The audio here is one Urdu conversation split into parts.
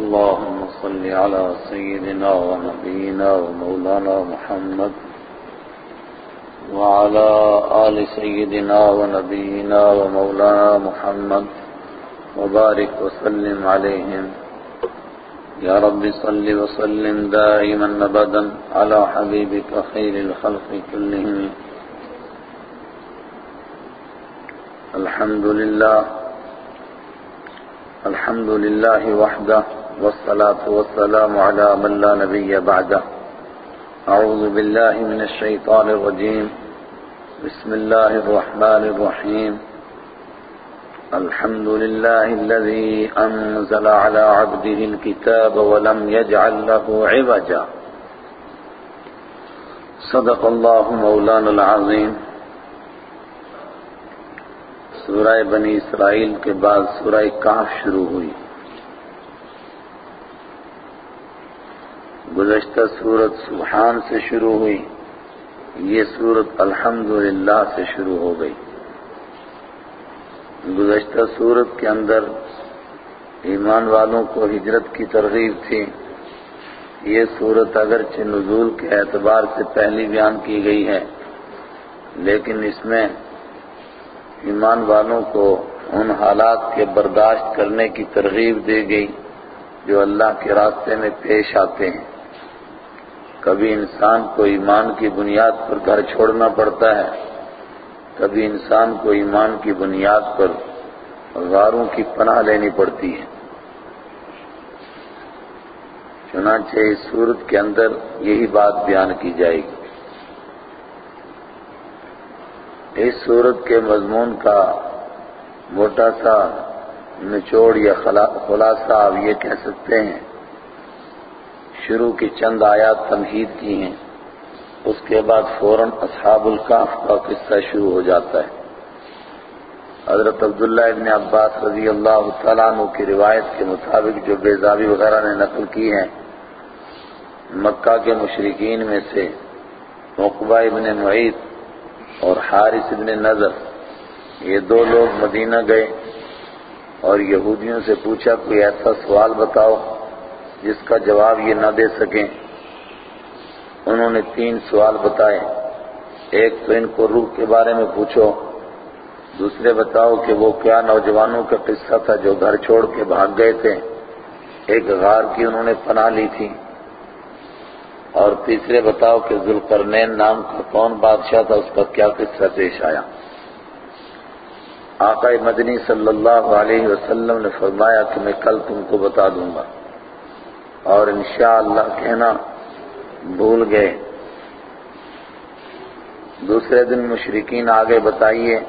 اللهم صل على سيدنا ونبينا ومولانا محمد وعلى آل سيدنا ونبينا ومولانا محمد وبارك وسلم عليهم. يا رب صل وسلم دائما أبدا على حبيبك خير الخلق كلهم. الحمد لله. الحمد لله وحده والصلاة والسلام على من لا نبي بعده. أعوذ بالله من الشيطان الرجيم. بسم الله الرحمن الرحيم. الحمد لله الذي أنزل على عبده الكتاب ولم يجعل له عوجا. صدق الله مولانا العظيم. سورہ بنی اسرائیل کے بعد سورہ کاف شروع ہوئی. گزشتہ سورت سبحان سے شروع ہوئی، یہ سورت الحمدللہ سے شروع ہو گئی۔ گزشتہ سورت کے اندر ایمان والوں کو ہجرت کی ترغیب تھی۔ یہ سورت اگرچہ نزول کے اعتبار سے پہلی بیان کی گئی ہے، لیکن اس میں ایمان والوں کو ان حالات کے برداشت کرنے کی ترغیب دی گئی جو اللہ کے راستے میں پیش آتے ہیں۔ کبھی انسان کو ایمان کی بنیاد پر گھر چھوڑنا پڑتا ہے، کبھی انسان کو ایمان کی بنیاد پر غاروں کی پناہ لینی پڑتی ہے۔ چنانچہ اس صورت کے اندر یہی بات بیان کی جائے گی۔ اس صورت کے مضمون کا موٹا سا نچوڑ یا خلاصہ آپ یہ کہہ سکتے ہیں شروع کی چند آیات تمہید کی ہیں۔ اس کے بعد فوراً اصحاب الکاف کا قصہ شروع ہو جاتا ہے۔ حضرت عبداللہ ابن عباس رضی اللہ تعالیٰ عنہ کی روایت کے مطابق جو بیزابی وغیرہ نے نقل کی ہے مکہ کے مشرقین میں سے مقبہ ابن معید اور حارث ابن نظر، یہ دو لوگ مدینہ گئے اور یہودیوں سے پوچھا کوئی ایسا سوال بتاؤ جس کا جواب یہ نہ دے سکیں۔ انہوں نے تین سوال بتائے۔ ایک تو ان کو روح کے بارے میں پوچھو۔ دوسرے بتاؤ کہ وہ کیا نوجوانوں کا قصہ تھا جو گھر چھوڑ کے بھاگ گئے تھے۔ ایک غار کی انہوں نے پناہ لی تھی۔ اور تیسرے بتاؤ کہ ذوالقرنین نام کا کون بادشاہ تھا، اس کا کیا قصہ پیش آیا۔ آقا مدنی صلی اللہ علیہ وسلم نے فرمایا کہ میں کل تم کو بتا دوں گا۔ اور انشاءاللہ کہنا بھول گئے۔ دوسرے دن مشرقین آگے بتائیے،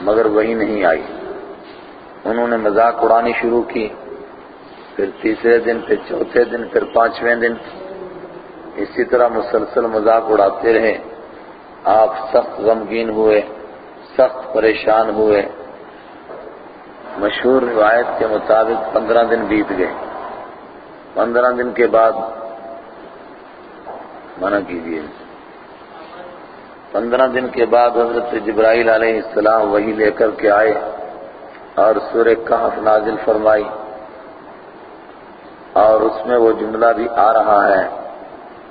مگر وہی نہیں آئی۔ انہوں نے مذاق اڑانی شروع کی، پھر تیسرے دن، پھر چوتھے دن، پھر پانچویں دن۔ اسی طرح مسلسل مذاق اڑاتے رہے۔ آپ سخت غمگین ہوئے، سخت پریشان ہوئے۔ مشہور روایت کے مطابق پندرہ دن بیت گئے۔ پندرہ دن کے بعد منع کیجیے پندرہ دن کے بعد حضرت جبرائیل علیہ السلام وہی لے کر کے آئے اور سورہ کہف نازل فرمائی اور اس میں وہ جملہ بھی آ رہا ہے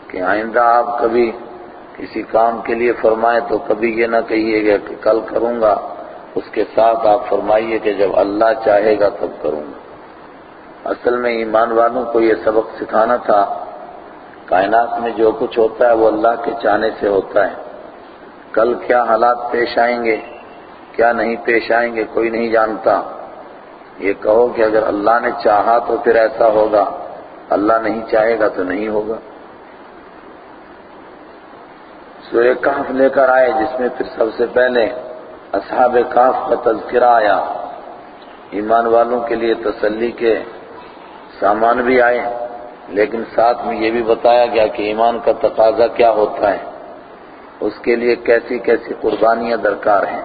کہ آئندہ آپ کبھی کسی کام کے لیے فرمائیں تو کبھی یہ نہ کہیے گا کہ کل کروں گا، اس کے ساتھ آپ فرمائیے کہ جب اللہ چاہے گا تب کروں گا۔ اصل میں ایمان والوں کو یہ سبق سکھانا تھا، کائنات میں جو کچھ ہوتا ہے وہ اللہ کے چاہنے سے ہوتا ہے۔ کل کیا حالات پیش آئیں گے، کیا نہیں پیش آئیں گے کوئی نہیں جانتا۔ یہ کہو کہ اگر اللہ نے چاہا تو پھر ایسا ہوگا، اللہ نہیں چاہے گا تو نہیں ہوگا۔ سورہ کاف لے کر آئے، جس میں پھر سب سے پہلے اصحاب کاف کا تذکرہ آیا۔ ایمان والوں کے لیے تسلی کے سامان بھی آئے لیکن ساتھ میں یہ بھی بتایا گیا کہ ایمان کا تقاضا کیا ہوتا ہے، اس کے لیے کیسی کیسی قربانیاں درکار ہیں۔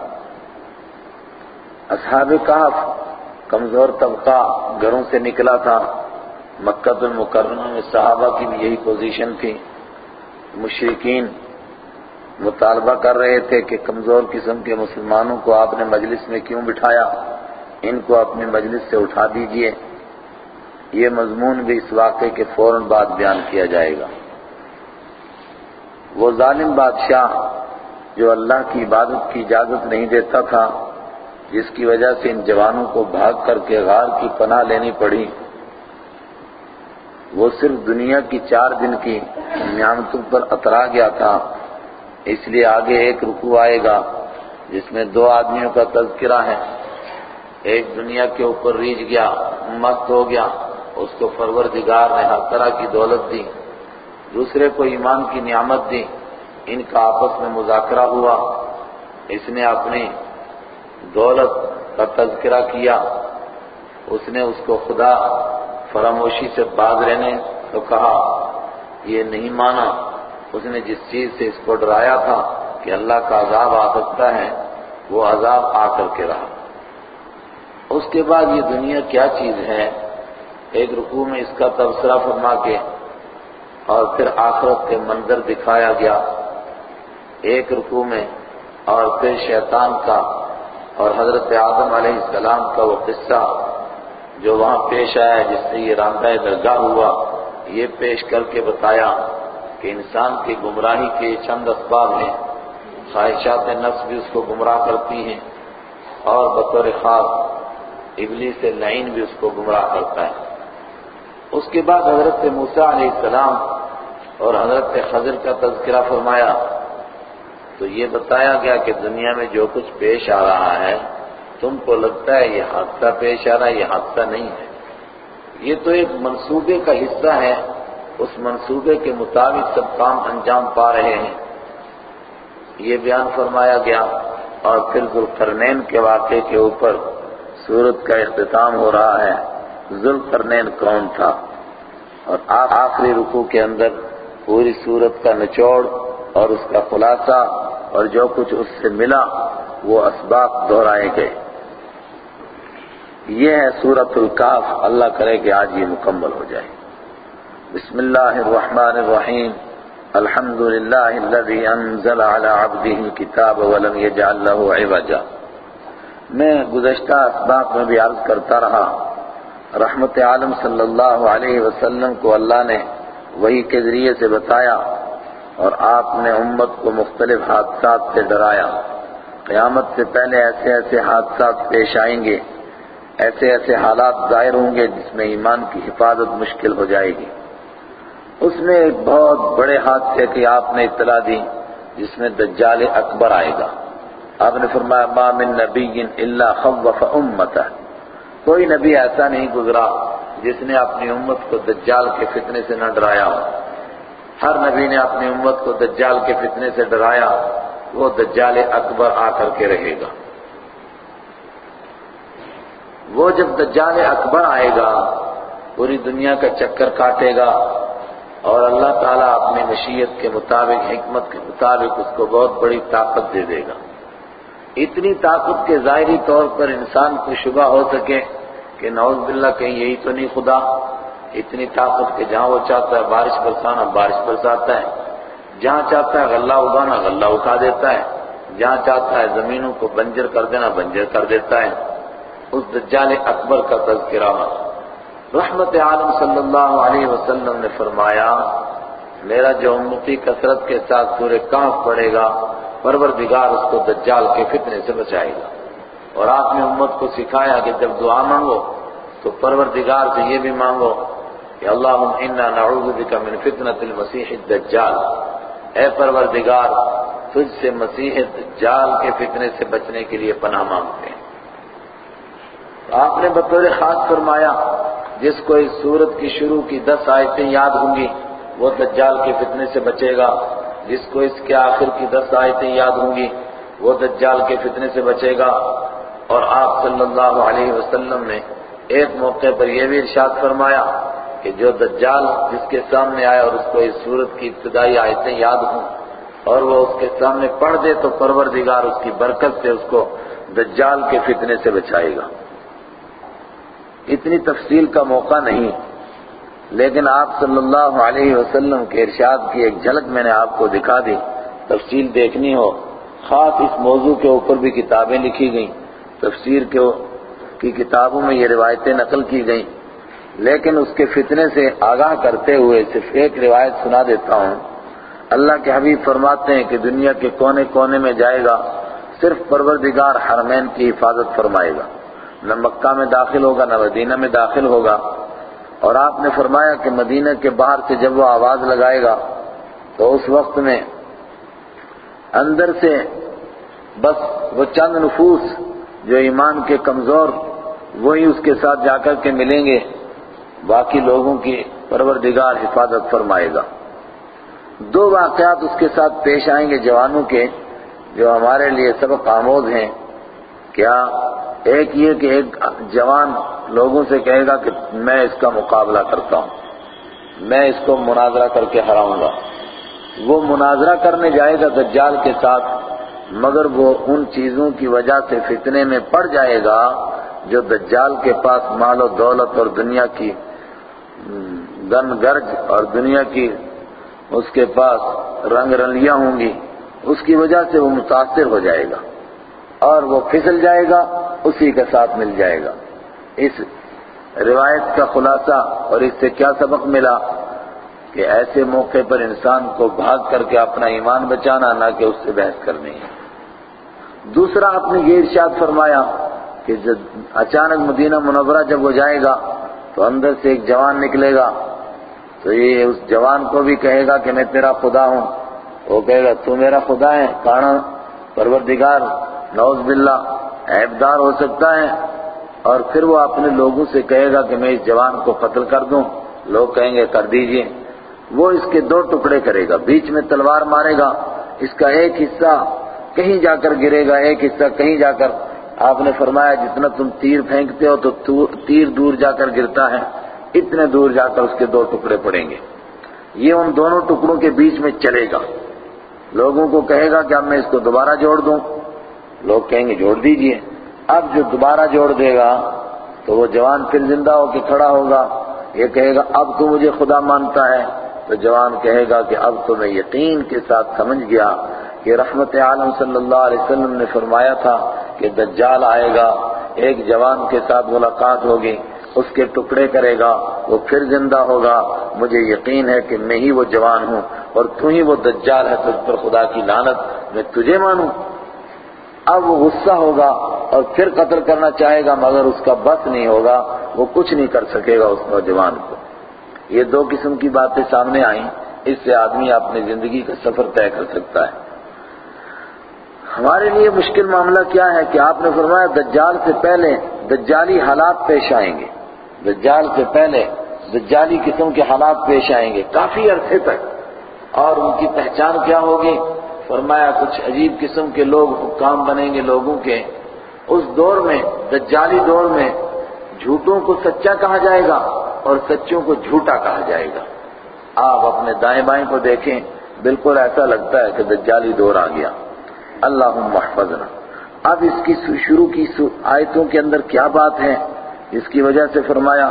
اصحاب کاف کمزور طبقہ گھروں سے نکلا تھا۔ مکہ المکرمہ میں صحابہ کی بھی یہی پوزیشن تھی۔ مشرقین مطالبہ کر رہے تھے کہ کمزور قسم کے مسلمانوں کو آپ نے مجلس میں کیوں بٹھایا؟ ان کو اپنی مجلس سے اٹھا دیجیے۔ یہ مضمون بھی اس واقعے کے فوراً بعد بیان کیا جائے گا۔ وہ ظالم بادشاہ جو اللہ کی عبادت کی اجازت نہیں دیتا تھا، جس کی وجہ سے ان جوانوں کو بھاگ کر کے غار کی پناہ لینی پڑی، وہ صرف دنیا کی چار دن کی نعمتوں پر اترا گیا تھا۔ اس لیے آگے ایک رکو آئے گا، جس میں دو آدمیوں کا تذکرہ ہے۔ ایک دنیا کے اوپر ریج گیا، مست ہو گیا۔ اس کو فروردگار نے ہر طرح کی دولت دی، دوسرے کو ایمان کی نعمت دی، ان کا آپس میں مذاکرہ ہوا۔ اس نے اپنی دولت کا تذکرہ کیا۔ اس نے اس کو خدا فراموشی سے باز رہنے تو کہا۔ یہ نہیں مانا۔ اس نے جس چیز سے اس کو ڈرایا تھا کہ اللہ کا عذاب آ سکتا ہے، وہ عذاب آ کر کے رہا۔ اس کے بعد یہ دنیا کیا چیز ہے؟ ایک رکوع میں اس کا تبصرہ فرما کے اور پھر آخرت کے منظر دکھایا گیا۔ ایک رکوع میں اور پھر شیطان کا اور حضرت آدم علیہ السلام کا وہ قصہ جو وہاں پیش آیا، جس سے یہ راندہ درگاہ ہوا، یہ پیش کر کے بتایا کہ انسان کی گمراہی کے چند اسباب ہیں۔ خواہشات نفس بھی اس کو گمراہ کرتی ہیں اور بطور خاص ابلی سے لائن بھی اس کو گمراہ کرتا ہے۔ اس کے بعد حضرت موسیٰ علیہ السلام اور حضرت خضر کا تذکرہ فرمایا۔ تو یہ بتایا گیا کہ دنیا میں جو کچھ پیش آ رہا ہے، تم کو لگتا ہے یہ حادثہ پیش آ رہا ہے، یہ حادثہ نہیں ہے۔ یہ تو ایک منصوبے کا حصہ ہے، اس منصوبے کے مطابق سب کام انجام پا رہے ہیں۔ یہ بیان فرمایا گیا۔ اور پھر ذوالقرنین کے واقعے کے اوپر سورت کا اختتام ہو رہا ہے۔ ذوالقرنین کون تھا۔ اور آخری رکوع کے اندر پوری سورت کا نچوڑ اور اس کا خلاصہ اور جو کچھ اس سے ملا، وہ اسباب دہرائے گئے۔ یہ ہے سورت القاف اللہ کرے کہ آج یہ مکمل ہو جائے۔ بسم اللہ الرحمن الرحیم۔ الحمد للہ انزل على عبده الكتاب ولم يجعل له عوجا۔ میں گزشتہ اسباب میں بھی عرض کرتا رہا۔ رحمت عالم صلی اللہ علیہ وسلم کو اللہ نے وہی کے ذریعے سے بتایا اور آپ نے امت کو مختلف حادثات سے ڈرایا۔ قیامت سے پہلے ایسے ایسے حادثات پیش آئیں گے، ایسے ایسے حالات ظاہر ہوں گے جس میں ایمان کی حفاظت مشکل ہو جائے گی۔ اس میں ایک بہت بڑے حادثے کی آپ نے اطلاع دی، جس میں دجال اکبر آئے گا۔ آپ نے فرمایا، ما من نبی الا خوف امتہ کوئی نبی ایسا نہیں گزرا جس نے اپنی امت کو دجال کے فتنے سے نہ ڈرایا ہو۔ ہر نبی نے اپنی امت کو دجال کے فتنے سے ڈرایا، وہ دجال اکبر آ کر کے رہے گا۔ وہ جب دجال اکبر آئے گا، پوری دنیا کا چکر کاٹے گا اور اللہ تعالیٰ اپنی مشیت کے مطابق، حکمت کے مطابق اس کو بہت بڑی طاقت دے دے گا۔ اتنی طاقت کے ظاہری طور پر انسان کو شبہ ہو سکے کہ نعوذ باللہ کہیں یہی تو نہیں خدا۔ اتنی طاقت کہ جہاں وہ چاہتا ہے بارش برسانا، بارش برساتا ہے۔ جہاں چاہتا ہے غلہ اگانا، غلہ اگا دیتا ہے۔ جہاں چاہتا ہے زمینوں کو بنجر کر دینا، بنجر کر دیتا ہے۔ اس دجال اکبر کا تذکرہ۔ رحمت عالم صلی اللہ علیہ وسلم نے فرمایا، میرا جو امتی کثرت کے ساتھ سورہ کہف پڑے گا پروردگار اس کو دجال کے فتنے سے بچائے گا۔ اور آپ نے امت کو سکھایا کہ جب دعا مانگو تو پروردگار سے یہ بھی مانگو کہ اللہ انا نعوذ بک من فتنة المسیح الدجال۔ اے پروردگار، تجھ سے مسیح دجال کے فتنے سے بچنے کے لیے پناہ مانگتے ہیں۔ آپ نے بطور خاص فرمایا، جس کو اس سورت کی شروع کی دس آیتیں یاد ہوں گی، وہ دجال کے فتنے سے بچے گا۔ جس کو اس کے آخر کی دس آیتیں یاد ہوں گی، وہ دجال کے فتنے سے بچے گا۔ اور آپ صلی اللہ علیہ وسلم نے ایک موقع پر یہ بھی ارشاد فرمایا کہ جو دجال جس کے سامنے آیا اور اس کو اس صورت کی ابتدائی آیتیں یاد ہوں، اور وہ اس کے سامنے پڑھ دے تو پروردگار اس کی برکت سے اس کو دجال کے فتنے سے بچائے گا۔ اتنی تفصیل کا موقع نہیں۔ لیکن آپ صلی اللہ علیہ وسلم کے ارشاد کی ایک جھلک میں نے آپ کو دکھا دی۔ تفصیل دیکھنی ہو۔ خاص اس موضوع کے اوپر بھی کتابیں لکھی گئیں۔ تفسیر کی کتابوں میں یہ روایتیں نقل کی گئیں۔ لیکن اس کے فتنے سے آگاہ کرتے ہوئے صرف ایک روایت سنا دیتا ہوں۔ اللہ کے حبیب فرماتے ہیں کہ دنیا کے کونے کونے میں جائے گا۔ صرف پروردگار حرمین کی حفاظت فرمائے گا۔ نہ مکہ میں داخل ہوگا، نہ مدینہ میں داخل ہوگا۔ اور آپ نے فرمایا کہ مدینہ کے باہر سے جب وہ آواز لگائے گا تو اس وقت میں اندر سے بس وہ چند نفوس جو ایمان کے کمزور وہی اس کے ساتھ جا کر کے ملیں گے، باقی لوگوں کی پروردگار حفاظت فرمائے گا۔ دو واقعات اس کے ساتھ پیش آئیں گے جوانوں کے جو ہمارے لیے سبق آموز ہیں۔ کیا ایک یہ کہ ایک جوان لوگوں سے کہے گا کہ میں اس کا مقابلہ کرتا ہوں، میں اس کو مناظرہ کر کے ہراؤں گا۔ وہ مناظرہ کرنے جائے گا دجال کے ساتھ، مگر وہ ان چیزوں کی وجہ سے فتنے میں پڑ جائے گا جو دجال کے پاس مال و دولت اور دنیا کی گن گرج اور دنیا کی اس کے پاس رنگ رلیاں ہوں گی۔ اس کی وجہ سے وہ متاثر ہو جائے گا۔ اور وہ پھسل جائے گا، اسی کے ساتھ مل جائے گا۔ اس روایت کا خلاصہ اور اس سے کیا سبق ملا؟ کہ ایسے موقع پر انسان کو بھاگ کر کے اپنا ایمان بچانا، نہ کہ اس سے بحث کرنی۔ ہے دوسرا آپ نے یہ ارشاد فرمایا کہ جب اچانک مدینہ منورہ جب وہ جائے گا تو اندر سے ایک جوان نکلے گا۔ تو یہ اس جوان کو بھی کہے گا کہ میں تیرا خدا ہوں۔ وہ کہے گا، تو میرا خدا ہے، کانا پروردگار نوز باللہ، عیبدار ہو سکتا ہے اور پھر وہ اپنے لوگوں سے کہے گا کہ میں اس جوان کو قتل کر دوں۔ لوگ کہیں گے، کر دیجیے۔ وہ اس کے دو ٹکڑے کرے گا۔ بیچ میں تلوار مارے گا۔ اس کا ایک حصہ کہیں جا کر گرے گا، ایک حصہ کہیں جا کر۔ آپ نے فرمایا، جتنا تم تیر پھینکتے ہو تو تیر دور جا کر گرتا ہے۔ اتنے دور جا کر اس کے دو ٹکڑے پڑیں گے۔ یہ ان دونوں ٹکڑوں کے بیچ میں چلے گا۔ لوگوں کو کہے گا کہ اب میں اس کو دوبارہ جوڑ دوں۔ لوگ کہیں گے جوڑ دیجیے۔ اب جو دوبارہ جوڑ دے گا تو وہ جوان پھر زندہ ہو کے کھڑا ہوگا۔ یہ کہے گا، اب تو مجھے خدا مانتا ہے۔ تو جوان کہے گا کہ اب تو میں یقین کے ساتھ سمجھ گیا کہ رحمت عالم صلی اللہ علیہ وسلم نے فرمایا تھا کہ دجال آئے گا، ایک جوان کے ساتھ ملاقات ہوگی، اس کے ٹکڑے کرے گا، وہ پھر زندہ ہوگا۔ مجھے یقین ہے کہ میں ہی وہ جوان ہوں اور تو ہی وہ دجال ہے تجھ پر خدا کی لانت میں تجھے مانوں۔ اب وہ غصہ ہوگا اور پھر قتل کرنا چاہے گا، مگر اس کا بس نہیں ہوگا، وہ کچھ نہیں کر سکے گا اس نوجوان کو۔ یہ دو قسم کی باتیں سامنے آئیں، اس سے آدمی اپنی زندگی کا سفر طے کر سکتا ہے۔ ہمارے لیے مشکل معاملہ کیا ہے کہ آپ نے فرمایا، دجال سے پہلے دجالی حالات پیش آئیں گے۔ دجال سے پہلے دجالی قسم کے حالات پیش آئیں گے۔ کافی عرصے تک۔ اور ان کی پہچان کیا ہوگی؟ فرمایا، کچھ عجیب قسم کے لوگ حکام بنیں گے لوگوں کے۔ اس دور میں، دجالی دور میں، جھوٹوں کو سچا کہا جائے گا اور سچوں کو جھوٹا کہا جائے گا۔ آپ اپنے دائیں بائیں کو دیکھیں، بالکل ایسا لگتا ہے کہ دجالی دور آ گیا۔ اللہ محفظنا اب اس کی شروع کی آیتوں کے اندر کیا بات ہے؟ اس کی وجہ سے فرمایا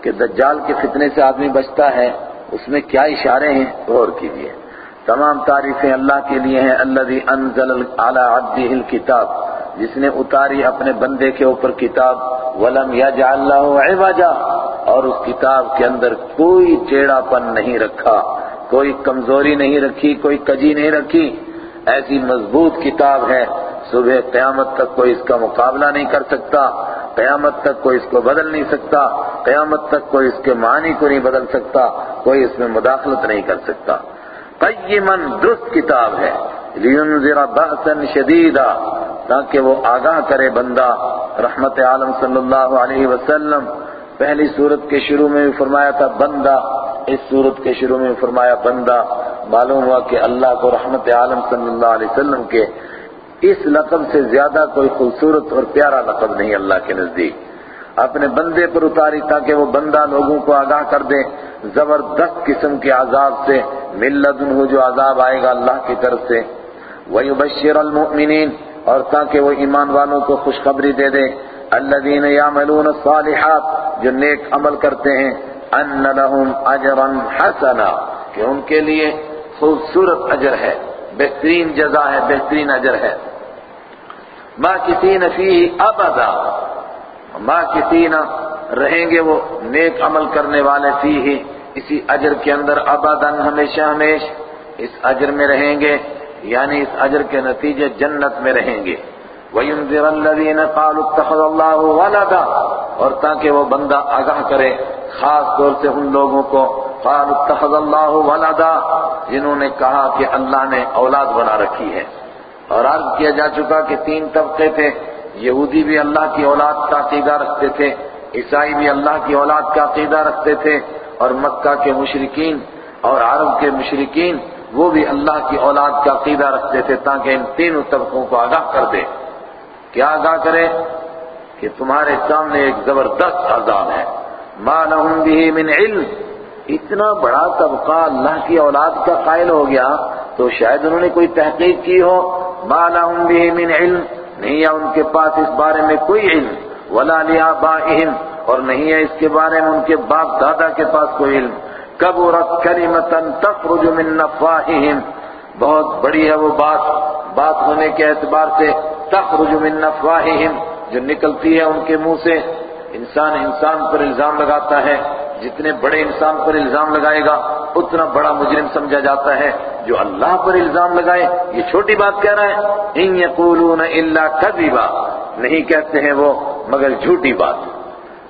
کہ دجال کے فتنے سے آدمی بچتا ہے، اس میں کیا اشارے ہیں؟ غور کیجیے تمام تعریفیں اللہ کے لیے ہیں اللہ انزل علی عبده الكتاب۔ جس نے اتاری اپنے بندے کے اوپر کتاب، ولم یجعل له عوجا۔ اور اس کتاب کے اندر کوئی ٹیڑھا پن نہیں رکھا، کوئی کمزوری نہیں رکھی، کوئی کجی نہیں رکھی۔ ایسی مضبوط کتاب ہے، صبح قیامت تک کوئی اس کا مقابلہ نہیں کر سکتا، قیامت تک کوئی اس کو بدل نہیں سکتا، قیامت تک کوئی اس کے معنی کو نہیں بدل سکتا، کوئی اس میں مداخلت نہیں کر سکتا۔ قیمن درست کتاب ہے۔ لینذر بأسا شدیدا تاکہ وہ آگاہ کرے بندہ۔ رحمت عالم صلی اللہ علیہ وسلم، پہلی صورت کے شروع میں بھی فرمایا تھا، بندہ۔ اس صورت کے شروع میں فرمایا، بندہ۔ معلوم ہوا کہ اللہ کو رحمت عالم صلی اللہ علیہ وسلم کے اس لقب سے زیادہ کوئی خوبصورت اور پیارا لقب نہیں اللہ کے نزدیک۔ اپنے بندے پر اتاری تاکہ وہ بندہ لوگوں کو آگاہ کر دے۔ زبردست قسم کے عذاب سے ملدن ہو جو عذاب آئے گا اللہ کی طرف سے. وَيُبَشِّرَ الْمُؤْمِنِينَ اور تاکہ وہ ایمان والوں کو خوشخبری دے دے. الَّذِينَ يَعْمَلُونَ الصَّالِحَاتِ جو نیک عمل کرتے ہیں. أَنَّ لَهُمْ أَجْرًا حَسَنًا. کہ ان کے لیے خوبصورت اجر ہے. بہترین جزا ہے، بہترین اجر ہے. ما کسی نفی ابدا ما کسی رہیں گے وہ نیک عمل کرنے والے فی ہی اسی اجر کے اندر ابداً ہمیشہ ہمیش اس اجر میں رہیں گے یعنی اس اجر کے نتیجے جنت میں رہیں گے۔ وَيُنذِرَ الَّذِينَ قَالُوا اتَّخَذَ اللَّهُ وَلَدًا۔ اور تاکہ وہ بندہ آگاہ کرے، خاص طور سے ان لوگوں کو۔ قَالُوا اتَّخَذَ اللَّهُ وَلَدًا، جنہوں نے کہا کہ اللہ نے اولاد بنا رکھی ہے۔ اور عرض کیا جا چکا کہ تین طبقے تھے۔ یہودی بھی اللہ کی اولاد کا عقیدہ رکھتے تھے، عیسائی بھی اللہ کی اولاد کا عقیدہ رکھتے تھے۔ اور مکہ کے مشرقین اور عرب کے مشرقین وہ بھی اللہ کی اولاد کا عقیدہ رکھتے تھے تاکہ ان تینوں طبقوں کو آگاہ کر دے۔ کیا آگاہ کرے؟ کہ تمہارے سامنے ایک زبردست عذاب ہے۔ ما لہم بھی من علم۔ اتنا بڑا طبقہ اللہ کی اولاد کا قائل ہو گیا تو شاید انہوں نے کوئی تحقیق کی ہو۔ ما لہم بھی من علم۔ نہیں ہے ان کے پاس اس بارے میں کوئی علم۔ ولا لآبائہم اور نہیں ہے اس کے بارے میں ان کے باپ دادا کے پاس کوئی علم۔ کبرت کلمتا تخرج من نفواہہم بہت بڑی ہے وہ بات۔ بات ہونے کے اعتبار سے تخرج من نفواہہم جو نکلتی ہے ان کے منہ سے۔ انسان انسان پر الزام لگاتا ہے۔ جتنے بڑے انسان پر الزام لگائے گا، اتنا بڑا مجرم سمجھا جاتا ہے۔ جو اللہ پر الزام لگائے، یہ چھوٹی بات کہہ رہا ہے۔ ان یقولون الا کذبا نہیں کہتے ہیں وہ مگر جھوٹی بات۔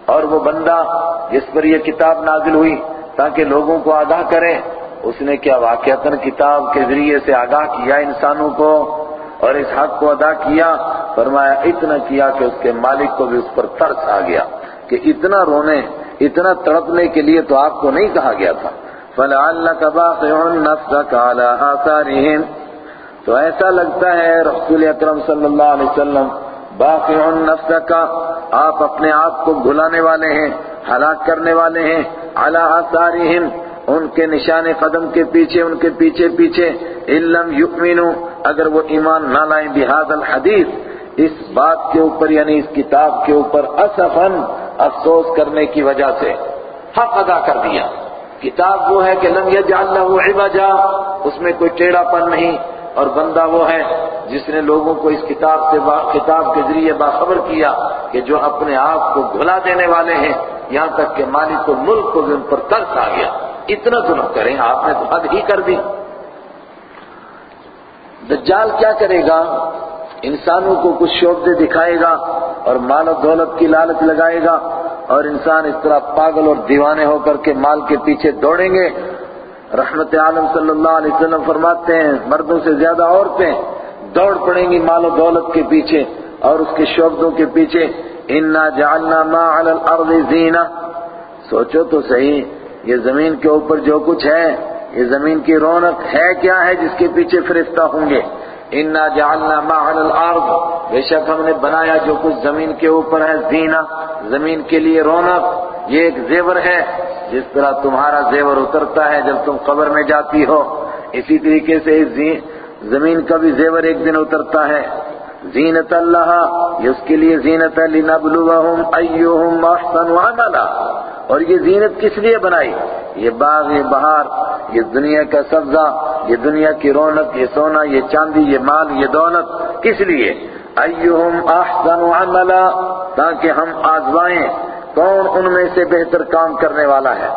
اور وہ بندہ جس پر یہ کتاب نازل ہوئی تاکہ لوگوں کو آگاہ کرے، اس نے کیا واقعتاً کتاب کے ذریعے سے آگاہ کیا انسانوں کو اور اس حق کو ادا کیا؟ فرمایا، اتنا کیا کہ اس کے مالک کو بھی اس پر ترس آ گیا کہ اتنا رونے، اتنا تڑپنے کے لیے تو آپ کو نہیں کہا گیا تھا۔ فَلَعَلَّكَ بَاقِعٌ نَفْسَكَ عَلَىٰ آثَارِهِمْ۔ تو ایسا لگتا ہے رسول اکرم صلی اللہ علیہ وسلم باقع نفسك آپ اپنے آپ کو بھلانے والے ہیں، ہلاک کرنے والے ہیں۔ علی آثارہم ان کے نشان قدم کے پیچھے، ان کے پیچھے پیچھے۔ علم یؤمنوا اگر وہ ایمان نہ لائیں بہذا الحدیث اس بات کے اوپر یعنی اس کتاب کے اوپر اسفن افسوس کرنے کی وجہ سے حق ادا کر دیا۔ کتاب وہ ہے کہ لم یجعل له عوجا، اس میں کوئی ٹیڑھا پن نہیں۔ اور بندہ وہ ہے جس نے لوگوں کو اس کتاب سے کتاب کے ذریعے باخبر کیا کہ جو اپنے آپ کو بھلا دینے والے ہیں، یہاں تک کہ مالک ملک کو بھی ان پر ترس آ گیا۔ اتنا تو نہ کریں، آپ نے تو حد ہی کر دی۔ دجال کیا کرے گا؟ انسانوں کو کچھ شعبے دکھائے گا اور مال و دولت کی لالچ لگائے گا اور انسان اس طرح پاگل اور دیوانے ہو کر کے مال کے پیچھے دوڑیں گے۔ رحمت عالم صلی اللہ علیہ وسلم فرماتے ہیں، مردوں سے زیادہ عورتیں دوڑ پڑیں گی مال و دولت کے پیچھے اور اس کے شعبدوں کے پیچھے۔ انا جعلنا ما علی الارض زینہ سوچو تو صحیح، یہ زمین کے اوپر جو کچھ ہے، یہ زمین کی رونق ہے، کیا ہے جس کے پیچھے فرشتہ ہوں گے؟ انا جعلنا ما علی الارض بے شک ہم نے بنایا جو کچھ زمین کے اوپر ہے، زینہ، زمین کے لیے رونق۔ یہ ایک زیور ہے، جس طرح تمہارا زیور اترتا ہے جب تم قبر میں جاتی ہو۔ اسی طریقے سے زمین کا بھی زیور ایک دن اترتا ہے۔ زینت اللہ یہ اس کے لیے زینت ہے لنبلوہم ایہم احسن عملا۔ اور یہ زینت کس لیے بنائی؟ یہ باغ یہ بہار، یہ دنیا کا سبزہ، یہ دنیا کی رونق، یہ سونا، یہ چاندی، یہ مال، یہ دولت۔ کس لیے؟ ایہم احسن عملا، تاکہ ہم آزمائیں کون ان میں سے بہتر کام کرنے والا ہے۔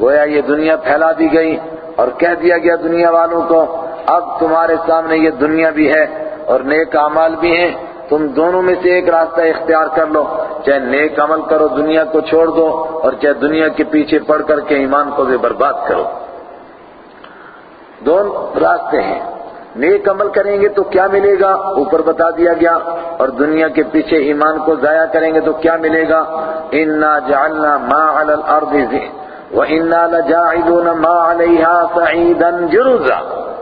گویا یہ دنیا پھیلا دی گئی اور کہہ دیا گیا دنیا والوں کو، اب تمہارے سامنے یہ دنیا بھی ہے۔ اور نیک عمل بھی ہیں، تم دونوں میں سے ایک راستہ اختیار کر لو۔ چاہے نیک عمل کرو، دنیا کو چھوڑ دو، اور چاہے دنیا کے پیچھے پڑ کر کے ایمان کو بھی برباد کرو۔ دونوں راستے ہیں۔ نیک عمل کریں گے تو کیا ملے گا؟ اوپر بتا دیا گیا۔ اور دنیا کے پیچھے ایمان کو ضائع کریں گے تو کیا ملے گا؟ انا جعلنا ما علی الارض وانا لجاعلون ما علیہا سعیدا جرزا۔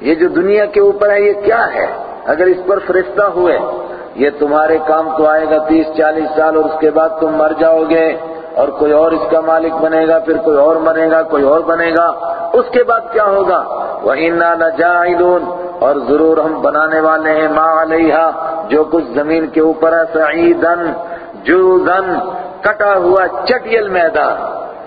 یہ جو دنیا کے اوپر ہے، یہ کیا ہے؟ اگر اس پر فرشتہ ہوئے، یہ تمہارے کام تو آئے گا تیس چالیس سال اور اس کے بعد تم مر جاؤ گے اور کوئی اور اس کا مالک بنے گا، پھر کوئی اور مرے گا، کوئی اور بنے گا۔ اس کے بعد کیا ہوگا؟ وَإِنَّا لَجَائِلُونَ اور ضرور ہم بنانے والے ہیں ما علیہا جو کچھ زمین کے اوپر ہے سعیدن جودن کٹا ہوا چٹیل میدان۔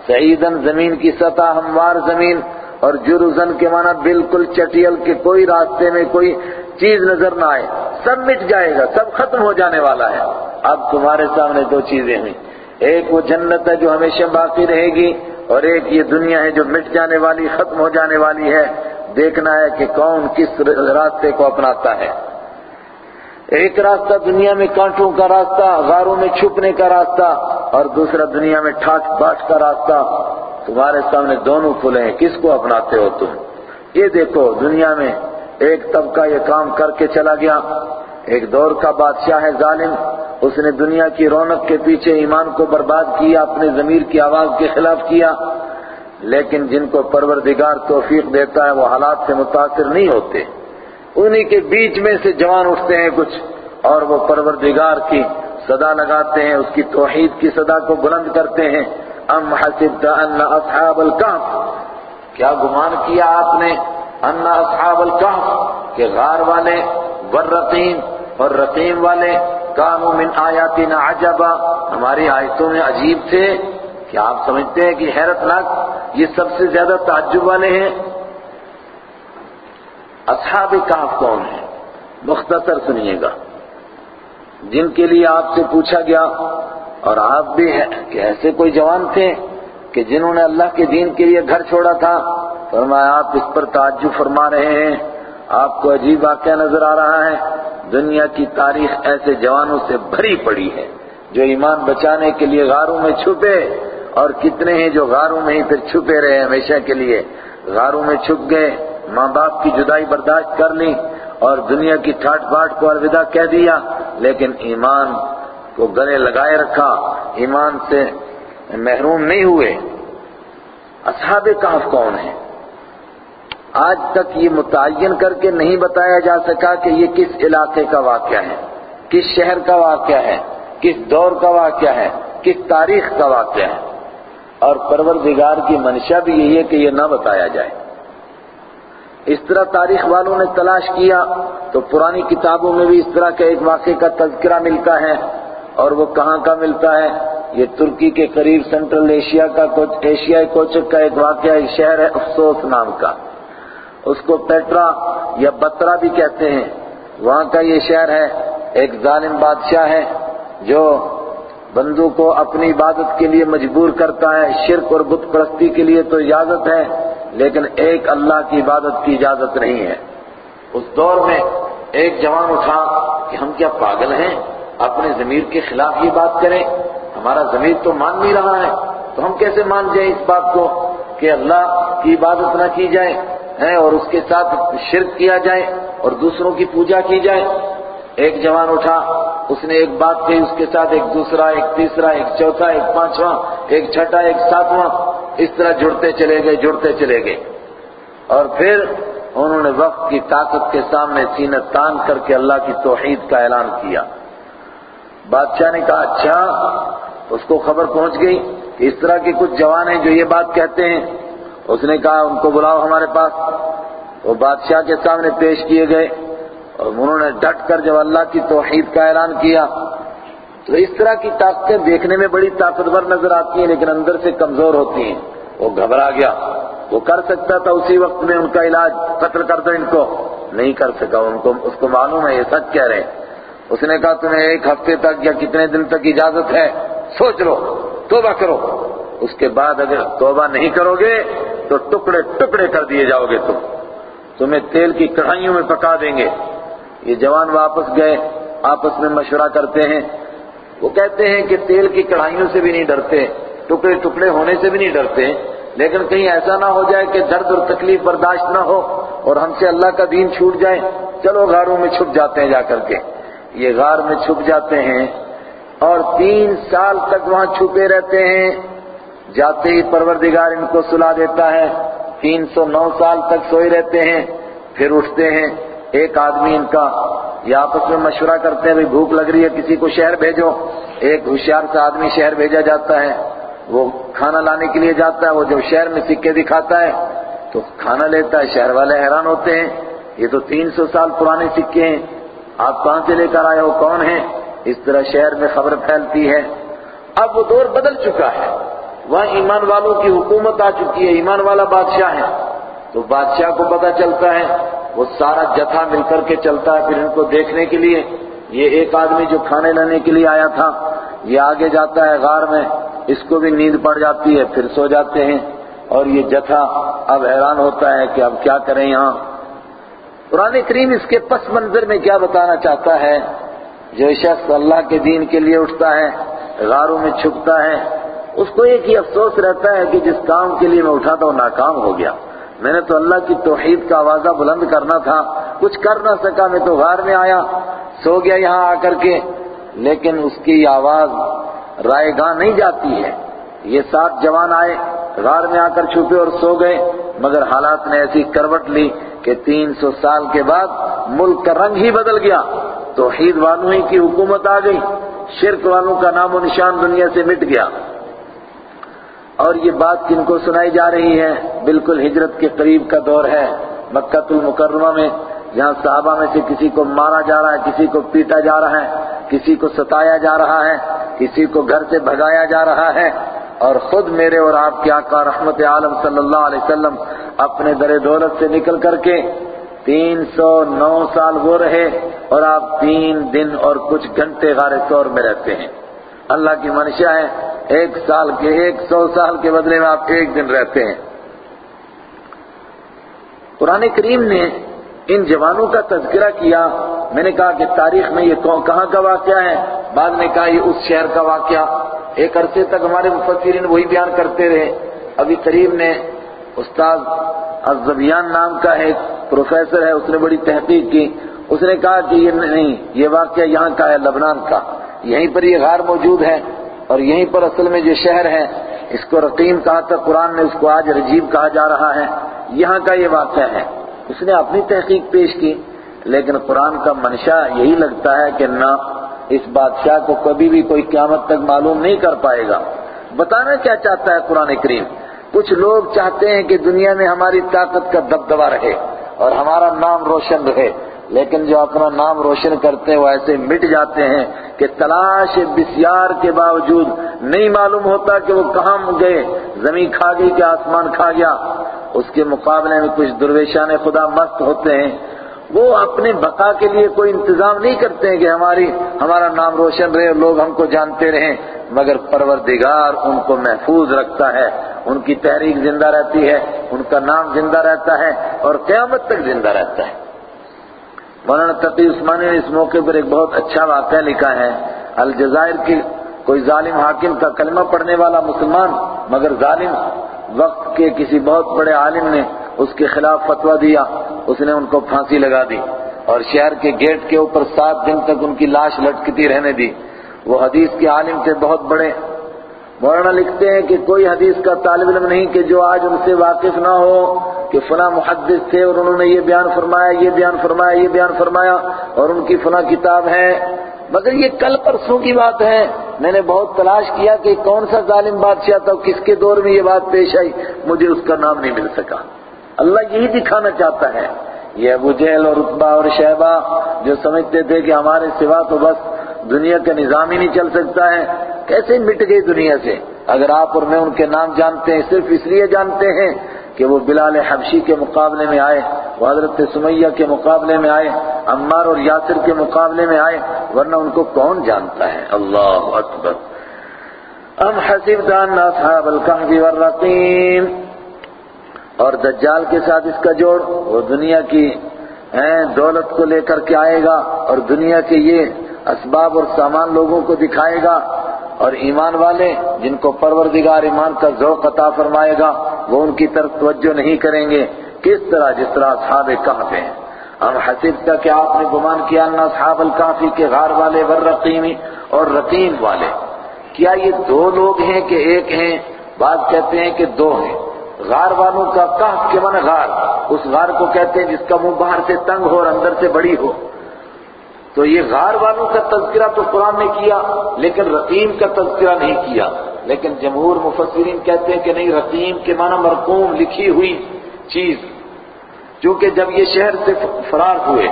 سعیدن زمین کی سطح، ہموار زمین۔ اور جرزن کے معنی بالکل چٹیل کے کوئی راستے میں کوئی چیز نظر نہ آئے۔ سب مٹ جائے گا، سب ختم ہو جانے والا ہے۔ اب تمہارے سامنے دو چیزیں ہیں۔ ایک وہ جنت ہے جو ہمیشہ باقی رہے گی، اور ایک یہ دنیا ہے جو مٹ جانے والی، ختم ہو جانے والی ہے۔ دیکھنا ہے کہ کون کس راستے کو اپناتا ہے۔ ایک راستہ دنیا میں کانٹوں کا راستہ، غاروں میں چھپنے کا راستہ، اور دوسرا دنیا میں ٹھاٹ باٹ کا راستہ۔ تمہارے سامنے دونوں کھلے ہیں۔ کس کو اپناتے ہو تم؟ یہ دیکھو، دنیا میں ایک طبقہ یہ کام کر کے چلا گیا۔ ایک دور کا بادشاہ ہے ظالم۔ اس نے دنیا کی رونق کے پیچھے ایمان کو برباد کیا، اپنے ضمیر کی آواز کے خلاف کیا۔ لیکن جن کو پروردگار توفیق دیتا ہے، وہ حالات سے متاثر نہیں ہوتے۔ انہی کے بیچ میں سے جوان اٹھتے ہیں کچھ، اور وہ پروردگار کی صدا لگاتے ہیں، اس کی توحید کی صدا کو بلند کرتے ہیں۔ ام حسبت ان اصحاب الكهف کیا گمان کیا آپ نے ان اصحاب الكهف کہ غار والے، والرقیم، اور رقیم والے کانو من آیاتنا عجبا؟ ہماری آیتوں میں عجیب تھے کیا آپ سمجھتے ہیں کہ حیرت ناک یہ سب سے زیادہ تعجب والے ہیں۔ اصحاب کہف کون ہیں؟ مختصر سنیے گا۔ جن کے لیے آپ سے پوچھا گیا اور آپ بھی ہیں کہ ایسے کوئی جوان تھے کہ جنہوں نے اللہ کے دین کے لیے گھر چھوڑا تھا۔ فرمایا، آپ اس پر تعجب فرما رہے ہیں۔ آپ کو عجیب واقعہ نظر آ رہا ہے۔ دنیا کی تاریخ ایسے جوانوں سے بھری پڑی ہے جو ایمان بچانے کے لیے غاروں میں چھپے اور کتنے ہیں جو غاروں میں ہی پھر چھپے رہے ہمیشہ کے لیے۔ غاروں میں چھپ گئے، ماں باپ کی جدائی برداشت کر لی اور دنیا کی ٹھاٹ باٹ کو الوداع کہہ دیا، لیکن ایمان کو گلے لگائے رکھا، ایمان سے محروم نہیں ہوئے۔ اصحاب کہف کون ہیں؟ آج تک یہ متعین کر کے نہیں بتایا جا سکا کہ یہ کس علاقے کا واقعہ ہے، کس شہر کا واقعہ ہے، کس دور کا واقعہ ہے، کس تاریخ کا واقعہ ہے۔ اور پروردگار کی منشا بھی یہی ہے کہ یہ نہ بتایا جائے۔ اس طرح تاریخ والوں نے تلاش کیا تو پرانی کتابوں میں بھی اس طرح کے ایک واقعے کا تذکرہ ملتا ہے۔ اور وہ کہاں کا ملتا ہے؟ یہ ترکی کے قریب سینٹرل ایشیا کا ایشیائی کوچک کا ایک واقعہ شہر ہے افسوس نام کا۔ اس کو پیٹرا یا بترا بھی کہتے ہیں۔ وہاں کا یہ شہر ہے، ایک ظالم بادشاہ ہے جو بندوں کو اپنی عبادت کے لیے مجبور کرتا ہے۔ شرک اور بت پرستی کے لیے تو اجازت ہے، لیکن ایک اللہ کی عبادت کی اجازت نہیں ہے۔ اس دور میں ایک جوان اٹھا کہ ہم کیا پاگل ہیں؟ اپنے ضمیر کے خلاف یہ بات کریں، ہمارا ضمیر تو مان نہیں رہا ہے، تو ہم کیسے مان جائیں اس بات کو کہ اللہ کی عبادت نہ کی جائے اور اس کے ساتھ شرک کیا جائے اور دوسروں کی پوجا کی جائے؟ ایک جوان اٹھا، اس نے ایک بات کہی، اس کے ساتھ ایک دوسرا، ایک تیسرا، ایک چوتھا، ایک پانچواں، ایک چھٹا، ایک ساتواں، اس طرح جڑتے چلے گئے، جڑتے چلے گئے۔ اور پھر انہوں نے وقت کی طاقت کے سامنے سینہ تان کر کے اللہ کی توحید کا اعلان کیا۔ بادشاہ نے کہا اچھا اس کو خبر پہنچ گئی کہ اس طرح کے کچھ جوان ہیں جو یہ بات کہتے ہیں۔ اس نے کہا، ان کو بلاؤ ہمارے پاس۔ وہ بادشاہ کے سامنے پیش کیے گئے اور انہوں نے ڈٹ کر جب اللہ کی توحید کا اعلان کیا۔ تو اس طرح کی طاقتیں دیکھنے میں بڑی طاقتور نظر آتی ہیں، لیکن اندر سے کمزور ہوتی ہیں۔ وہ گھبرا گیا۔ وہ کر سکتا تھا اسی وقت میں ان کا علاج قتل کر دو، ان کو نہیں کر سکا۔ ان کو، اس کو معلوم ہے، یہ سچ کہہ رہے ہیں۔ اس نے کہا، تمہیں ایک ہفتے تک یا کتنے دن تک اجازت ہے؟ سوچ لو، توبہ کرو. اس کے بعد اگر توبہ نہیں کرو گے، تو ٹکڑے ٹکڑے کر دیے جاؤ گے تم۔ تمہیں تیل کی کڑھائیوں میں پکا دیں گے۔ یہ جوان واپس گئے، آپس میں مشورہ کرتے ہیں۔ وہ کہتے ہیں کہ تیل کی کڑھائیوں سے بھی نہیں ڈرتے، ٹکڑے ٹکڑے ہونے سے بھی نہیں ڈرتے۔ لیکن کہیں ایسا نہ ہو جائے کہ درد اور تکلیف برداشت نہ ہو اور ہم سے اللہ کا دین چھوٹ جائے۔ چلو غاروں میں چھپ جاتے ہیں جا کر کے۔ یہ غار میں چھپ جاتے ہیں اور تین سال تک وہاں چھپے رہتے ہیں۔ جاتے ہی پروردگار ان کو سلا دیتا ہے۔ تین سو نو سال تک سوئے رہتے ہیں، پھر اٹھتے ہیں۔ ایک آدمی ان کا یہ آپس میں مشورہ کرتے ہیں بھوک لگ رہی ہے، کسی کو شہر بھیجو۔ ایک ہوشیار سے آدمی شہر بھیجا جاتا ہے۔ وہ کھانا لانے کے لیے جاتا ہے، وہ جب شہر میں سکے دکھاتا ہے، تو کھانا لیتا ہے۔ شہر والے حیران ہوتے ہیں۔ یہ تو تین سو سال پرانے سکے ہیں۔ آپ کہاں سے لے کر آئے ہو؟ کون ہیں؟ اس طرح شہر میں خبر پھیلتی ہے۔ اب وہ دور بدل چکا ہے۔ وہاں ایمان والوں کی حکومت آ چکی ہے۔ ایمان والا بادشاہ ہے تو بادشاہ کو پتا چلتا ہے۔ وہ سارا جتھا مل کر کے چلتا ہے۔ پھر ان کو دیکھنے کے لیے یہ ایک آدمی جو کھانے لانے کے لیے آیا تھا، یہ آگے جاتا ہے غار میں۔ اس کو بھی نیند پڑ جاتی ہے۔ پھر سو جاتے ہیں۔ اور یہ جتھا اب حیران ہوتا ہے کہ اب کیا کریں یہاں۔ قرآن کریم اس کے پس منظر میں کیا بتانا چاہتا ہے؟ جو شخص اللہ کے دین کے لیے اٹھتا ہے، غاروں میں چھپتا ہے، اس کو ایک ہی افسوس رہتا ہے کہ جس کام کے لیے میں اٹھا تھا وہ ناکام ہو گیا۔ میں نے تو اللہ کی توحید کا آوازہ بلند کرنا تھا۔ کچھ کر نہ سکا، میں تو غار میں آیا۔ سو گیا یہاں آ کر کے۔ لیکن اس کی آواز رائے گاہ نہیں جاتی ہے۔ یہ سات جوان آئے، غار میں آ کر چھپے اور سو گئے۔ مگر حالات نے ایسی کروٹ لی کہ تین سو سال کے بعد ملک کا رنگ ہی بدل گیا۔ توحید والوں ہی کی حکومت آ گئی۔ شرک والوں کا نام و نشان دنیا سے مٹ گیا۔ اور یہ بات کن کو سنائی جا رہی ہے؟ بالکل ہجرت کے قریب کا دور ہے۔ مکہ المکرمہ میں جہاں صحابہ میں سے کسی کو مارا جا رہا ہے، کسی کو پیٹا جا رہا ہے، کسی کو ستایا جا رہا ہے، کسی کو گھر سے بھگایا جا رہا ہے۔ اور خود میرے اور آپ کے آقا رحمت عالم صلی اللہ علیہ وسلم اپنے در دولت سے نکل کر کے تین سو نو سال وہ رہے اور آپ تین دن اور کچھ گھنٹے غار طور میں رہتے ہیں۔ اللہ کی منشا ہے، ایک سال کے ایک سو سال کے بدلے میں آپ ایک دن رہتے ہیں۔ قرآن کریم نے ان جوانوں کا تذکرہ کیا۔ میں نے کہا کہ تاریخ میں یہ کہاں کا واقعہ ہے؟ بعد میں کہا یہ اس شہر کا واقعہ۔ ایک عرصے تک ہمارے مفسرین وہی بیان کرتے رہے۔ ابھی قریب نے استاد الزبیان نام کا ایک پروفیسر ہے، اس نے بڑی تحقیق کی۔ اس نے کہا کہ یہ نہیں، یہ واقعہ یہاں کا ہے، لبنان کا۔ یہیں پر یہ غار موجود ہے اور یہیں پر اصل میں جو شہر ہے۔ اس کو رقیم کہا تھا، قرآن نے اس کو آج رجیب کہا جا رہا ہے۔ یہاں کا یہ واقعہ ہے۔ اس نے اپنی تحقیق پیش کی، لیکن قرآن کا منشا یہی لگتا ہے کہ نہ اس بادشاہ کو کبھی بھی کوئی قیامت تک معلوم نہیں کر پائے گا۔ بتانا کیا چاہتا ہے قرآن کریم؟ کچھ لوگ چاہتے ہیں کہ دنیا میں ہماری طاقت کا دبدبا رہے اور ہمارا نام روشن رہے، لیکن جو اپنا نام روشن کرتے ہیں، وہ ایسے مٹ جاتے ہیں کہ تلاش بسیار کے باوجود نہیں معلوم ہوتا کہ وہ کہاں گئے۔ زمین کھا گئی کہ آسمان کھا گیا۔ اس کے مقابلے میں کچھ درویشان خدا مست ہوتے ہیں۔ وہ اپنے بقا کے لیے کوئی انتظام نہیں کرتے ہیں کہ ہماری ہمارا نام روشن رہے اور لوگ ہم کو جانتے رہیں۔ مگر پروردگار ان کو محفوظ رکھتا ہے۔ ان کی تحریک زندہ رہتی ہے۔ ان کا نام زندہ رہتا ہے اور قیامت تک زندہ رہتا ہے۔ مولانا تقی عثمانی نے اس موقع پر ایک بہت اچھا واقعہ لکھا ہے۔ الجزائر کی کوئی ظالم حاکم کا کلمہ پڑھنے والا مسلمان، مگر ظالم وقت کے کسی بہت بڑے عالم نے اس کے خلاف فتویٰ دیا، اس نے ان کو پھانسی لگا دی اور شہر کے گیٹ کے اوپر سات دن تک ان کی لاش لٹکتی رہنے دی۔ وہ حدیث کے عالم تھے بہت بڑے۔ مولانا لکھتے ہیں کہ کوئی حدیث کا طالب علم نہیں کہ جو آج ان سے واقف نہ ہو، کہ فلاں محدث تھے اور انہوں نے یہ بیان فرمایا، یہ بیان فرمایا، یہ بیان فرمایا اور ان کی فلاں کتاب ہے۔ مگر یہ کل پرسوں کی بات ہے۔ میں نے بہت تلاش کیا کہ کون سا ظالم بادشاہ تھا، کس کے دور میں یہ بات پیش آئی؟ مجھے اس کا نام نہیں مل سکا۔ اللہ یہی دکھانا چاہتا ہے۔ یہ ابو جہل اور رتبہ اور شہبہ جو سمجھتے تھے کہ ہمارے سوا تو بس دنیا کا نظام ہی نہیں چل سکتا ہے، کیسے مٹ گئی دنیا سے؟ اگر آپ اور میں ان کے نام جانتے ہیں، صرف اس لیے جانتے ہیں کہ وہ بلال حبشی کے مقابلے میں آئے، وہ حضرت سمیہ کے مقابلے میں آئے، عمار اور یاسر کے مقابلے میں آئے، ورنہ ان کو کون جانتا ہے؟ اللہ اکبر۔ ام حسب دان اصحاب القحف والرقیم اور دجال کے ساتھ اس کا جوڑ وہ دنیا کی دولت کو لے کر کے آئے گا اور دنیا کے یہ اسباب اور سامان لوگوں کو دکھائے گا اور ایمان والے جن کو پروردگار ایمان کا ذوق عطا فرمائے گا، وہ ان کی طرف توجہ نہیں کریں گے۔ کس طرح جس طرح اصحاب کہف ہیں۔ ہم حسب کا کہ آپ نے گمان کیا ان اصحاب الکافی کے غار والے والرقیمی اور رقیم والے۔ کیا یہ دو لوگ ہیں کہ ایک ہیں؟ بعض کہتے ہیں کہ دو ہیں۔ غار والوں کا کہف کے من غار، اس غار کو کہتے ہیں جس کا منہ باہر سے تنگ ہو اور اندر سے بڑی ہو۔ تو یہ غار والوں کا تذکرہ تو قرآن نے کیا، لیکن رقیم کا تذکرہ نہیں کیا۔ لیکن جمہور مفسرین کہتے ہیں کہ نہیں، رقیم کے معنی مرقوم لکھی ہوئی چیز۔ چونکہ جب یہ شہر سے فرار ہوئے،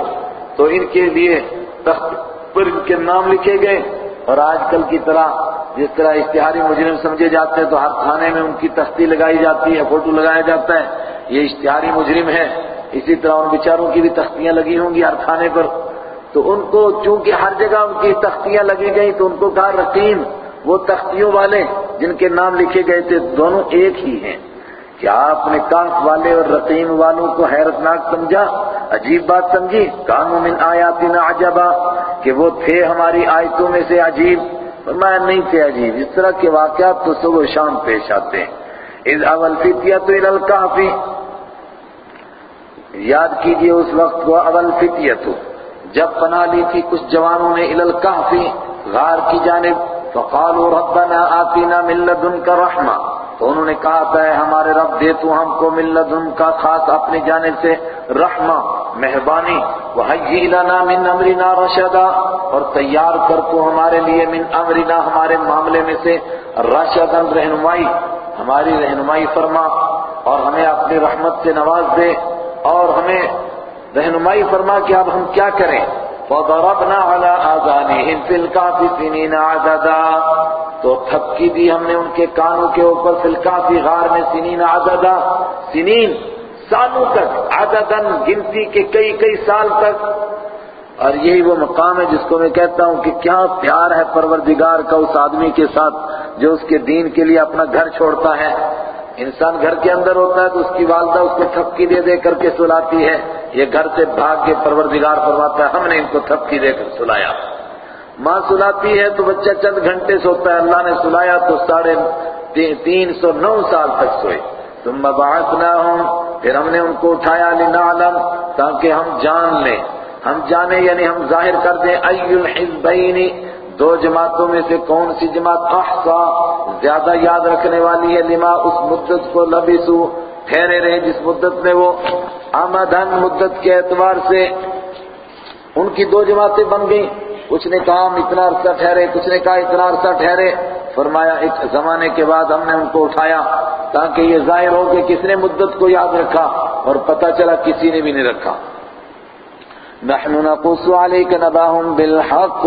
تو ان کے لیے تخت پر ان کے نام لکھے گئے۔ اور آج کل کی طرح جس طرح اشتہاری مجرم سمجھے جاتے ہیں تو ہر تھانے میں ان کی تختی لگائی جاتی ہے، فوٹو لگایا جاتا ہے۔ یہ اشتہاری مجرم ہے اسی طرح ان بیچاروں کی بھی تختیاں لگی ہوں گی ہر تھانے پر۔ تو ان کو چونکہ ہر جگہ ان کی تختیاں لگی گئی تو ان کو کہا رقیم وہ تختیوں والے جن کے نام لکھے گئے تھے، دونوں ایک ہی ہیں۔ کیا آپ نے کاف والے اور رقیم والوں کو حیرتناک سمجھا؟ عجیب بات سمجھی؟ کانو من آیاتنا عجبا، کہ وہ تھے ہماری آیتوں میں سے عجیب۔ فرمایا، نہیں تھے عجیب۔ اس طرح کے واقعات تو صبح و شام پیش آتے ہیں۔ اذ اول فتیت الى الکافی یاد کیجیے اس وقت کو اول فتیت جب پناہ لی تھی کچھ جوانوں نے الى الکافی غار کی جانب، فقالوا ربنا آتنا من لدنک رحمہ۔ تو انہوں نے کہا تھا ہمارے رب، دے تو ہم کو من لدن کا خاص اپنی جانب سے رحمہ، مہربانی وحیی لنا من امرنا رشدا، اور تیار کر تو ہمارے لیے من امرنا ہمارے معاملے میں سے رشدا رہنمائی، ہماری رہنمائی فرما، اور ہمیں اپنی رحمت سے نواز دے، اور ہمیں رہنمائی فرما کہ اب ہم کیا کریں. فضربنا على آذانهم في الكافي عددا تو تھپکی دی ہم نے ان کے کانوں کے اوپر في الكافي غار میں سنین عددا، سنین سالوں تک عددن گنتی کے کئی کئی سال تک۔ اور یہی وہ مقام ہے جس کو میں کہتا ہوں کہ کیا پیار ہے پروردگار کا اس آدمی کے ساتھ جو اس کے دین کے لیے اپنا گھر چھوڑتا ہے۔ انسان گھر کے اندر ہوتا ہے تو اس کی والدہ اس کو تھپکی دے دے کر کے سلاتی ہے۔ یہ گھر سے بھاگ کے پروردگار فرماتا ہے، ہم نے ان کو تھپکی دے کر سلایا۔ ماں سلاتی ہے تو بچہ چند گھنٹے سوتا ہے۔ اللہ نے سلایا تو ساڑھے تین سو نو سال تک سوئے۔ ثم بعثناهم پھر ہم نے ان کو اٹھایا لنعلم تاکہ ہم جان لیں۔ ہم جانے یعنی ہم ظاہر کر دیں۔ ای الحزبین۔ دو جماعتوں میں سے کون سی جماعت احصا زیادہ یاد رکھنے والی ہے۔ لما اس مدت کو لبسو۔ ٹھہرے رہے جس مدت میں وہ آمدن مدت کے اعتبار سے ان کی دو جماعتیں بن گئیں۔ کچھ نے کہا ہم اتنا عرصہ ٹھہرے، کچھ نے کہا اتنا عرصہ ٹھہرے۔ فرمایا ایک زمانے کے بعد ہم نے ان کو اٹھایا تاکہ یہ ظاہر ہو کہ کس نے مدت کو یاد رکھا اور پتہ چلا کسی نے بھی نہیں رکھا۔ نحن نقص علیک نباہم بالحق۔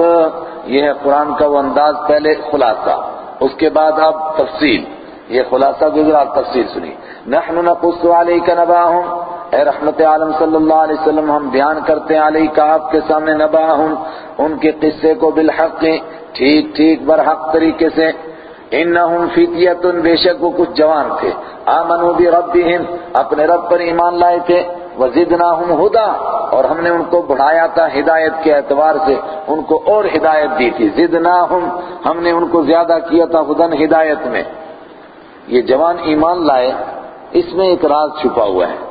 یہ ہے قرآن کا وہ انداز پہلے خلاصہ، اس کے بعد اب تفصیل۔ یہ خلاصہ گزرا تفصیل سنی۔ نحن نقص علیک نباہم۔ اے رحمت عالم صلی اللہ علیہ وسلم، ہم بیان کرتے ہیں علیہ کا آپ کے سامنے نباہم، ان کے قصے کو بالحق، ٹھیک ٹھیک، برحق طریقے سے۔ انہم فتیتن بے شک وہ کچھ جوان تھے۔ آمنوا بربہم، اپنے رب پر ایمان لائے تھے۔ وزدناہم ہدا، اور ہم نے ان کو بڑھایا تھا ہدایت کے اعتبار سے۔ ان کو اور ہدایت دی تھی۔ زدناہم، ہم نے ان کو زیادہ کیا تھا ہدن، ہدایت میں۔ یہ جوان ایمان لائے، اس میں ایک راز چھپا ہوا ہے۔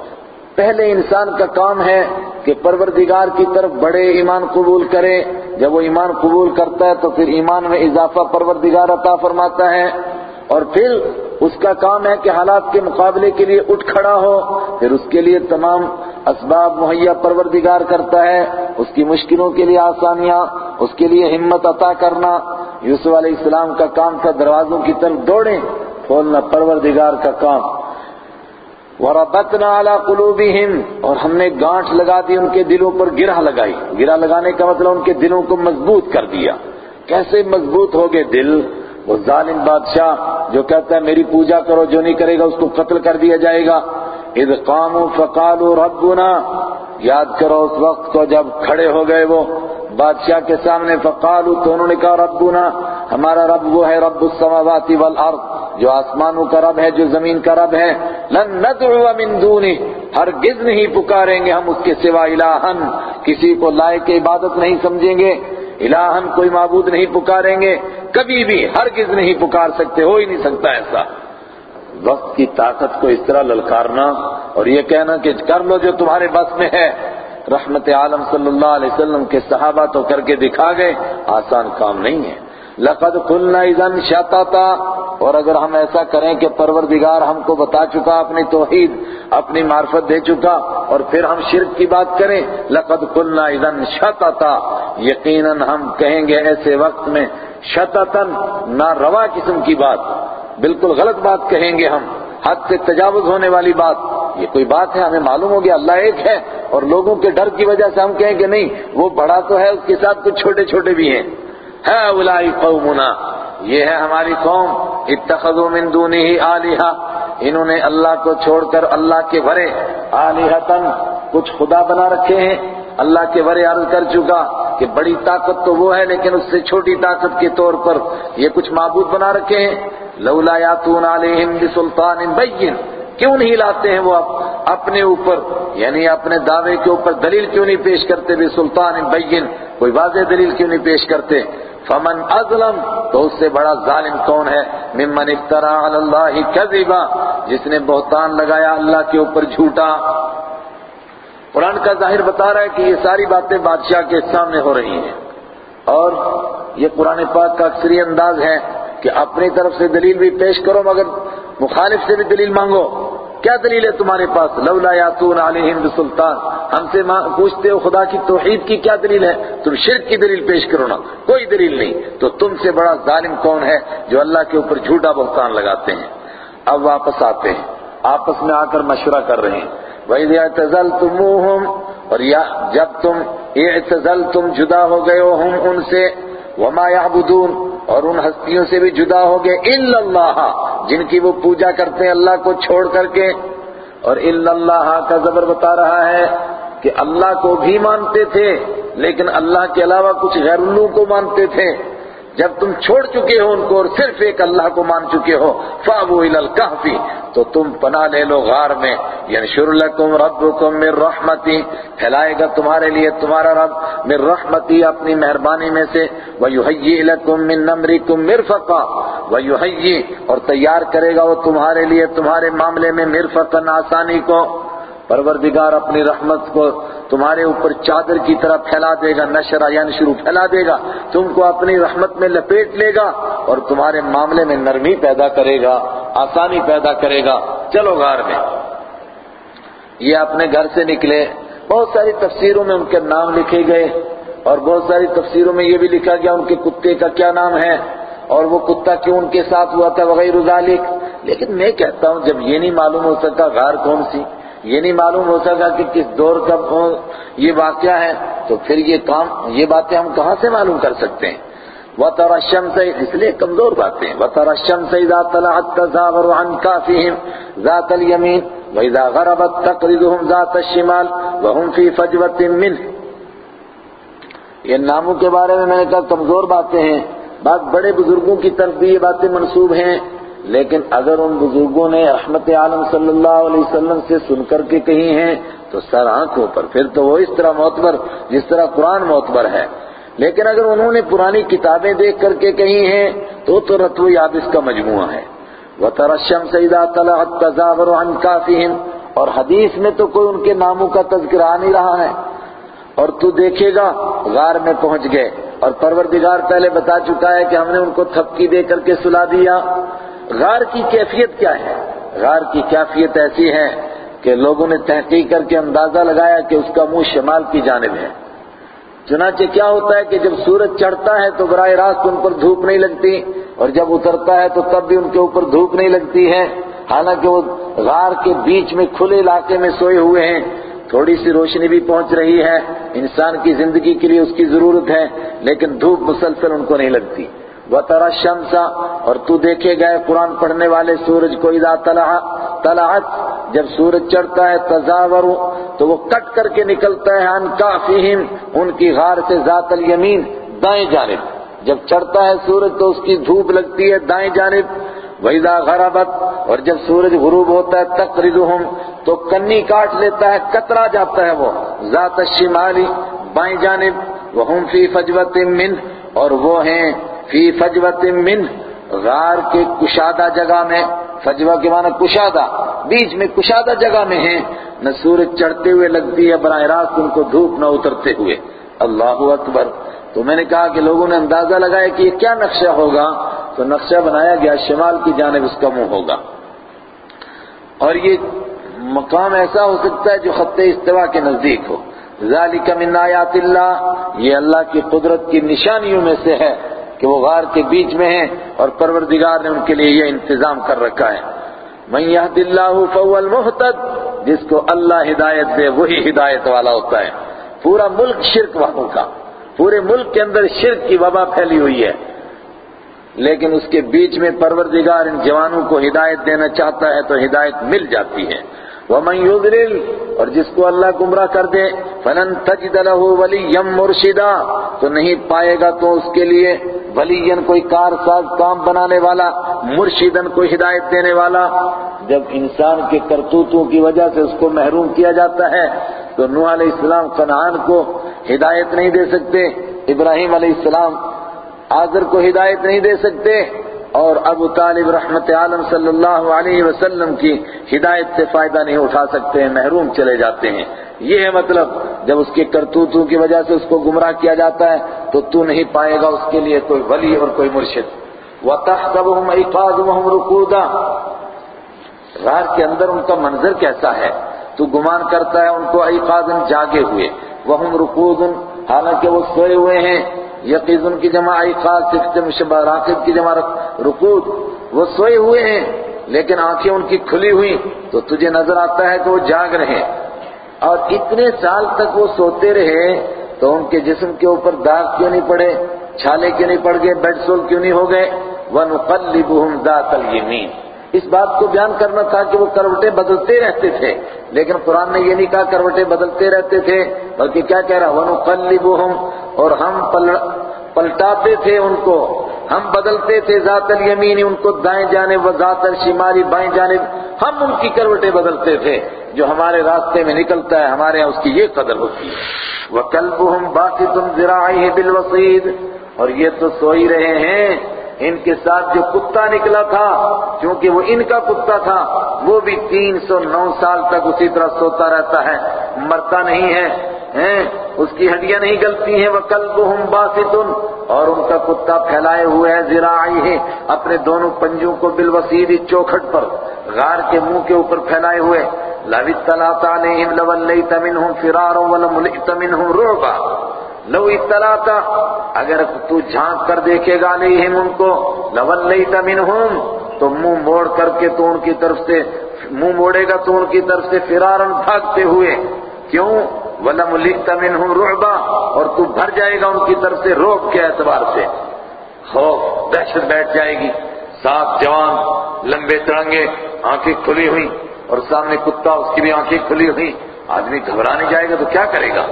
پہلے انسان کا کام ہے کہ پروردگار کی طرف بڑے ایمان قبول کرے۔ جب وہ ایمان قبول کرتا ہے تو پھر ایمان میں اضافہ پروردگار عطا فرماتا ہے۔ اور پھر اس کا کام ہے کہ حالات کے مقابلے کے لیے اٹھ کھڑا ہو۔ پھر اس کے لیے تمام اسباب مہیا پروردگار کرتا ہے۔ اس کی مشکلوں کے لیے آسانیاں، اس کے لیے ہمت عطا کرنا۔ یوسف علیہ السلام کا کام تھا دروازوں کی طرف دوڑیں۔ کھولنا پروردگار کا کام۔ وَرَبَتْنَا عَلَى قُلُوبِهِمْ۔ اور ہم نے گانٹھ لگا دی ان کے دلوں پر گرہ لگائی۔ گرہ لگانے کا مطلب ان کے دلوں کو مضبوط کر دیا۔ کیسے مضبوط ہو گئے دل؟ وہ ظالم بادشاہ جو کہتا ہے میری پوجا کرو، جو نہیں کرے گا اس کو قتل کر دیا جائے گا۔ اذ قاموا فقالوا ربنا۔ یاد کرو اس وقت کو جب کھڑے ہو گئے وہ بادشاہ کے سامنے فقالوا تو انہوں نے کہا ربنا، ہمارا رب وہ ہے رب السماوات والارض۔ جو آسمانوں کا رب ہے، جو زمین کا رب ہے، لن ندعو من دونه ہرگز نہیں پکاریں گے ہم اس کے سوا الہن کسی کو لائق عبادت نہیں سمجھیں گے الہن کوئی معبود نہیں پکاریں گے، کبھی بھی ہرگز نہیں پکار سکتے، ہو ہی نہیں سکتا ایسا۔ وقت کی طاقت کو اس طرح للکارنا اور یہ کہنا کہ کر لو جو تمہارے بس میں ہے۔ رحمت عالم صلی اللہ علیہ وسلم کے صحابہ تو کر کے دکھا گئے، آسان کام نہیں ہے۔ لقد قلنا اذن شططا۔ اور اگر ہم ایسا کریں کہ پروردگار ہم کو بتا چکا، اپنی توحید، اپنی معرفت دے چکا، اور پھر ہم شرک کی بات کریں، لقد قلنا اذن شططا۔ یقیناً ہم کہیں گے ایسے وقت میں شططن ناروا قسم کی بات۔ بالکل غلط بات کہیں گے ہم۔ حد سے تجاوز ہونے والی بات۔ یہ کوئی بات ہے، ہمیں معلوم ہو گیا، اللہ ایک ہے۔ اور لوگوں کے ڈر کی وجہ سے ہم کہیں کہ نہیں، وہ بڑا تو ہے، اس کے ساتھ کچھ چھوٹے چھوٹے بھی ہیں۔ ہے اولائی قومنا، یہ ہے ہماری قوم، اتخذوا من دونه آلہا انہوں نے اللہ کو چھوڑ کر اللہ کے ورے آلہتن کچھ خدا بنا رکھے ہیں۔ اللہ کے ورے عرض کر چکا کہ بڑی طاقت تو وہ ہے، لیکن اس سے چھوٹی طاقت کے طور پر یہ کچھ معبود بنا رکھے ہیں۔ لولا یاتون علیہم بسلطان بین۔ کیوں نہیں لاتے ہیں وہ اپنے اوپر؟ یعنی اپنے دعوے کے اوپر دلیل کیوں نہیں پیش کرتے بھی سلطان بین؟ کوئی واضح دلیل کیوں نہیں پیش کرتے؟ فمن ازلم تو اس سے بڑا ظالم کون ہے؟ ممن افترا علی اللہ کذبا، جس نے بہتان لگایا اللہ کے اوپر جھوٹا۔ قرآن کا ظاہر بتا رہا ہے کہ یہ ساری باتیں بادشاہ کے سامنے ہو رہی ہیں۔ اور یہ قرآن پاک کا اکثری انداز ہے کہ اپنی طرف سے دلیل بھی پیش کرو، مگر مخالف سے بھی دلیل مانگو۔ کیا دلیل ہے تمہارے پاس؟ لولا یاتون علیہم سلطان ہم سے پوچھتے ہو خدا کی توحید کی کیا دلیل ہے؟ تم شرک کی دلیل پیش کرو نا۔ کوئی دلیل نہیں۔ تو تم سے بڑا ظالم کون ہے جو اللہ کے اوپر جھوٹا بہتان لگاتے ہیں؟ اب واپس آتے ہیں۔ آپس میں آ کر مشورہ کر رہے ہیں۔ وَإِذْ اعْتَزَلْتُمُوهُمْ اور یا جب تم اعتزلتم جدا ہو گئے ہو ہم ان سے، وما يعبدون اور ان ہستیوں سے بھی جدا ہو گئے الا اللہ، جن کی وہ پوجا کرتے ہیں اللہ کو چھوڑ کر کے۔ اور الا اللہ کا زبر بتا رہا ہے کہ اللہ کو بھی مانتے تھے، لیکن اللہ کے علاوہ کچھ غیر اللہ کو مانتے تھے۔ جب تم چھوڑ چکے ہو ان کو اور صرف ایک اللہ کو مان چکے ہو فَأَبُوا إِلَى تو تم پناہ لے لو غار میں۔ يَنْشُرْ لَكُمْ رَبُّكُمْ مِنْ رَحْمَتِ پھیلائے گا تمہارے لیے تمہارا رب مِنْ رَحْمَتِ اپنی مہربانی میں سے۔ وَيُحَيِّئِ لَكُمْ مِنْ نَمْرِكُمْ مِرْفَقًا وَيُحَيِّئِ اور تیار کرے گا وہ تمہارے لیے تمہارے معاملے میں مرفقاً آسانی کو۔ پروردگار اپنی رحمت کو تمہارے اوپر چادر کی طرح پھیلا دے گا، نشرہ یعنی شروع پھیلا دے گا۔ تم کو اپنی رحمت میں لپیٹ لے گا اور تمہارے معاملے میں نرمی پیدا کرے گا، آسانی پیدا کرے گا۔ چلو غار میں۔ یہ اپنے گھر سے نکلے۔ بہت ساری تفسیروں میں ان کے نام لکھے گئے اور بہت ساری تفسیروں میں یہ بھی لکھا گیا ان کے کتے کا کیا نام ہے اور وہ کتا کیوں ان کے ساتھ ہوا تھا وغیرہ ذالک۔ لیکن میں کہتا ہوں، جب یہ نہیں معلوم ہو سکتا غار کون سی۔ یہ نہیں معلوم ہو سکا کہ کس دور کا یہ واقعہ ہے، تو پھر یہ کام، یہ باتیں ہم کہاں سے معلوم کر سکتے ہیں؟ وَتَرَى الشَّمْسَ، اس لیے کمزور باتیں۔ وَتَرَى الشَّمْسَ إِذَا طَلَعَتْ تَزَاوَرُ عَنْ كَافِهِمْ ذَاتَ الْيَمِينِ وَإِذَا غَرَبَتْ تَقْرِضُهُمْ ذَاتَ الشِّمَالِ وَهُمْ فِي فَجْوَةٍ مِّنْهِ۔ یہ ناموں کے بارے میں میں نے کہا کمزور باتیں ہیں۔ بعض بڑے بزرگوں کی طرف بھی یہ باتیں منسوب ہیں۔ لیکن اگر ان بزرگوں نے رحمت عالم صلی اللہ علیہ وسلم سے سن کر کے کہی ہیں، تو سر آنکھوں پر، پھر تو وہ اس طرح معتبر، جس طرح قرآن معتبر ہے۔ لیکن اگر انہوں نے پرانی کتابیں دیکھ کر کے کہی ہیں، تو تو رتو یاد اس کا مجموعہ ہے۔ وَتَرَشَّمْ سَيْدَا طَلَعَتْ تَزَابَرُ عَنْ كَافِهِمْ۔ اور حدیث میں تو کوئی ان کے ناموں کا تذکرہ نہیں رہا ہے۔ اور تو دیکھے گا، غار میں پہنچ گئے۔ اور پروردگار پہلے بتا چکا ہے کہ ہم نے ان کو تھپکی دے کر کے سلا دیا۔ غار کی کیفیت کیا ہے؟ غار کی کیفیت ایسی ہے کہ لوگوں نے تحقیق کر کے اندازہ لگایا کہ اس کا منہ شمال کی جانب ہے۔ چنانچہ کیا ہوتا ہے کہ جب سورج چڑھتا ہے تو براہ راست ان پر دھوپ نہیں لگتی، اور جب اترتا ہے تو تب بھی ان کے اوپر دھوپ نہیں لگتی ہے۔ حالانکہ وہ غار کے بیچ میں کھلے علاقے میں سوئے ہوئے ہیں۔ تھوڑی سی روشنی بھی پہنچ رہی ہے۔ انسان کی زندگی کے لیے اس کی ضرورت ہے، لیکن دھوپ مسلسل ان کو نہیں لگتی۔ وَتَرَى الشَّمْسَ، اور تو دیکھے گئے قرآن پڑھنے والے سورج کو اذا طلعت، جب سورج چڑھتا ہے تزاور تو وہ کٹ کر کے نکلتا ہے ان کافیہم ان کی غار سے ذات الیمین، دائیں جانب۔ جب چڑھتا ہے سورج، تو اس کی دھوپ لگتی ہے دائیں جانب۔ وَإِذَا غَرَبَتْ، اور جب سورج غروب ہوتا ہے تَقْرِدُهُمْ تو کنی کاٹ لیتا ہے، کترا جاتا ہے وہ۔ ذات الشمالی، بائیں جانب۔ وَهُمْ فِي فَجْوَةٍ مِّنْ اور وہ ہیں فی فجوت من غار کے کشادہ جگہ میں، فجوہ کے معنی کشادہ، بیچ میں کشادہ جگہ میں ہیں۔ نہ سورج چڑھتے ہوئے لگتی ہے، براہ راست ان کو دھوپ نہ اترتے ہوئے۔ اللہ اکبر۔ تو میں نے کہا کہ لوگوں نے اندازہ لگایا کہ یہ کیا نقشہ ہوگا۔ تو نقشہ بنایا گیا، شمال کی جانب اس کا منہ ہوگا۔ اور یہ مقام ایسا ہو سکتا ہے جو خط استوا کے نزدیک ہو۔ ذالک من آیات اللہ، یہ اللہ کی قدرت کی نشانیوں میں سے ہے۔ کہ وہ غار کے بیچ میں ہیں اور پروردگار نے ان کے لیے یہ انتظام کر رکھا ہے۔ میں یہ اللہ فهو المحتد جس کو اللہ ہدایت دے، وہی ہدایت والا ہوتا ہے۔ پورا ملک شرک والوں کا۔ پورے ملک کے اندر شرک کی وبا پھیلی ہوئی ہے۔ لیکن اس کے بیچ میں پروردگار ان جوانوں کو ہدایت دینا چاہتا ہے تو ہدایت مل جاتی ہے۔ وَمَن يُضْلِلْ، اور جس کو اللہ گمراہ کر دے، فَلَن تَجِدَ لَهُ وَلِيًّا مُرْشِدًا، تو نہیں پائے گا تو اس کے لیے ولیین کوئی کار ساز کام بنانے والا مرشدن کوئی ہدایت دینے والا۔ جب انسان کے کرتوتوں کی وجہ سے اس کو محروم کیا جاتا ہے، تو نوح علیہ السلام کنعان کو ہدایت نہیں دے سکتے، ابراہیم علیہ السلام آذر کو ہدایت نہیں دے سکتے اور ابو طالب رحمت عالم صلی اللہ علیہ وسلم کی ہدایت سے فائدہ نہیں اٹھا سکتے ہیں محروم چلے جاتے ہیں۔ یہ ہے مطلب جب اس کے کرتوتوں کی وجہ سے اس کو گمراہ کیا جاتا ہے، تو تو نہیں پائے گا اس کے لیے کوئی ولی اور کوئی مرشد۔ وَتَحْسَبُهُمْ اِقَادُمَهُمْ رُقُودًا۔ غار کے اندر ان کا منظر کیسا ہے؟ تو گمان کرتا ہے ان کو ایقاظن جاگے ہوئے۔ وَهُمْ رُقُودٌ۔ حالانکہ وہ سوئے ہوئے ہیں۔ یقیزن کی جمع ایقاظ صفت مشبہ راقب کی جمع رکود، وہ سوئے ہوئے ہیں، لیکن آنکھیں ان کی کھلی ہوئی تو تجھے نظر آتا ہے کہ وہ جاگ رہے اور اتنے سال تک وہ سوتے رہے، تو ان کے جسم کے اوپر داغ کیوں نہیں پڑے؟ چھالے کیوں نہیں پڑ گئے؟ بیڈ سول کیوں نہیں ہو گئے؟ وَنُقَلِّبُهُمْ ذَاتَ الْيَمِينَ۔ اس بات کو بیان کرنا تھا کہ وہ کروٹیں بدلتے رہتے تھے، لیکن قرآن نے یہ نہیں کہا کروٹیں بدلتے رہتے تھے، بلکہ کیا کہہ رہا، وَنُقَلِّبُهُمْ، اور ہم پلٹاتے تھے ان کو، ہم بدلتے تھے ذات الیمین، ان کو دائیں جانب و ذات الشمالی بائیں جانب، ہم ان کی کروٹیں بدلتے تھے، جو ہمارے راستے میں نکلتا ہے، ہمارے ہاں اس کی یہ قدر ہوتی ہے۔ وَكَلْبُهُمْ بَاسِطٌ ذِرَاعِهِ بِالْوَصِيدِ، اور یہ تو سوئی رہے ہیں ان کے ساتھ جو کتا نکلا تھا کیونکہ وہ ان کا کتا تھا، وہ بھی تین سو نو سال تک اسی طرح سوتا رہتا ہے، مرتا نہیں ہے اس کی ہڈیاں نہیں گلتی ہیں وہ کل باسطن اور ان کا کتا پھیلائے ہوئے ہے، زراعی ہے، اپنے دونوں پنجوں کو بالوسید چوکھٹ پر، غار کے منہ کے اوپر پھیلائے ہوئے۔ لو اطلاعت علیہم لولیت منہم فرارا ولملئت منہم رعبا۔ لو اطلاعت، اگر تو جھانک کر دیکھے گا علیہم ان کو، لولیت منہم، تو منہ موڑ کر کے تو ان کی طرف سے، منہ موڑے گا تو ان کی طرف سے فرارن بھاگتے ہوئے۔ کیوں؟ وَلَمُلِئْتَ مِنْهُمْ رُعْبًا، اور تو بھر جائے گا ان کی طرف سے روک کے اعتبار سے۔ خوف، دہشت بیٹھ جائے گی۔ سات جوان، لمبے ترنگے آنکھیں کھلی ہوئی اور سامنے کتا، اس کی بھی آنکھیں کھلی ہوئی آدمی گھبرانے جائے گا تو کیا کرے گا؟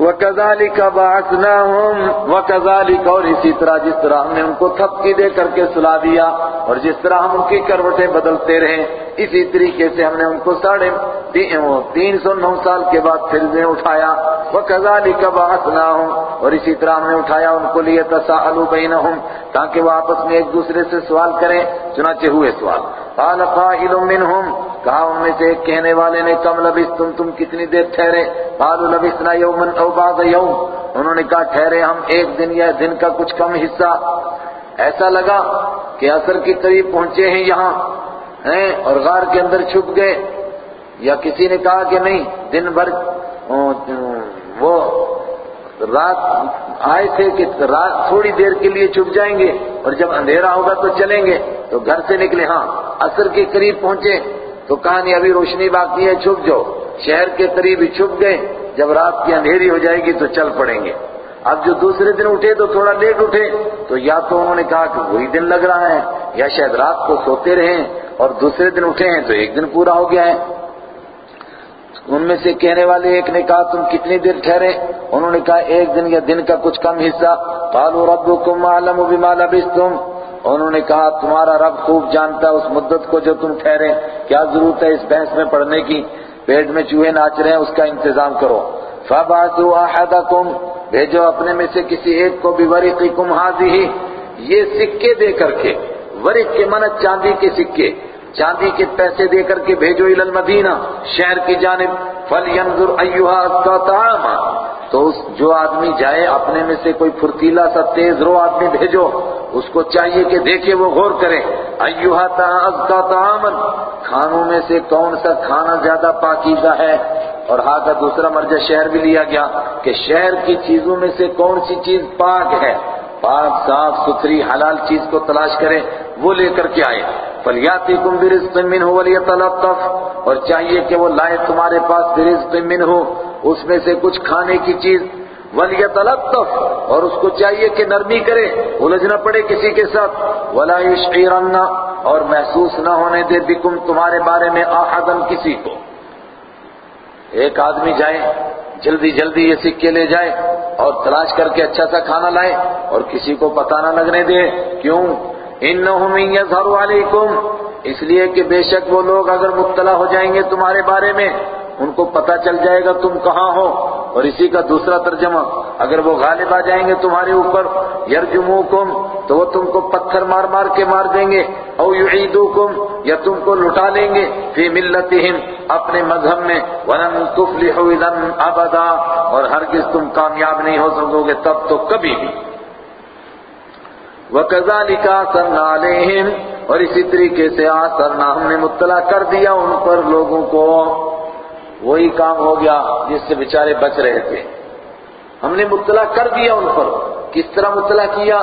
وَكَذَلِكَ بَعَثْنَاهُمْ وَكَذَلِكَ اور اسی طرح جس طرح ہم نے ان کو تھپکی دے کر کے سلا دیا اور جس طرح ہم ان کی کروٹیں بدلتے رہے اسی طریقے سے ہم نے ان کو ساڑھے تین سو نو سال کے بعد پھر سے اٹھایا۔ وَكَذَلِكَ بَعَثْنَاهُمْ اور اسی طرح ہم نے اٹھایا ان کو لیے تَسَأَلُوا بَيْنَهُمْ تاکہ وہ آپس میں ایک دوسرے سے سوال کریں، چنانچہ ہوئے سوال۔ قال قائل منهم، کہا ان میں سے ایک کہنے والے نے، کم لبستم تم کتنی دیر ٹھہرے؟ قالوا لبسنا یوما او بعض یوم۔ انہوں نے کہا، ٹھہرے ہم ایک دن یا دن کا کچھ کم حصہ۔ ایسا لگا کہ اثر کے قریب پہنچے ہیں یہاں، ہیں، اور غار کے اندر چھپ گئے۔ یا کسی نے کہا کہ نہیں، دن بھر، وہ رات آئے تھے کہ رات تھوڑی دیر کے لیے چھپ جائیں گے اور جب اندھیرا ہوگا تو چلیں گے تو گھر سے نکلے ہاں عصر کے قریب پہنچے تو کہانی ابھی روشنی باقی ہے، چھپ جاؤ۔ شہر کے قریب ہی چھپ گئے، جب رات کی اندھیری ہو جائے گی تو چل پڑیں گے۔ اب جو دوسرے دن اٹھے تو تھوڑا لیٹ اٹھے۔ تو یا تو انہوں نے کہا کہ وہی دن لگ رہا ہے، یا شاید رات کو سوتے رہے اور دوسرے دن اٹھے ہیں تو ایک دن پورا ہو گیا ہے۔ ان میں سے کہنے والے ایک نے کہا، تم کتنی دیر ٹھہرے؟ انہوں نے کہا، ایک دن یا دن کا کچھ کم حصہ. قالوا ربكم اعلم بما لبثتم انہوں نے کہا، تمہارا رب خوب جانتا ہے اس مدت کو جو تم ٹھہرے، کیا ضرورت ہے اس بحث میں پڑھنے کی؟ پیٹ میں چوہے ناچ رہے ہیں، اس کا انتظام کرو۔ فَبَعْثُوا أَحَدَكُمْ بھیجو اپنے میں سے کسی ایک کو بھی وَرِقِكُمْ هَذِهِ یہ سکے دے کر کے، ورق کے منت چاندی کے سکے۔ چاندی کے پیسے دے کر کے بھیجو الى المدینہ، شہر کی جانب، فَلْيَنْظُرْ أَيُّهَا أَسْقَطَعَامًا تو اس جو آدمی جائے، اپنے میں سے کوئی پھرتیلا سا تیز رو آدمی بھیجو، اس کو چاہیے کہ دیکھے وہ غور کرے۔ ایوہا کا تعامن کھانوں میں سے کون سا کھانا زیادہ پاکیزہ ہے؟ اور ہاں کا دوسرا مرجع شہر بھی لیا گیا کہ شہر کی چیزوں میں سے کون سی چیز پاک ہے؟ پاک، صاف، ستھری، حلال چیز کو تلاش کرے، وہ لے کر کے آئے۔ فَلْيَاتِكُمْ بِرِزْقٍ مِّنْهُ وَلْيَتَلَطَّفْ اور چاہیے کہ وہ لائے تمہارے پاس بِرِزْقٍ مِّنْهُ اس میں سے کچھ کھانے کی چیز۔ وَلْيَتَلَطَّفْ اور اس کو چاہیے کہ نرمی کرے الجھنا پڑے کسی کے ساتھ۔ وَلَا يُشْعِرَنَّ اور محسوس نہ ہونے دے بکم تمہارے بارے میں آحدن کسی کو۔ ایک آدمی جائے، جلدی جلدی یہ سکے لے جائے اور تلاش کر کے اچھا سا کھانا لائے اور کسی کو پتہ نہ لگنے دے۔ کیوں؟ انہم یظہر علیکم، اس لیے کہ بے شک وہ لوگ اگر مبتلا ہو جائیں گے تمہارے بارے میں، ان کو پتہ چل جائے گا تم کہاں ہو۔ اور اسی کا دوسرا ترجمہ، اگر وہ غالب آ جائیں گے تمہارے اوپر، یرجموکم، تو وہ تم کو پتھر مار مار کے مار دیں گے، او یعیدوکم، یا تم کو لٹا لیں گے، فی ملتہم، اپنے مذہب میں، ولن تفلحوا اذا ابدا۔ اور ہرگز تم کامیاب نہیں ہو سکو گے، تب تو کبھی بھی۔ وَكَذَلِكَ أَثَرْنَا عَلَيْهِمْ اور اسی طریقے سے آثرنا ہم نے مطلع کر دیا ان پر لوگوں کو۔ وہی کام ہو گیا جس سے بیچارے بچ رہے تھے۔ ہم نے مطلع کر دیا ان پر۔ کس طرح مطلع کیا؟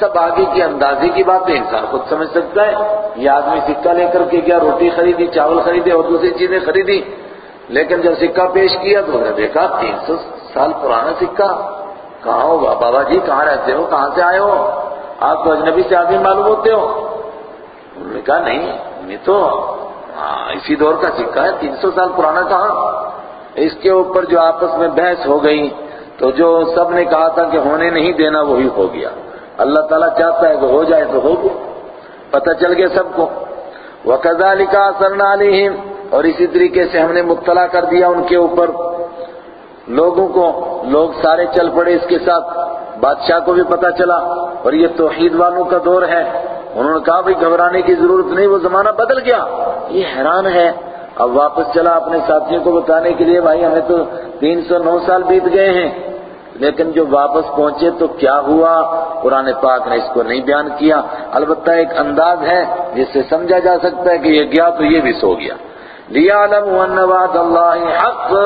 سب آگے کی اندازے کی باتیں۔ انسان خود سمجھ سکتا ہے۔ یہ آدمی سکہ لے کر کے کیا روٹی خریدی، چاول خریدے اور دوسری چیزیں خریدی۔ لیکن جب سکہ پیش کیا تو انہوں نے دیکھا، تین سو سال پرانا سکہ۔ کہاں ہو بابا جی کہاں رہتے ہو؟ کہاں سے آئے ہو؟ آپ تو اجنبی سے آدمی معلوم ہوتے ہو۔ انہوں نے کہا، نہیں میں تو ہاں، اسی دور کا سکہ ہے، تین سو سال پرانا کہاں اس کے اوپر جو آپس میں بحث ہو گئی، تو جو سب نے کہا تھا کہ ہونے نہیں دینا، وہی ہو گیا۔ اللہ تعالیٰ چاہتا ہے کہ ہو جائے تو ہو گیا۔ پتہ چل گیا سب کو۔ وَكَذَلِكَ أَثَرْنَا عَلَيْهِمْ۔ اور اسی طریقے سے ہم نے مطلع کر دیا ان کے اوپر۔ لوگوں کو، لوگ سارے چل پڑے اس کے ساتھ۔ بادشاہ کو بھی پتا چلا اور یہ توحید والوں کا دور ہے۔ انہوں نے کہا بھائی گھبرانے کی ضرورت نہیں، وہ زمانہ بدل گیا۔ یہ حیران ہے۔ اب واپس چلا اپنے ساتھیوں کو بتانے کے لیے، بھائی ہمیں تو تین سو نو سال بیت گئے ہیں۔ لیکن جو واپس پہنچے تو کیا ہوا؟ قرآن پاک نے اس کو نہیں بیان کیا۔ البتہ ایک انداز ہے جس سے سمجھا جا سکتا ہے کہ یہ گیا تو یہ بھی سو گیا۔ لِيَعْلَمُوا أَنَّ وَعْدَ اللَّهِ حَقٌّ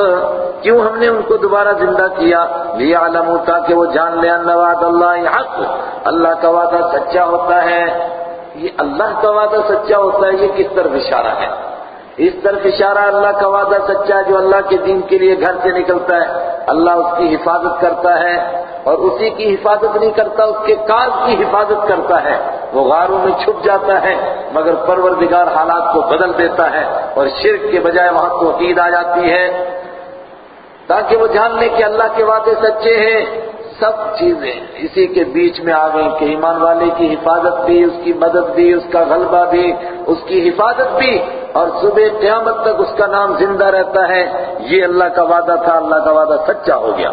کیوں ہم نے ان کو دوبارہ زندہ کیا؟ لِيَعْلَمُوا تاکہ وہ جان لیں أَنَّ وَعْدَ اللَّهِ حَقٌّ۔ اللہ کا وعدہ سچا ہوتا ہے۔ یہ اللہ کا وعدہ سچا ہوتا ہے، یہ کس طرف اشارہ ہے؟ اس طرف اشارہ اللہ کا وعدہ سچا ہے جو اللہ کے دین کے لیے گھر سے نکلتا ہے۔ اللہ اس کی حفاظت کرتا ہے۔ اور اسی کی حفاظت نہیں کرتا، اس کے کاج کی حفاظت کرتا ہے۔ وہ غاروں میں چھپ جاتا ہے، مگر پروردگار حالات کو بدل دیتا ہے اور شرک کے بجائے وہاں توحید آ جاتی ہے۔ تاکہ وہ جان لیں کہ اللہ کے وعدے سچے ہیں، سب چیزیں اسی کے بیچ میں آ گئیں، کہ ایمان والے کی حفاظت بھی، اس کی مدد بھی، اس کا غلبہ بھی، اس کی حفاظت بھی۔ اور صبح قیامت تک اس کا نام زندہ رہتا ہے۔ یہ اللہ کا وعدہ تھا، اللہ کا وعدہ سچا ہو گیا۔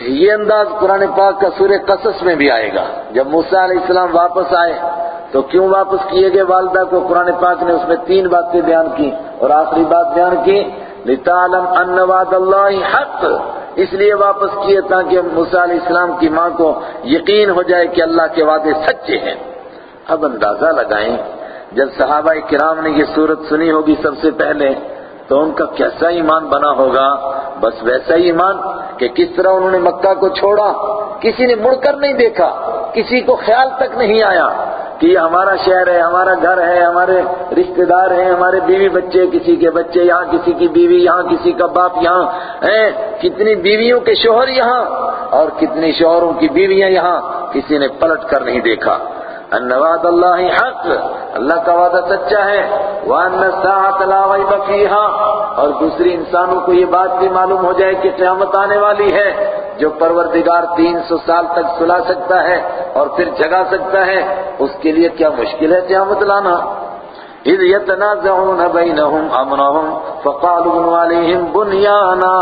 یہ انداز قرآن پاک کا سورہ قصص میں بھی آئے گا۔ جب موسیٰ علیہ السلام واپس آئے، تو کیوں واپس کیے گئے؟ والدہ کو قرآن پاک نے اس میں تین باتیں بیان کی اور آخری بات بیان کی، لِتَعْلَمْ أَنَّ وَعْدَ اللَّهِ حَقٍّ۔ اس لیے واپس کیے تاکہ موسیٰ علیہ السلام کی ماں کو یقین ہو جائے کہ اللہ کے وعدے سچے ہیں۔ اب اندازہ لگائیں، جب صحابہ کرام نے یہ صورت سنی ہوگی سب سے پہلے، تو ان کا کیسا ایمان بنا ہوگا؟ بس ویسا ہی ایمان۔ کہ کس طرح انہوں نے مکہ کو چھوڑا، کسی نے مڑ کر نہیں دیکھا، کسی کو خیال تک نہیں آیا کہ یہ ہمارا شہر ہے، ہمارا گھر ہے، ہمارے رشتہ دار ہیں، ہمارے بیوی بچے، کسی کے بچے یہاں، کسی کی بیوی یہاں، کسی کا باپ یہاں ہیں۔ کتنی بیویوں کے شوہر یہاں اور کتنی شوہروں کی بیویاں یہاں، کسی نے پلٹ کر نہیں دیکھا۔ ان وعد اللہ حق، اللہ کا وعدہ سچا ہے وان الساعه لا ريب فيها۔ اور دوسری انسانوں کو یہ بات بھی معلوم ہو جائے کہ قیامت آنے والی ہے، جو پروردگار تین سو سال تک سلا سکتا ہے اور پھر جگا سکتا ہے، اس کے لیے کیا مشکل ہے قیامت لانا؟ اذ يتنازعون بينهم امرهم فقالوا عليهم بنيانا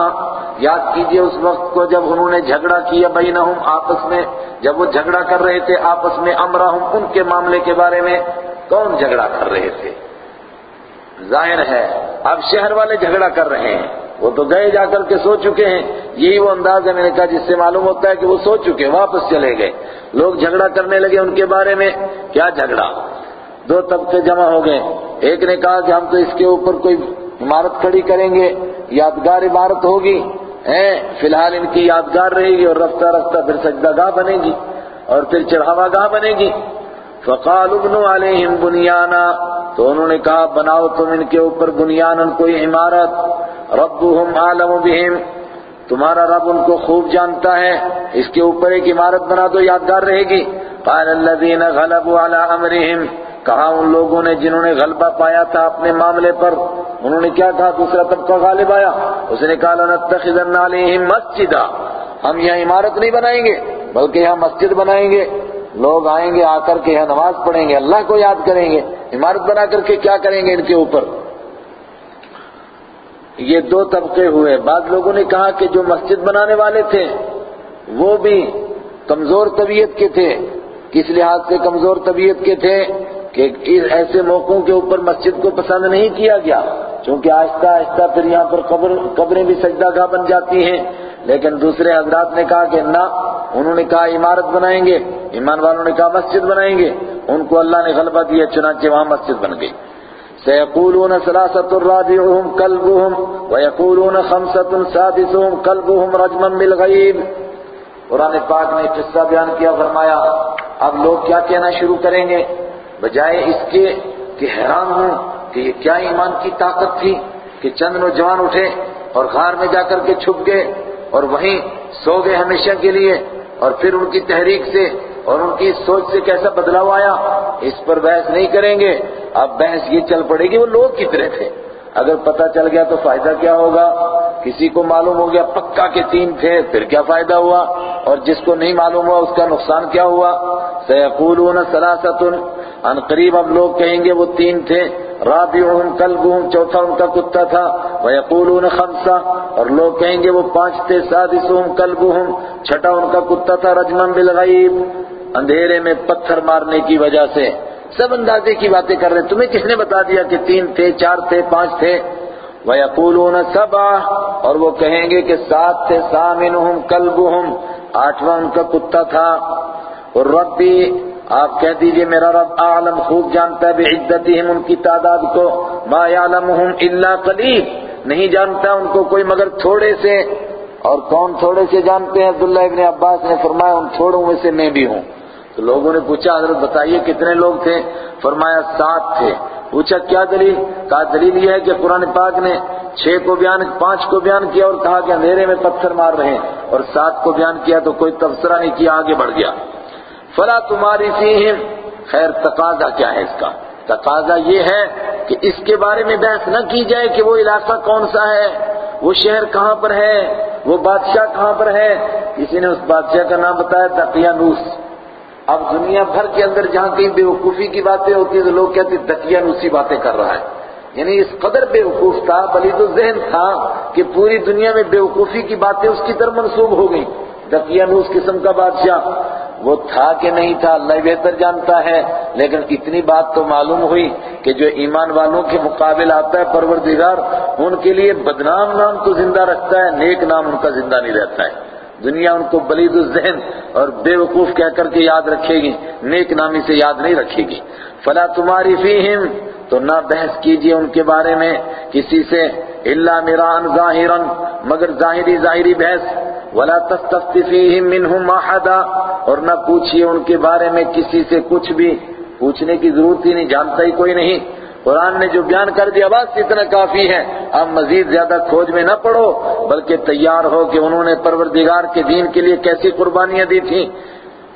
یاد کیجیے اس وقت کو جب انہوں نے جھگڑا کیا بینہم آپس میں، جب وہ جھگڑا کر رہے تھے آپس میں امرہم، ان کے معاملے کے بارے میں کون جھگڑا کر رہے تھے؟ ظاہر ہے، اب شہر والے جھگڑا کر رہے ہیں۔ وہ تو گئے جا کر کے سو چکے ہیں۔ یہی وہ انداز ہے میں نے کہا، جس سے معلوم ہوتا ہے کہ وہ سو چکے، واپس چلے گئے۔ لوگ جھگڑا کرنے لگے ان کے بارے میں، کیا جھگڑا؟ دو طبقے جمع ہو گئے۔ ایک نے کہا کہ ہم تو اس کے اوپر کوئی عمارت کھڑی کریں گے، یادگار عمارت ہوگی۔ فی الحال ان کی یادگار رہے گی اور رفتہ رفتہ پھر سجدہ گاہ بنے گی اور پھر چڑھاوا گاہ بنے گی۔ فقال ابن علیہم بنیانا۔ تو انہوں نے کہا، بناؤ تم ان کے اوپر بنیانا کوئی عمارت۔ ربهم عالم بهم تمہارا رب ان کو خوب جانتا ہے۔ اس کے اوپر ایک عمارت بنا دو، یادگار رہے گی۔ قال الذين غلبوا على امرهم کہا ان لوگوں نے جنہوں نے غلبہ پایا تھا اپنے معاملے پر، انہوں نے کیا کہا دوسرا طبقہ غالب آیا؟ اس نے کہا، لنتخذن علیہم مسجدا۔ ہم یہاں عمارت نہیں بنائیں گے، بلکہ یہاں مسجد بنائیں گے۔ لوگ آئیں گے، آ کر کے یہاں نماز پڑھیں گے۔ اللہ کو یاد کریں گے۔ عمارت بنا کر کے کیا کریں گے ان کے اوپر؟ یہ دو طبقے ہوئے۔ بعض لوگوں نے کہا کہ جو مسجد بنانے والے تھے، وہ بھی کمزور طبیعت کے تھے۔ کس لحاظ سے کمزور طبیعت کے تھے؟ کہ ایسے موقعوں کے اوپر مسجد کو پسند نہیں کیا گیا، چونکہ آہستہ آہستہ پھر یہاں پر قبر، قبریں بھی سجدہ گاہ بن جاتی ہیں۔ لیکن دوسرے حضرات نے کہا کہ نہ، انہوں نے کہا عمارت بنائیں گے، ایمان والوں نے کہا مسجد بنائیں گے۔ ان کو اللہ نے غلبہ دیا، چنانچہ وہاں مسجد بن گئی۔ سيقولون ثلاثة رابعهم كلبهم ويقولون خمسة سادسهم كلبهم رجما بالغيب قرآن پاک نے قصہ بیان کیا، فرمایا، اب لوگ کیا کہنا شروع کریں گے؟ بجائے اس کے کہ حیران ہوں کہ یہ کیا ایمان کی طاقت تھی کہ چند نوجوان اٹھے اور غار میں جا کر کے چھپ گئے اور وہیں سو گئے ہمیشہ کے لیے اور پھر ان کی تحریک سے اور ان کی سوچ سے کیسا بدلاؤ آیا اس پر بحث نہیں کریں گے۔ اب بحث یہ چل پڑے گی وہ لوگ کتنے تھے؟ اگر پتہ چل گیا تو فائدہ کیا ہوگا؟ کسی کو معلوم ہو گیا پکا کے تین تھے، پھر کیا فائدہ ہوا؟ اور جس کو نہیں معلوم ہوا، اس کا نقصان کیا ہوا؟ سیقولون سلاست ان قریب اب لوگ کہیں گے وہ تین تھے۔ رابعهم کلبهم چوتھا ان کا کتا تھا۔ ویقولون خمسہ، اور لوگ کہیں گے وہ پانچ تھے۔ سادسهم کلبهم چھٹا ان کا کتا تھا۔ رجمن بالغیب، اندھیرے میں پتھر مارنے کی وجہ سے۔ سب اندازے کی باتیں کر رہے ہیں۔ تمہیں کس نے بتا دیا کہ تین تھے، چار تھے، پانچ تھے؟ وَيَقُولُونَ سَبْعَ، اور وہ کہیں گے کہ سات تھے۔ سَامِنُهُمْ كَلْبُهُمْ، آٹھواں ان کا کتا تھا۔ اور ربی، آپ کہہ دیجیے میرا رب عالم خوب جانتا ہے بعدتهم ان کی تعداد کو۔ ما يعلمهم الا قلیل نہیں جانتا ان کو کوئی، مگر تھوڑے سے۔ اور کون تھوڑے سے جانتے ہیں؟ عبداللہ ابن عباس نے فرمایا، ان تھوڑوں میں سے میں بھی ہوں۔ تو لوگوں نے پوچھا، حضرت بتائیے کتنے لوگ تھے؟ فرمایا، سات تھے۔ پوچھا، کیا دلیل؟ کہا، دلیل یہ ہے کہ قرآن پاک نے چھ کو بیان، پانچ کو بیان کیا اور کہا کہ اندھیرے میں پتھر مار رہے ہیں۔ اور سات کو بیان کیا تو کوئی تبصرہ نہیں کیا، آگے بڑھ گیا۔ فلا تمہاری فیہم۔ خیر، تقاضا کیا ہے اس کا؟ تقاضا یہ ہے کہ اس کے بارے میں بحث نہ کی جائے کہ وہ علاقہ کون سا ہے، وہ شہر کہاں پر ہے، وہ بادشاہ کہاں پر ہے۔ کسی نے اس بادشاہ کا نام بتایا دقیانوس اب دنیا بھر کے اندر جہاں کہیں بے وقوفی کی باتیں ہوتی ہیں تو لوگ کہتے ہیں دقیانوسی باتیں کر رہا ہے۔ یعنی اس قدر بے وقوف تھا، بلید الذہن تھا کہ پوری دنیا میں بے وقوفی کی باتیں اس کی طرف منسوب ہو گئی دقیانوس قسم کا بادشاہ۔ وہ تھا کہ نہیں تھا، اللہ بہتر جانتا ہے۔ لیکن اتنی بات تو معلوم ہوئی کہ جو ایمان والوں کے مقابل آتا ہے، پروردگار، ان کے لیے بدنام نام تو زندہ رکھتا ہے، نیک نام ان کا زندہ نہیں رہتا ہے۔ دنیا ان کو بلید الذہن اور بے وقوف کہہ کر کے یاد رکھے گی، نیک نامی سے یاد نہیں رکھے گی۔ فلا تمہاری فیہم، تو نہ بحث کیجیے ان کے بارے میں، کسی سے، الا میران ظاہرا مگر ظاہری ظاہری بحث۔ ولا تستفتی فیہم منہم احدا، اور نہ پوچھئے ان کے بارے میں کسی سے کچھ بھی۔ پوچھنے کی ضرورت ہی نہیں، جانتا ہی کوئی نہیں۔ قرآن نے جو بیان کر دیا، بس اتنا کافی ہے اب مزید زیادہ کھوج میں نہ پڑو، بلکہ تیار ہو کہ انہوں نے پروردگار کے دین کے لیے کیسی قربانیاں دی تھیں۔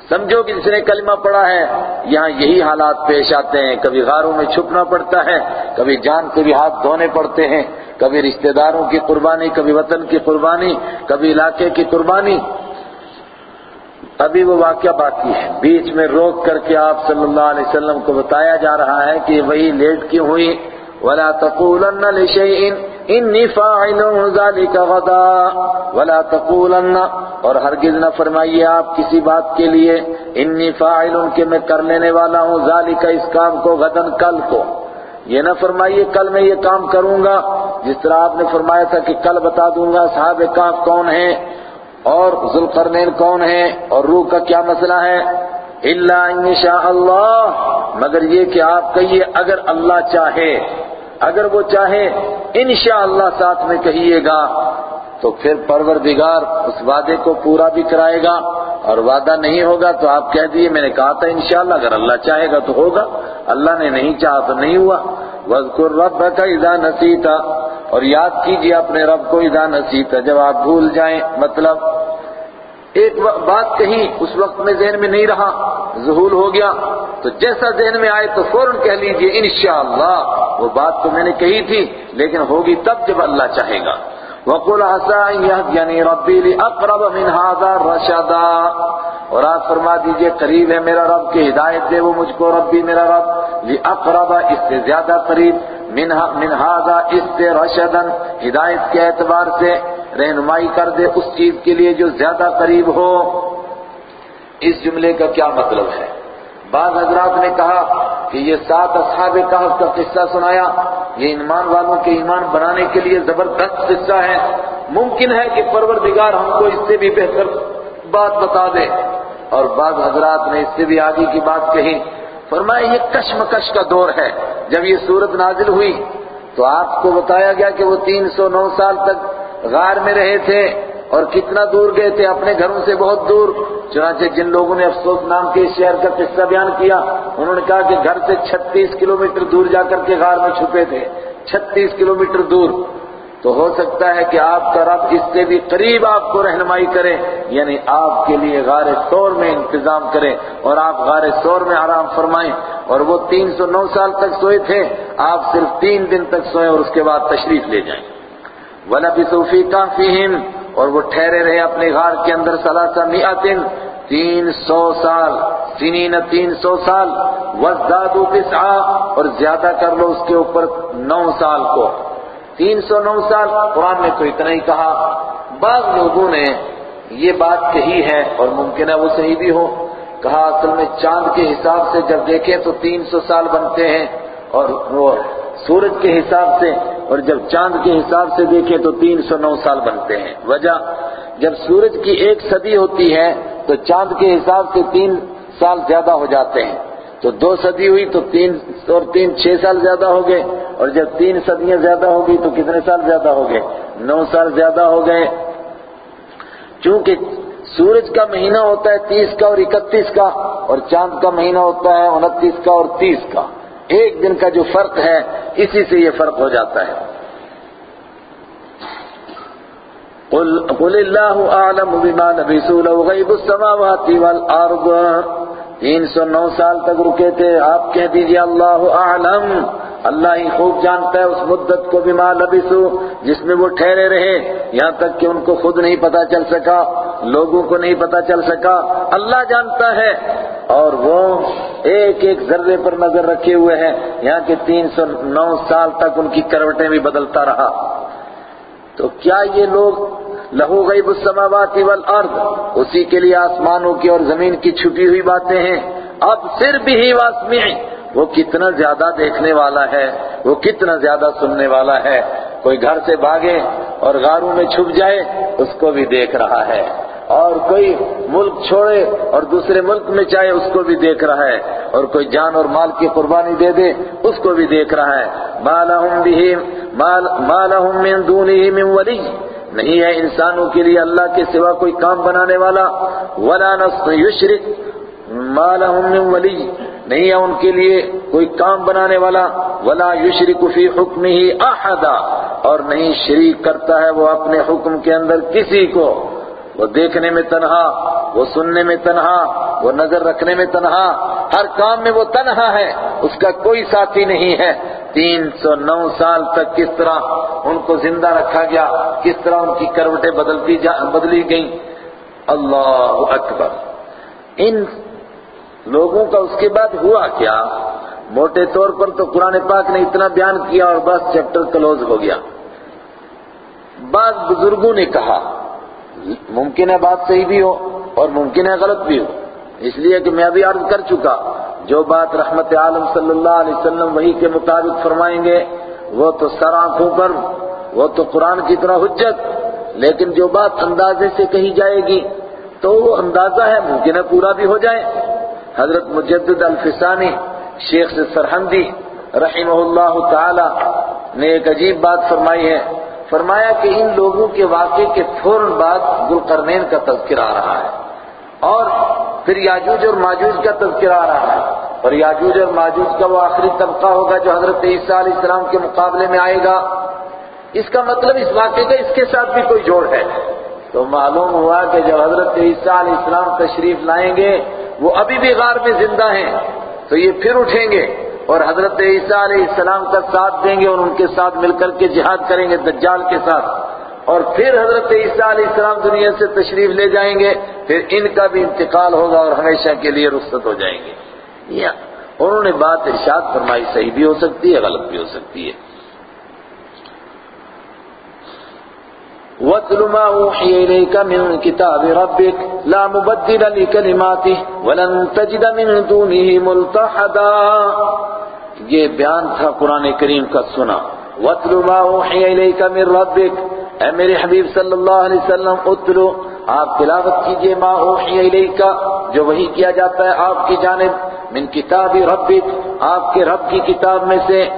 سمجھو کہ جس نے کلمہ پڑھا ہے، یہاں یہی حالات پیش آتے ہیں۔ کبھی غاروں میں چھپنا پڑتا ہے، کبھی جان کے بھی ہاتھ دھونے پڑتے ہیں۔ کبھی رشتہ داروں کی قربانی، کبھی وطن کی قربانی، کبھی علاقے کی قربانی۔ ابھی وہ واقعہ باقی ہے۔ بیچ میں روک کر کے آپ صلی اللہ علیہ وسلم کو بتایا جا رہا ہے کہ وہی لیٹ کی ہوئی؟ ولا تقولن لشيء انی فاعل ذلك غدا۔ ولا تقولن، اور ہرگز نہ فرمائیے آپ کسی بات کے لیے انی فاعل کہ میں کر لینے والا ہوں ذالک اس کام کو غدن کل کو۔ یہ نہ فرمائیے کل میں یہ کام کروں گا۔ جس طرح آپ نے فرمایا تھا کہ کل بتا دوں گا صاحب کاف کون ہیں؟ اور ذوالقرنین کون ہے اور روح کا کیا مسئلہ ہے؟ اللہ ان شاء اللہ، مگر یہ کہ آپ کہیے اگر اللہ چاہے، اگر وہ چاہے، انشاءاللہ ساتھ میں کہیے گا، تو پھر پروردگار اس وعدے کو پورا بھی کرائے گا، اور وعدہ نہیں ہوگا تو آپ کہہ دیے میں نے کہا تھا انشاءاللہ، اگر اللہ چاہے گا تو ہوگا، اللہ نے نہیں چاہا تو نہیں ہوا۔ وَذْكُرْ رَبَّكَ اِذَا نَسِيتَ اور یاد کیجیے اپنے رب کو اذا نسیت، جب آپ بھول جائیں مطلب ایک بات کہی اس وقت میں ذہن میں نہیں رہا ظہول ہو گیا، تو جیسا ذہن میں آئے تو فوراً کہہ لیجیے انشاءاللہ، وہ بات تو میں نے کہی تھی، لیکن ہوگی تب جب اللہ چاہے گا۔ وَقُلْ عَسَىٰ أَن يَهْدِيَنِي رَبِّي لِأَقْرَبَ مِنْ هَٰذَا رَشَدًا اور آپ فرما دیجیے، قریب ہے میرا رب، کہ ہدایت دے وہ مجھ کو ربی میرا رب۔ لِأَقْرَبَ، اس سے زیادہ قریب، من هذا اس سے رشدن ہدایت کے اعتبار سے رہنمائی کر دے اس چیز کے لیے جو زیادہ قریب ہو۔ اس جملے کا کیا مطلب ہے؟ بعض حضرات نے کہا کہ یہ سات اصحاب کہف کا قصہ سنایا، یہ ایمان والوں کے ایمان بنانے کے لیے زبردست قصہ ہے۔ ممکن ہے کہ پروردگار ہم کو اس سے بھی بہتر بات بتا دے۔ اور بعض حضرات نے اس سے بھی آگے کی بات کہی، فرمایا، یہ کشمکش کا دور ہے۔ جب یہ صورت نازل ہوئی تو آپ کو بتایا گیا کہ وہ تین سو نو سال تک غار میں رہے تھے۔ اور کتنا دور گئے تھے اپنے گھروں سے بہت دور۔ چنانچہ جن لوگوں نے افسوس نام کے اس شہر کا قصہ بیان کیا، انہوں نے کہا کہ گھر سے چھتیس کلومیٹر دور جا کر کے غار میں چھپے تھے۔ چھتیس کلومیٹر دور۔ تو ہو سکتا ہے کہ آپ کا رب اس سے بھی قریب آپ کو رہنمائی کرے یعنی آپ کے لیے غار سور میں انتظام کرے اور آپ غار سور میں آرام فرمائیں۔ اور وہ تین سو نو سال تک سوئے تھے، آپ صرف تین دن تک سوئیں اور اس کے بعد تشریف لے جائیں۔ وَلَبِثُوا فِي كَهْفِهِمْ اور وہ ٹھہرے رہے اپنے غار کے اندر سلاسہ میعتن تین سو سال، سنین تین سو سال وَزْدَادُوا بِسْعَا اور زیادہ کر لو اس کے اوپر نو سال کو۔ تین سو نو سال، قرآن نے تو اتنا ہی کہا۔ بعض لوگوں نے یہ بات کہی ہے، اور ممکن ہے وہ صحیح بھی ہو۔ کہا، اصل میں چاند کے حساب سے جب دیکھیں تو تین سو سال بنتے ہیں، اور وہ سورج کے حساب سے اور جب چاند کے حساب سے دیکھیں تو تین سو نو سال بنتے ہیں۔ وجہ، جب سورج کی ایک صدی ہوتی ہے تو چاند کے حساب سے تین سال زیادہ ہو جاتے ہیں۔ تو دو صدی ہوئی تو تین اور تین چھ سال زیادہ ہو گئے۔ اور جب تین صدیاں زیادہ ہو گئی تو کتنے سال زیادہ ہو گئے؟ نو سال زیادہ ہو گئے۔ چونکہ سورج کا مہینہ ہوتا ہے تیس کا اور اکتیس کا، اور چاند کا مہینہ ہوتا ہے انتیس کا اور تیس کا۔ ایک دن کا جو فرق ہے، اسی سے یہ فرق ہو جاتا ہے۔ قل اللہ اعلم بما نبیسو لو غیب السماوات والارض۔ تین سو نو سال تک رکے تھے، آپ کہہ دیجیے اللہ اعلم۔ اللہ ہی خوب جانتا ہے اس مدت کو بما لبسو جس میں وہ ٹھہرے رہے۔ یہاں تک کہ ان کو خود نہیں پتا چل سکا، لوگوں کو نہیں پتا چل سکا۔ اللہ جانتا ہے۔ اور وہ ایک ایک ذرے پر نظر رکھے ہوئے ہیں۔ یہاں کے تین سو نو سال تک ان کی کروٹیں بھی بدلتا رہا۔ تو کیا یہ لوگ لہو غیب السماوات والارض، اسی کے لیے آسمانوں کی اور زمین کی چھپی ہوئی باتیں ہیں۔ اب صرف ہی واسمع، وہ کتنا زیادہ دیکھنے والا ہے، وہ کتنا زیادہ سننے والا ہے۔ کوئی گھر سے بھاگے اور غاروں میں چھپ جائے، اس کو بھی دیکھ رہا ہے۔ اور کوئی ملک چھوڑے اور دوسرے ملک میں چاہے اس کو بھی دیکھ رہا ہے۔ اور کوئی جان اور مال کی قربانی دے دے، اس کو بھی دیکھ رہا ہے۔ مالہم بہم مالہم من دونہی من ولی۔ نہیں ہے انسانوں کے لیے اللہ کے سوا کوئی کام بنانے والا۔ ولا نصف یشرک مالہم من ولی۔ نہیں ہے ان کے لیے کوئی کام بنانے والا۔ ولا یشرک فی حکمہ احدا۔ اور نہیں شریک کرتا ہے وہ اپنے حکم کے اندر کسی کو۔ وہ دیکھنے میں تنہا، وہ سننے میں تنہا، وہ نظر رکھنے میں تنہا، ہر کام میں وہ تنہا ہے، اس کا کوئی ساتھی نہیں ہے۔ تین سو نو سال تک کس طرح ان کو زندہ رکھا گیا، کس طرح ان کی کروٹیں بدلتی جا، بدلی گئیں۔ اللہ اکبر۔ ان لوگوں کا اس کے بعد ہوا کیا؟ موٹے طور پر تو قرآن پاک نے اتنا بیان کیا اور بس چیپٹر کلوز ہو گیا۔ بعض بزرگوں نے کہا ممکن ہے بات صحیح بھی ہو اور ممکن ہے غلط بھی ہو۔ اس لیے کہ میں ابھی عرض کر چکا، جو بات رحمت عالم صلی اللہ علیہ وسلم وہی کے مطابق فرمائیں گے، وہ تو سر آنکھوں پر، وہ تو قرآن کی طرح حجت، لیکن جو بات اندازے سے کہی جائے گی، تو وہ اندازہ ہے، ممکن ہے پورا بھی ہو جائے۔ حضرت مجدد الفسانی، شیخ سرحندی رحمہ اللہ تعالی نے ایک عجیب بات فرمائی ہے۔ فرمایا کہ ان لوگوں کے واقعے کے فوراً بعد ذوالقرنین کا تذکر آ رہا ہے اور پھر یاجوج اور ماجوج کا تذکر آ رہا ہے اور یاجوج اور ماجوج کا وہ آخری طبقہ ہوگا جو حضرت عیسیٰ علیہ السلام کے مقابلے میں آئے گا۔ اس کا مطلب اس واقعے کا اس کے ساتھ بھی کوئی جوڑ ہے۔ تو معلوم ہوا کہ جب حضرت عیسیٰ علیہ السلام تشریف لائیں گے، وہ ابھی بھی غار میں زندہ ہیں۔ تو یہ پھر اٹھیں گے۔ اور حضرت عیسیٰ علیہ السلام کا ساتھ دیں گے اور ان کے ساتھ مل کر کے جہاد کریں گے دجال کے ساتھ۔ اور پھر حضرت عیسیٰ علیہ السلام دنیا سے تشریف لے جائیں گے، پھر ان کا بھی انتقال ہوگا اور ہمیشہ کے لیے رخصت ہو جائیں گے۔ یا انہوں نے بات ارشاد فرمائی، صحیح بھی ہو سکتی ہے، غلط بھی ہو سکتی ہے۔ وَاتْلُ مَا أُوحِيَ إِلَيْكَ مِنْ كِتَابِ رَبِّكَ لَا مُبَدِّلَ لِكَلِمَاتِهِ وَلَن تَجِدَ مِن دُونِهِ مُلْتَحَدًا. یہ بیان تھا قرآن کریم کا سنا. وَاتْلُ مَا أُوحِيَ إِلَيْكَ مِن رَبِّكَ اے میرے حبیب صلی اللہ علیہ وسلم، اتلو، آپ تلاوت کیجیے ما اوحی الیکا جو وہی کیا جاتا ہے آپ کی جانب. من کتاب ربک، آپ کے رب کی کتاب میں سے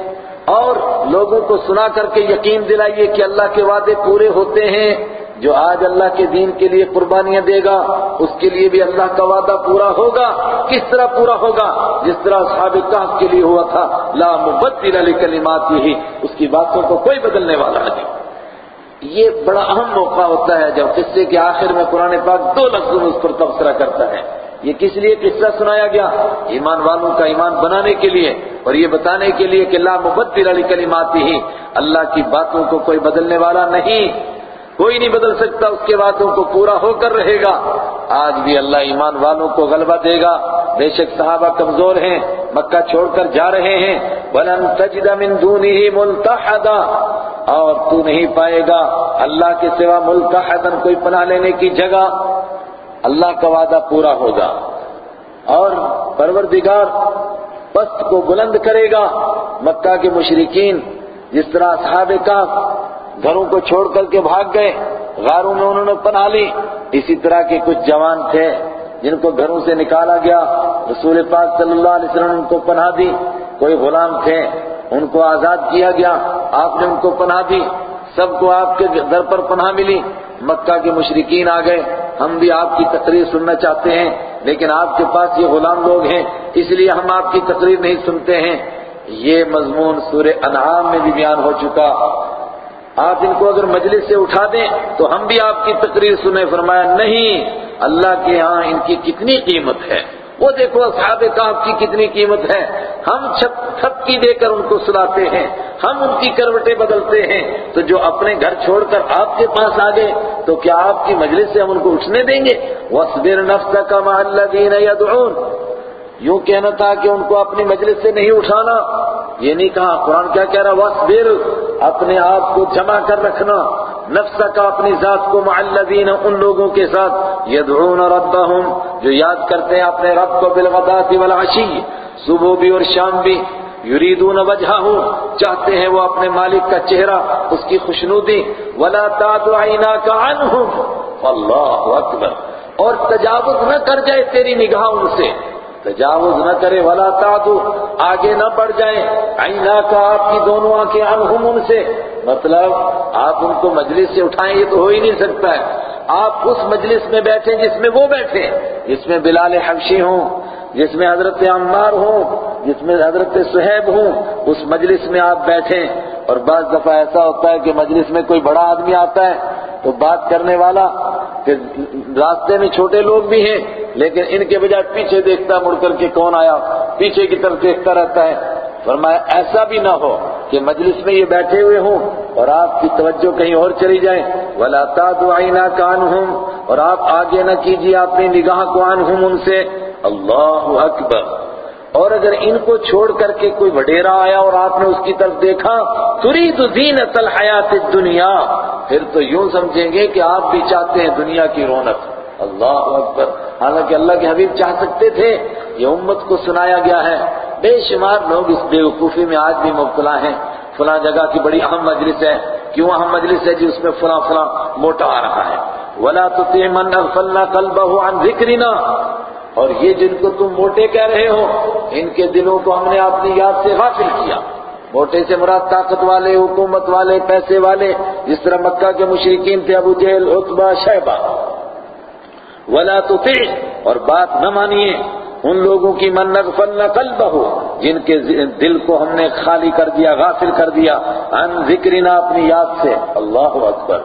اور لوگوں کو سنا کر کے یقین دلائیے کہ اللہ کے وعدے پورے ہوتے ہیں، جو آج اللہ کے دین کے لیے قربانیاں دے گا، اس کے لیے بھی اللہ کا وعدہ پورا ہوگا۔ کس طرح پورا ہوگا؟ جس طرح صحابہ کہف کے لیے ہوا تھا۔ لا مبدل علی کلمات ہی۔ اس کی باتوں کو کوئی بدلنے والا نہیں۔ یہ بڑا اہم موقع ہوتا ہے، جب قصے کے آخر میں قرآن پاک دو لفظوں میں اس پر تبصرہ کرتا ہے۔ یہ کس لیے قصہ سنایا گیا؟ ایمان والوں کا ایمان بنانے کے لیے اور یہ بتانے کے لیے کہ لا مبدل علی کلماتی ہی، اللہ کی باتوں کو کوئی بدلنے والا نہیں۔ کوئی نہیں بدل سکتا، اس کے باتوں کو پورا ہو کر رہے گا۔ آج بھی اللہ ایمان والوں کو غلبہ دے گا۔ بے شک صحابہ کمزور ہیں، مکہ چھوڑ کر جا رہے ہیں۔ وَلَن تَجِدَ مِن دُونِهِ مُلْتَحَدًا۔ اور تو نہیں پائے گا۔ اللہ کے سوا ملتحدن کوئی پناہ لینے کی جگہ۔ اللہ کا وعدہ پورا ہوگا اور پروردگار پست کو بلند کرے گا مکہ کے مشرقین جس طرح اصحاب کا گھروں کو چھوڑ کر کے بھاگ گئے، غاروں میں انہوں نے پناہ لی۔ اسی طرح کے کچھ جوان تھے جن کو گھروں سے نکالا گیا۔ رسول پاک صلی اللہ علیہ وسلم ان کو پناہ دی۔ کوئی غلام تھے، ان کو آزاد کیا گیا۔ آپ نے ان کو پناہ دی۔ سب کو آپ کے در پر پناہ ملی۔ مکہ کے مشرقین آ گئے۔ ہم بھی آپ کی تقریر سننا چاہتے ہیں، لیکن آپ کے پاس یہ غلام لوگ ہیں، اس لیے ہم آپ کی تقریر نہیں سنتے ہیں۔ یہ مضمون سورہ انعام میں بھی بیان ہو چکا۔ آپ ان کو اگر مجلس سے اٹھا دیں تو ہم بھی آپ کی تقریر سنیں۔ فرمایا، نہیں، اللہ کے ہاں ان کی کتنی قیمت ہے۔ وہ دیکھو، اصحاب کہف کی کتنی قیمت ہے۔ ہم چھت کی دے کر ان کو سلاتے ہیں۔ ہم ان کی کروٹیں بدلتے ہیں۔ تو جو اپنے گھر چھوڑ کر آپ کے پاس آ گئے تو کیا آپ کی مجلس سے ہم ان کو اٹھنے دیں گے؟ وَاصْبِرْ نَفْسَكَ مَعَ الَّذِينَ يَدْعُونَ۔ یوں کہنا تھا کہ ان کو اپنی مجلس سے نہیں اٹھانا۔ یہ نہیں کہا، قرآن کیا کہہ رہا وَاصْبِرْ، اپنے آپ کو جمع کر رکھنا۔ نفس کا اپنی ذات کو معلدین ان لوگوں کے ساتھ۔ یدعون ربہم جو یاد کرتے ہیں اپنے رب کو بالغدات والعشی صبح بھی اور شام بھی۔ یریدون وجہہ چاہتے ہیں وہ اپنے مالک کا چہرہ، اس کی خوشنودی، ولا تعد عیناک عنہم اللہ اکبر۔ اور تجاوز نہ کر جائے تیری نگاہ ان سے۔ تجاوز نہ کرے، ولا تعدو آگے نہ بڑھ جائیں عینا کا آپ کی دونوں آنکھیں عنہم ان سے۔ مطلب آپ ان کو مجلس سے اٹھائیں، یہ تو ہو ہی نہیں سکتا ہے۔ آپ اس مجلس میں بیٹھیں جس میں وہ بیٹھیں جس میں بلال حبشی ہوں۔ جس میں حضرت عمار ہوں، جس میں حضرت صہیب ہوں، اس مجلس میں آپ بیٹھیں۔ اور بعض دفعہ ایسا ہوتا ہے کہ مجلس میں کوئی بڑا آدمی آتا ہے تو بات کرنے والا کہ راستے میں چھوٹے لوگ بھی ہیں، لیکن ان کے بجائے پیچھے دیکھتا مڑ کر کے کون آیا؟ پیچھے کی طرف دیکھتا رہتا ہے۔ فرمایا، ایسا بھی نہ ہو کہ مجلس میں یہ بیٹھے ہوئے ہوں اور آپ کی توجہ کہیں اور چلی جائے ولا تعدعینا کانہم اور آپ آگے نہ کیجیے اپنی نگاہ کو عنہم ان سے۔ اللہ اکبر۔ اور اگر ان کو چھوڑ کر کے کوئی وڈیرا آیا اور آپ نے اس کی طرف دیکھا ترید زینت الحیات الدنیا پھر تو یوں سمجھیں گے کہ آپ بھی چاہتے ہیں دنیا کی رونق۔ اللہ اکبر۔ حالانکہ اللہ کے حبیب چاہ سکتے تھے، یہ امت کو سنایا گیا ہے۔ بے شمار لوگ اس بے وقوفی میں آج بھی مبتلا ہیں۔ فلاں جگہ کی بڑی اہم مجلس ہے۔ کیوں اہم مجلس ہے؟ جی اس میں فلاں فلاں موٹا آ رہا ہے۔ ولا تطع من اغفلنا قلبه عن ذکرنا اور یہ جن کو تم موٹے کہہ رہے ہو، ان کے دلوں کو ہم نے اپنی یاد سے غافل کیا۔ موٹے سے مراد طاقت والے، حکومت والے، پیسے والے، جس طرح مکہ کے مشرقین تھے، ابو جہل، عتبہ شہبہ ولا تطع، اور بات نہ مانیے۔ ان لوگوں کی من نغفلنا قلبہ جن کے دل کو ہم نے خالی کر دیا، غافل کر دیا۔ ان ذکرنا، اپنی یاد سے۔ اللہ اکبر۔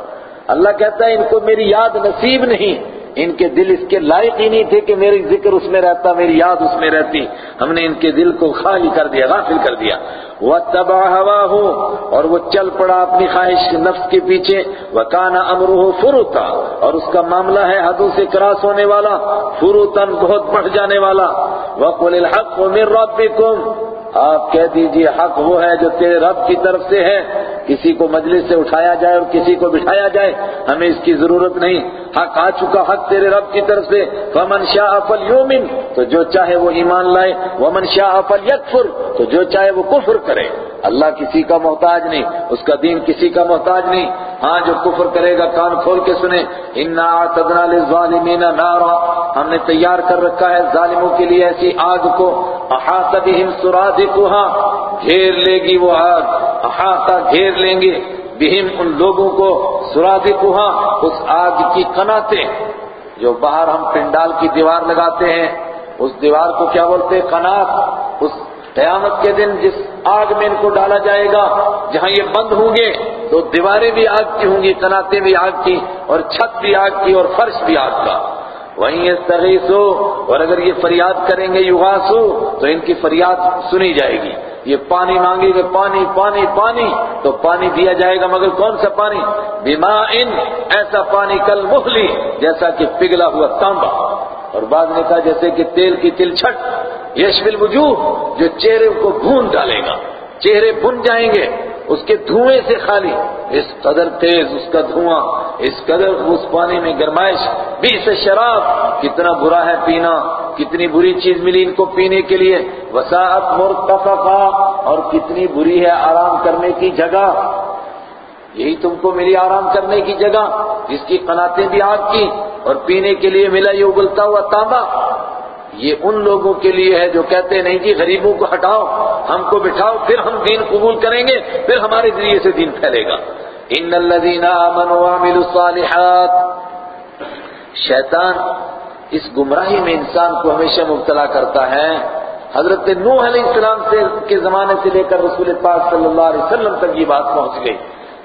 اللہ کہتا ہے، ان کو میری یاد نصیب نہیں۔ ان کے دل اس کے لائق ہی نہیں تھے کہ میری ذکر اس میں رہتا، میری یاد اس میں رہتی۔ ہم نے ان کے دل کو خالی کر دیا، غافل کر دیا۔ وہ تباہ ہوا ہو اور وہ چل پڑا اپنی خواہش نفس کے پیچھے۔ وہ کانا امروہ فروتا، اور اس کا معاملہ ہے حدوں سے کراس ہونے والا فروتن بہت بڑھ جانے والا۔ وہ الحق من ربکم آپ کہہ دیجیے، حق وہ ہے جو تیرے رب کی طرف سے ہے۔ کسی کو مجلس سے اٹھایا جائے اور کسی کو بٹھایا جائے، ہمیں اس کی ضرورت نہیں۔ حق آ چکا، حق تیرے رب کی طرف سے۔ فمن افل یومنگ تو جو چاہے وہ ایمان لائے۔ ومن افل یتفر تو جو چاہے وہ کفر کرے۔ اللہ کسی کا محتاج نہیں، اس کا دین کسی کا محتاج نہیں۔ ہاں جو کفر کرے گا، کان کھول کے سنے انا اعتدنا للظالمین نارا۔ ہم نے تیار کر رکھا ہے ظالموں کے لیے ایسی آگ کو۔ احاط بہم سرادقها گھیر لے گی وہ آگ۔ احاطہ گھیر لیں گے۔ بہم ان لوگوں کو سرادقها اس آگ کی قناتیں۔ جو باہر ہم پنڈال کی دیوار لگاتے ہیں۔ اس دیوار کو کیا بولتے ہیں؟ قنات۔ اس قیامت کے دن جس آگ میں ان کو ڈالا جائے گا، جہاں یہ بند ہوں گے، تو دیواریں بھی آگ کی ہوں گی تناتیں بھی آگ کی، اور چھت بھی آگ کی، اور فرش بھی آگ کا۔ وہیں اس ہو اور اگر یہ فریاد کریں گے یوغاسو تو ان کی فریاد سنی جائے گی۔ یہ پانی مانگے گے پانی پانی پانی، تو پانی دیا جائے گا مگر کون سا پانی؟ بیما ان، ایسا پانی کل مخلی، جیسا کہ پگھلا ہوا تانبا۔ اور بعد نے کہا جیسے کہ تیل کی تل چھٹ یشمل وجوہ جو چہرے کو بھون ڈالے گا۔ چہرے بن جائیں گے۔ اس کے دھوئیں سے خالی۔ اس قدر تیز اس کا دھواں، اس قدر اس پانی میں گرمائش۔ بیس شراب، کتنا برا ہے پینا، کتنی بری چیز ملی ان کو پینے کے لیے۔ وساعت مرتفقہ اور کتنی بری ہے آرام کرنے کی جگہ۔ یہی تم کو ملی آرام کرنے کی جگہ، جس کی قناتیں بھی آگ کی، اور پینے کے لیے ملا یہ اگلتا ہوا تانبا۔ یہ ان لوگوں کے لیے ہے جو کہتے ہیں نہیں جی غریبوں کو ہٹاؤ، ہم کو بٹھاؤ، پھر ہم دین قبول کریں گے، پھر ہمارے ذریعے سے دین پھیلے گا۔ ان الذين امنوا وعملوا الصالحات، شیطان اس گمراہی میں انسان کو ہمیشہ مبتلا کرتا ہے۔ حضرت نوح علیہ السلام سے کے زمانے سے لے کر رسول پاک صلی اللہ علیہ وسلم تک یہ بات پہنچ گئی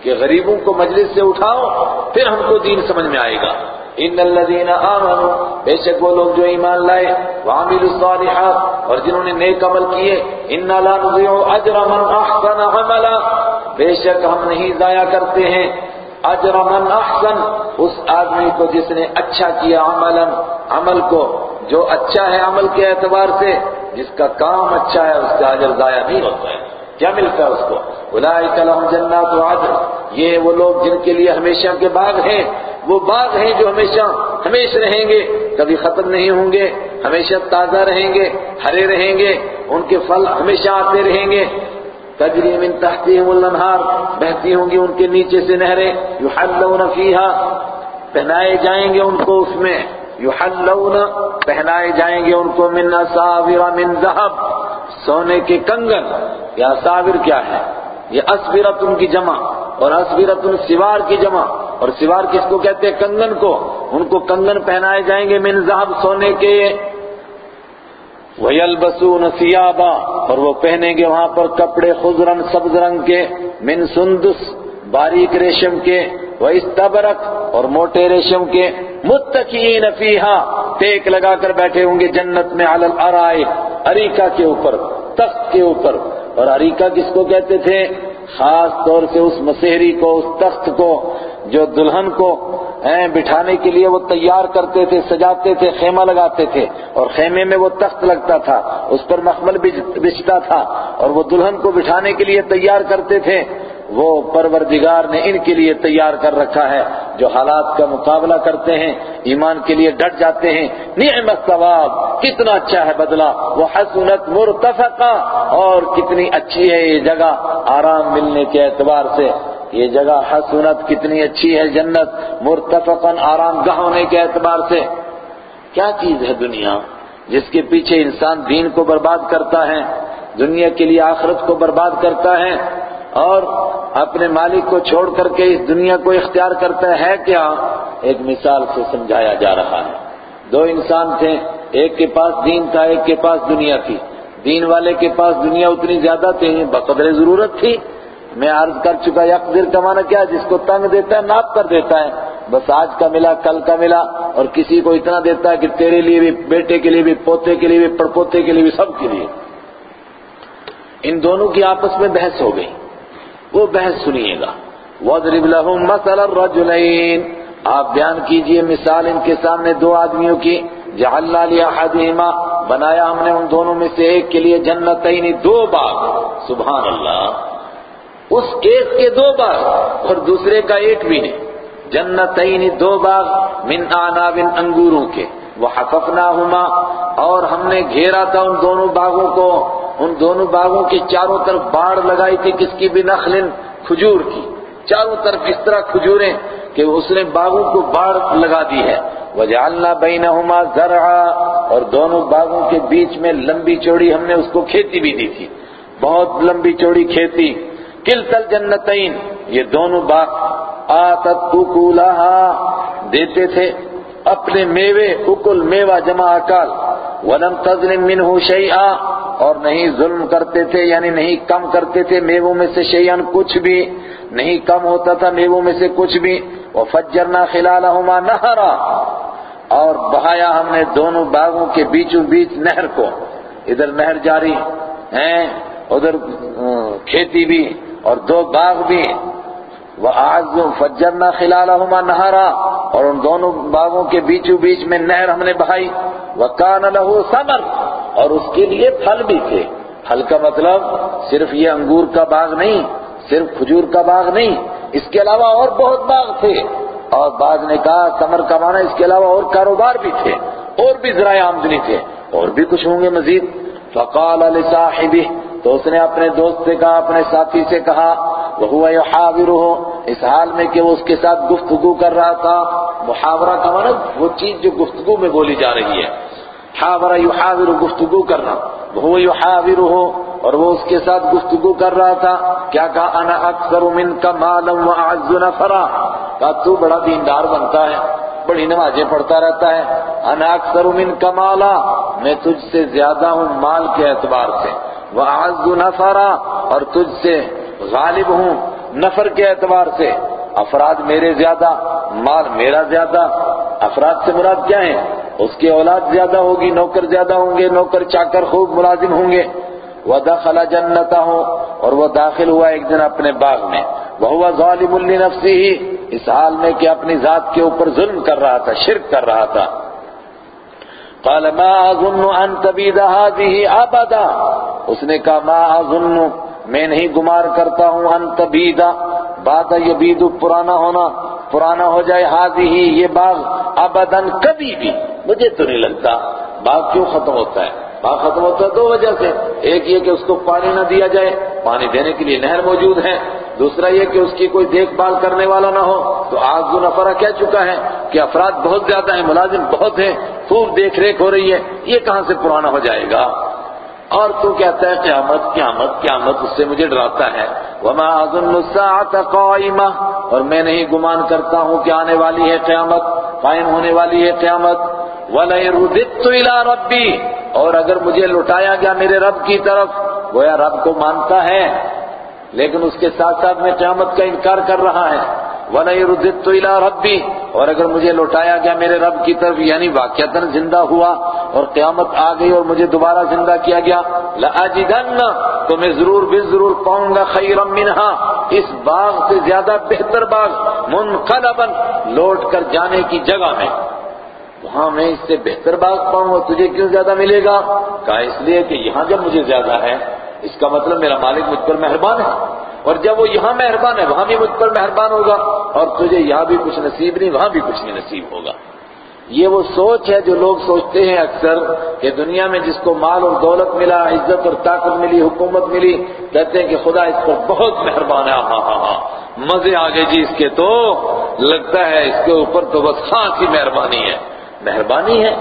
کہ غریبوں کو مجلس سے اٹھاؤ، پھر ہم کو دین سمجھ میں آئے گا۔ ان الذين امنوا بے شک وہ لوگ جو ایمان لائے، وعملوا الصالحات، اور جنہوں نے نیک عمل کیے، ان لا نضيع اجر من احسن عملا، بے شک ہم نہیں ضائع کرتے ہیں۔ اجر من احسن، اس آدمی کو جس نے اچھا کیا عملا، عمل کو، جو اچھا ہے عمل کے اعتبار سے، جس کا کام اچھا ہے، اس کا اجر ضائع نہیں ہوتا ہے۔ کیا ملتا ہے اس کو؟ اولئک لهم جنات عدن۔ یہ وہ لوگ جن کے لیے ہمیشہ کے باغ ہیں، وہ باغ ہیں جو ہمیشہ ہمیشہ رہیں گے، کبھی ختم نہیں ہوں گے، ہمیشہ تازہ رہیں گے، ہرے رہیں گے، ان کے پھل ہمیشہ آتے رہیں گے۔ تجری من تحتهم الانہار۔ بہتی ہوں گی ان کے نیچے سے نہریں۔ یحلون فیہا۔ پہنائے جائیں گے ان کو اس میں۔ یحلون۔ پہنائے جائیں گے ان کو۔ من اساور من ذہب۔ سونے کے کنگن، یا اساور کیا ہے؟ یہ اسبرت کی جمع اور اسبرت سوار کی جمع۔ اور سوار کس کو کہتے ہیں؟ کنگن کو۔ ان کو کنگن پہنائے جائیں گے من ذہب سونے کے۔ وَيَلْبَسُونَ ثِيَابًا۔ اور وہ پہنیں گے وہاں پر کپڑے خضرن سبز رنگ کے۔ من سندس، باریک ریشم کے۔ وَإِسْتَبْرَقْ اور موٹے ریشم کے۔ متقین فیہا، ٹیک لگا کر بیٹھے ہوں گے جنت میں علی الارائک اریکا کے اوپر، تخت کے اوپر۔ اور اریکا کس کو کہتے تھے؟ خاص طور سے اس مسحری کو، اس تخت کو، جو دلہن کو بٹھانے کے لیے وہ تیار کرتے تھے، سجاتے تھے، خیمہ لگاتے تھے۔ اور خیمے میں وہ تخت لگتا تھا، اس پر مخمل بچتا تھا۔ اور وہ دلہن کو بٹھانے کے لیے تیار کرتے تھے۔ وہ پروردگار نے ان کے لیے تیار کر رکھا ہے جو حالات کا مقابلہ کرتے ہیں، ایمان کے لیے ڈٹ جاتے ہیں۔ نعم الثواب کتنا اچھا ہے بدلہ۔ وہ حسنت مرتفقہ اور کتنی اچھی ہے یہ جگہ آرام ملنے کے اعتبار سے۔ یہ جگہ حسنت کتنی اچھی ہے جنت مرتفقاً آرام گاہ ہونے کے اعتبار سے۔ کیا چیز ہے دنیا جس کے پیچھے انسان دین کو برباد کرتا ہے، دنیا کے لیے آخرت کو برباد کرتا ہے؟ اور اپنے مالک کو چھوڑ کر کے اس دنیا کو اختیار کرتا ہے کیا؟ ایک مثال سے سمجھایا جا رہا ہے۔ دو انسان تھے، ایک کے پاس دین تھا، ایک کے پاس دنیا تھی۔ دین والے کے پاس دنیا اتنی زیادہ تھی، بقدر ضرورت تھی۔ میں عرض کر چکا یقدر کا معنی کیا؟ جس کو تنگ دیتا ہے ناپ کر دیتا ہے۔ بس آج کا ملا، کل کا ملا، اور کسی کو اتنا دیتا ہے کہ تیرے لیے بھی، بیٹے کے لیے بھی، پوتے کے لیے بھی، پڑپوتے کے لیے بھی، سب کے لیے۔ ان دونوں کی آپس میں بحث ہو گئی۔ وہ بحث سنیے گا۔ وَضْرِبْ لَهُمْ مَثَلَ الرَّجُلَيْنِ۔ آپ بیان کیجیے مثال ان کے سامنے دو آدمیوں کی۔ جعلنا لِأَحَدِهِمَا، بنایا ہم نے ان دونوں میں سے ایک کے لیے جنتین، دو باغ۔ سبحان اللہ اس ایک کے دو باغ اور دوسرے کا ایک بھی نہیں جنتین دو باغ من آناب انگوروں کے۔ وحففناہما اور ہم نے گھیرا تھا ان دونوں باغوں کو۔ ان دونوں باغوں کی چاروں طرف باڑ لگائی تھی، کس کی بنخل کھجور کی۔ چاروں طرف اس طرح کھجوریں کہ اس نے باغوں کو باڑ لگا دی ہے۔ وجعلنا بینہما زرعا، اور دونوں باغوں کے بیچ میں لمبی چوڑی ہم نے اس کو کھیتی بھی دی تھی۔ بہت لمبی چوڑی کھیتی۔ کلتل جنتین، یہ دونوں باغ آتت اکولہا دیتے تھے۔ اپنے میوے، اکل میوہ جمع اکال ولم تظلم منہ شیئا اور نہیں ظلم کرتے تھے یعنی نہیں کم کرتے تھے میووں میں سے شیئن کچھ بھی۔ نہیں کم ہوتا تھا میووں میں سے کچھ بھی۔ وفجرنا خلالہما نہرا اور بہایا ہم نے دونوں باغوں کے بیچوں بیچ نہر کو۔ ادھر نہر جاری، ہیں، ادھر کھیتی بھی اور دو باغ بھی۔ وَأَعَزُّ فَجَّرْنَا خِلَالَهُمَا نَهَرًا اور ان دونوں باغوں کے بیچوں بیچ میں نہر ہم نے بہائی۔ وَكَانَ لَهُ ثَمَرٌ اور اس کے لیے پھل بھی تھے۔ پھل کا مطلب صرف یہ انگور کا باغ نہیں، صرف کھجور کا باغ نہیں، اس کے علاوہ اور بہت باغ تھے۔ اور بعض نے کہا ثمر کمانا اس کے علاوہ اور کاروبار بھی تھے، اور بھی ذرائع آمدنی تھے، اور بھی کچھ ہوں گے مزید۔ فقال لصاحبه تو اس نے اپنے دوست سے کہا، اپنے ساتھی سے کہا وَهُوَ يُحَاوِرُهُ اس حال میں کہ وہ اس کے ساتھ گفتگو کر رہا تھا۔ محاورہ کا مطلب وہ چیز جو گفتگو میں بولی جا رہی ہے۔ حاورہ یحاور گفتگو کرنا۔ وہ يحاوره اور وہ اس کے ساتھ گفتگو کر رہا تھا۔ کیا کہا؟ انا اکثر من کا معلوم واعز نفرا۔ کہا، تو بڑا دیندار بنتا ہے، بڑی نمازیں پڑھتا رہتا ہے۔ انا اکثر من کا مالا، میں تجھ سے زیادہ ہوں مال کے اعتبار سے۔ وَأَعَزُّ نَفَرًا اور تجھ سے غالب ہوں نفر کے اعتبار سے۔ افراد میرے زیادہ، مال میرا زیادہ، افراد سے مراد کیا ہیں؟ اس کی اولاد زیادہ ہوگی، نوکر زیادہ ہوں گے، نوکر چاکر خوب ملازم ہوں گے۔ وَدَخَلَ جَنَّتَهُ اور وہ داخل ہوا ایک دن اپنے باغ میں۔ وَهُوَ ظَالِمٌ لِنَفْسِهِ، اس حال میں کہ اپنی ذات کے اوپر ظلم کر رہا تھا، شرک کر رہا تھا۔ قال ما اظن ان تبید هذه ابدا اس نے کہا ما اظن میں نہیں گمار کرتا ہوں ان تبید بعد یبید پرانا ہونا پرانا ہو جائے هذه یہ باغ ابدا کبھی بھی مجھے تو نہیں لگتا باغ کیوں ختم ہوتا ہے باغ ختم ہوتا ہے دو وجہ سے ایک یہ کہ اس کو پانی نہ دیا جائے پانی دینے کے لیے نہر موجود ہے دوسرا یہ کہ اس کی کوئی دیکھ بھال کرنے والا نہ ہو تو آج نفرہ کہہ چکا ہے کہ افراد بہت زیادہ ہیں، ملازم بہت ہیں، خوب دیکھ ریکھ ہو رہی ہے، یہ کہاں سے پرانا ہو جائے گا؟ اور تو کہتا ہے قیامت قیامت قیامت، اس سے مجھے ڈراتا ہے۔ وما اظن الساعه قائمه اور میں نہیں گمان کرتا ہوں کہ آنے والی ہے قیامت، قائم ہونے والی ہے قیامت۔ ولا رددت الى ربي۔ اور اگر مجھے لٹایا گیا میرے رب کی طرف، گویا رب کو مانتا ہے۔ لیکن اس کے ساتھ ساتھ میں قیامت کا انکار کر رہا ہے۔ وَلَا يُرْدِدْتُ إِلَىٰ رَبِّي اور اگر مجھے لوٹایا گیا میرے رب کی طرف یعنی واقعتاً زندہ ہوا اور قیامت آ گئی اور مجھے دوبارہ زندہ کیا گیا، لَأَجِدَنَّ، تو میں ضرور بھی ضرور پاؤں گا خَيْرًا مِنْهَا۔ اس باغ سے زیادہ بہتر باغ، مُنْقَلَبًا لوٹ کر جانے کی جگہ میں۔ وہاں میں اس سے بہتر باغ پاؤں گا تجھے کیوں زیادہ ملے گا؟ کہا، اس لیے کہ یہاں جب مجھے زیادہ ہے اس کا مطلب میرا مالک مجھ پر مہربان ہے اور جب وہ یہاں مہربان ہے، وہاں بھی مجھ پر مہربان ہوگا اور تجھے یہاں بھی کچھ نصیب نہیں، وہاں بھی کچھ نہیں نصیب ہوگا۔ یہ وہ سوچ ہے جو لوگ سوچتے ہیں اکثر کہ دنیا میں جس کو مال اور دولت ملا، عزت اور طاقت ملی، حکومت ملی، کہتے ہیں کہ خدا اس پر بہت مہربان ہے ہاں ہاں ہاں مزے آگے جی اس کے تو، لگتا ہے اس کے اوپر تو بس خاص ہی مہربانی ہے۔ مہربانی ہے۔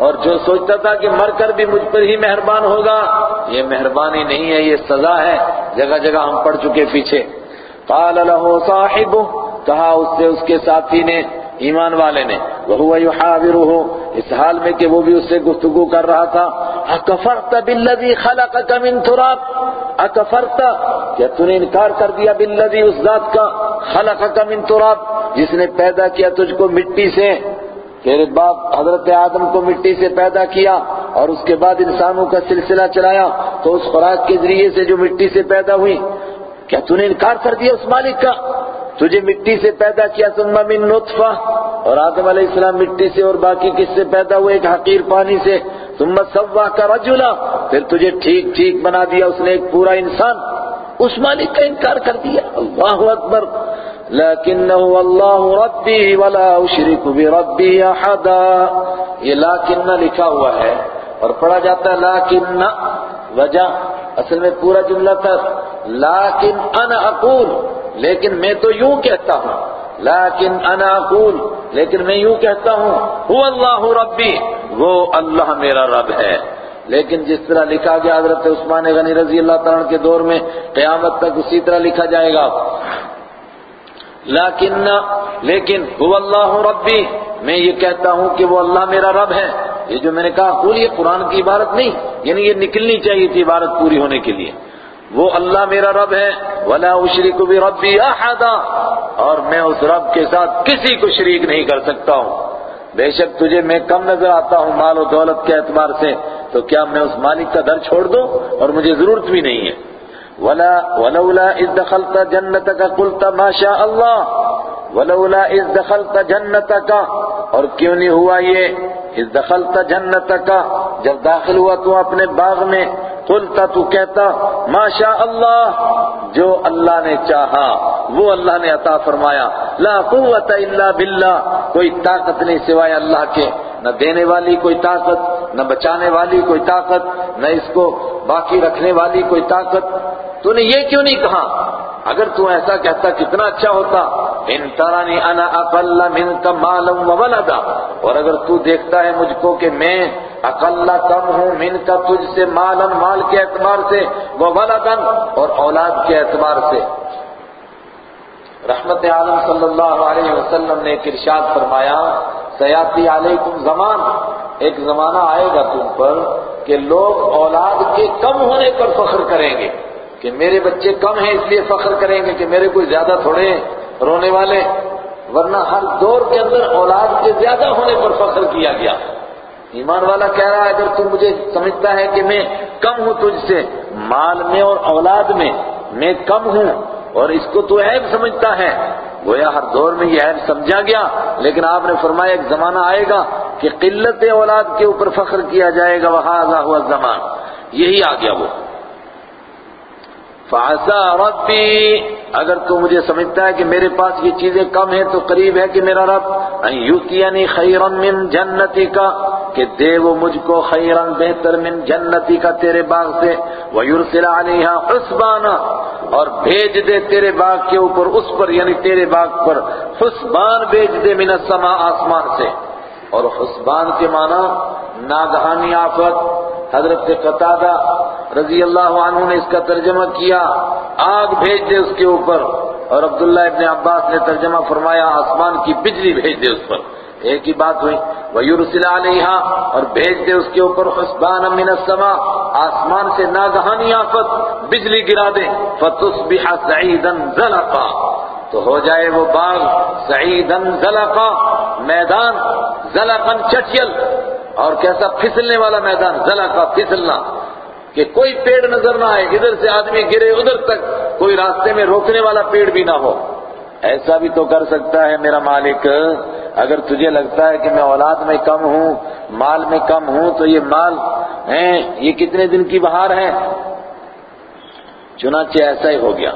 اور جو سوچتا تھا کہ مر کر بھی مجھ پر ہی مہربان ہوگا، یہ مہربانی نہیں ہے، یہ سزا ہے۔ جگہ جگہ ہم پڑھ چکے پیچھے۔ قال له صاحب کہا اس سے اس کے ساتھی نے، ایمان والے نے۔ وهو يحاوره، اس حال میں کہ وہ بھی اس سے گفتگو کر رہا تھا۔ اکفرت بالذی خلقک من تراب، اکفرت، کیا تو نے انکار کر دیا؟ بالذی، اس ذات کا، خلقک من تراب، جس نے پیدا کیا تجھ کو مٹی سے۔ تیرے باپ حضرت آدم کو مٹی سے پیدا کیا اور اس کے بعد انسانوں کا سلسلہ چلایا، تو اس خوراک کے ذریعے سے جو مٹی سے پیدا ہوئی، کیا تو نے انکار کر دیا اس مالک کا؟ تجھے مٹی سے پیدا کیا ثم من نطفہ، اور آدم علیہ السلام مٹی سے اور باقی کس سے پیدا ہوئے؟ ایک حقیر پانی سے۔ ثم سواک رجلا، پھر تجھے ٹھیک ٹھیک بنا دیا اس نے ایک پورا انسان۔ اس مالک کا انکار کر دیا۔ اللہ اکبر۔ لیکنہو اللہ ربی ولا اشرک بربی احدا یہ لیکن لکھا ہوا ہے اور پڑھا جاتا ہے لیکن وجہ، اصل میں پورا جملہ تھا لیکن انا اقول لیکن میں تو یوں کہتا ہوں لیکن انا اقول لیکن میں یوں کہتا ہوں، هو اللہ ربی وہ اللہ میرا رب ہے۔ لیکن جس طرح لکھا گیا حضرت عثمان غنی رضی اللہ تعالیٰ کے دور میں، قیامت تک اسی طرح لکھا جائے گا۔ لیکن لیکن هو اللہ ربی میں یہ کہتا ہوں کہ وہ اللہ میرا رب ہے. یہ جو میں نے کہا قول یہ قرآن کی عبارت نہیں. یعنی یہ نکلنی چاہیے تھی عبارت پوری ہونے کے لیے. وہ اللہ میرا رب ہے. ولا اشرک بربی احدا اور میں اس رب کے ساتھ کسی کو شریک نہیں کر سکتا ہوں. بے شک تجھے میں کم نظر آتا ہوں مال و دولت کے اعتبار سے. تو کیا میں اس مالک کا در چھوڑ دوں اور مجھے ضرورت بھی نہیں ہے؟ ولا ولولا اذ دخلت جنتك قلت ما شاء الله. ولولا اذ دخلت جنتك. اور کیوں نہیں ہوا یہ؟ اذ دخلت جنتك. جب داخل ہوا تو اپنے باغ میں قلت تو کہتا، ما شاء اللہ جو اللہ نے چاہا، وہ اللہ نے عطا فرمایا. لا قوت الا باللہ کوئی طاقت نہیں سوائے اللہ کے. نہ دینے والی کوئی طاقت، نہ بچانے والی کوئی طاقت، نہ اس کو باقی رکھنے والی کوئی طاقت. تو نے یہ کیوں نہیں کہا؟ اگر تو ایسا کہتا کتنا اچھا ہوتا۔ ان ترانی انا اقل منک مالا و اور اگر تو دیکھتا ہے مجھ کو کہ میں اقل کم ہوں من کا تجھ سے مالا، مال کے اعتبار سے وہ ولدن اور اولاد کے اعتبار سے۔ رحمت عالم صلی اللہ علیہ وسلم نے ایک ارشاد فرمایا، سیاتی علیکم زمان۔ ایک زمانہ آئے گا تم پر کہ لوگ اولاد کے کم ہونے پر فخر کریں گے۔ کہ میرے بچے کم ہیں اس لیے فخر کریں گے کہ میرے کوئی زیادہ تھوڑے رونے والے ورنہ ہر دور کے اندر اولاد کے زیادہ ہونے پر فخر کیا گیا۔ ایمان والا کہہ رہا ہے، اگر تو مجھے سمجھتا ہے کہ میں کم ہوں تجھ سے، مال میں اور اولاد میں میں کم ہوں، اور اس کو تو عیب سمجھتا ہے۔ گویا ہر دور میں یہ عیب سمجھا گیا، لیکن آپ نے فرمایا ایک زمانہ آئے گا کہ قلت اولاد کے اوپر فخر کیا جائے گا۔ وہ ہوا زمان یہی آ گیا وہ۔ فعسا ربی اگر تو مجھے سمجھتا ہے کہ میرے پاس یہ چیزیں کم ہیں تو قریب ہے کہ میرا رب یوتیانی خیرن من جنتی کا کہ دے وہ مجھ کو خیرن بہتر من جنتی کا تیرے باغ سے وَيُرْسِلَ عَلَيْهَا حُسْبَانَ، اور بھیج دے تیرے باغ کے اوپر، اس پر یعنی تیرے باغ پر حسبان بھیج دے من السماء آسمان سے۔ اور حسبان کے معنی ناگہانی آفت حضرت قطادہ رضی اللہ عنہ نے اس کا ترجمہ کیا، آگ بھیج دے اس کے اوپر۔ اور عبداللہ ابن عباس نے ترجمہ فرمایا، آسمان کی بجلی بھیج دے اس پر۔ ایک ہی بات ہوئی، وَيُرْسِلَ عَلَيْهَا اور بھیج دے اس کے اوپر حسبان من السماء۔ آسمان سے ناگہانی آفت، بجلی گرا دے۔ فَتُصْبِحَ سَعِيدًا زَلَقًا۔ تو ہو جائے وہ باغ سعیدن زلقا۔ میدان زلقن چٹیل۔ اور کیسا پھسلنے والا میدان زلقا پھسلنا، کہ کوئی پیڑ نظر نہ آئے، ادھر سے آدمی گرے، ادھر تک کوئی راستے میں روکنے والا پیڑ بھی نہ ہو۔ ایسا بھی تو کر سکتا ہے میرا مالک، اگر تجھے لگتا ہے کہ میں اولاد میں کم ہوں، مال میں کم ہوں، تو یہ مال، ہیں، یہ کتنے دن کی بہار ہے؟ چنانچہ ایسا ہی ہو گیا۔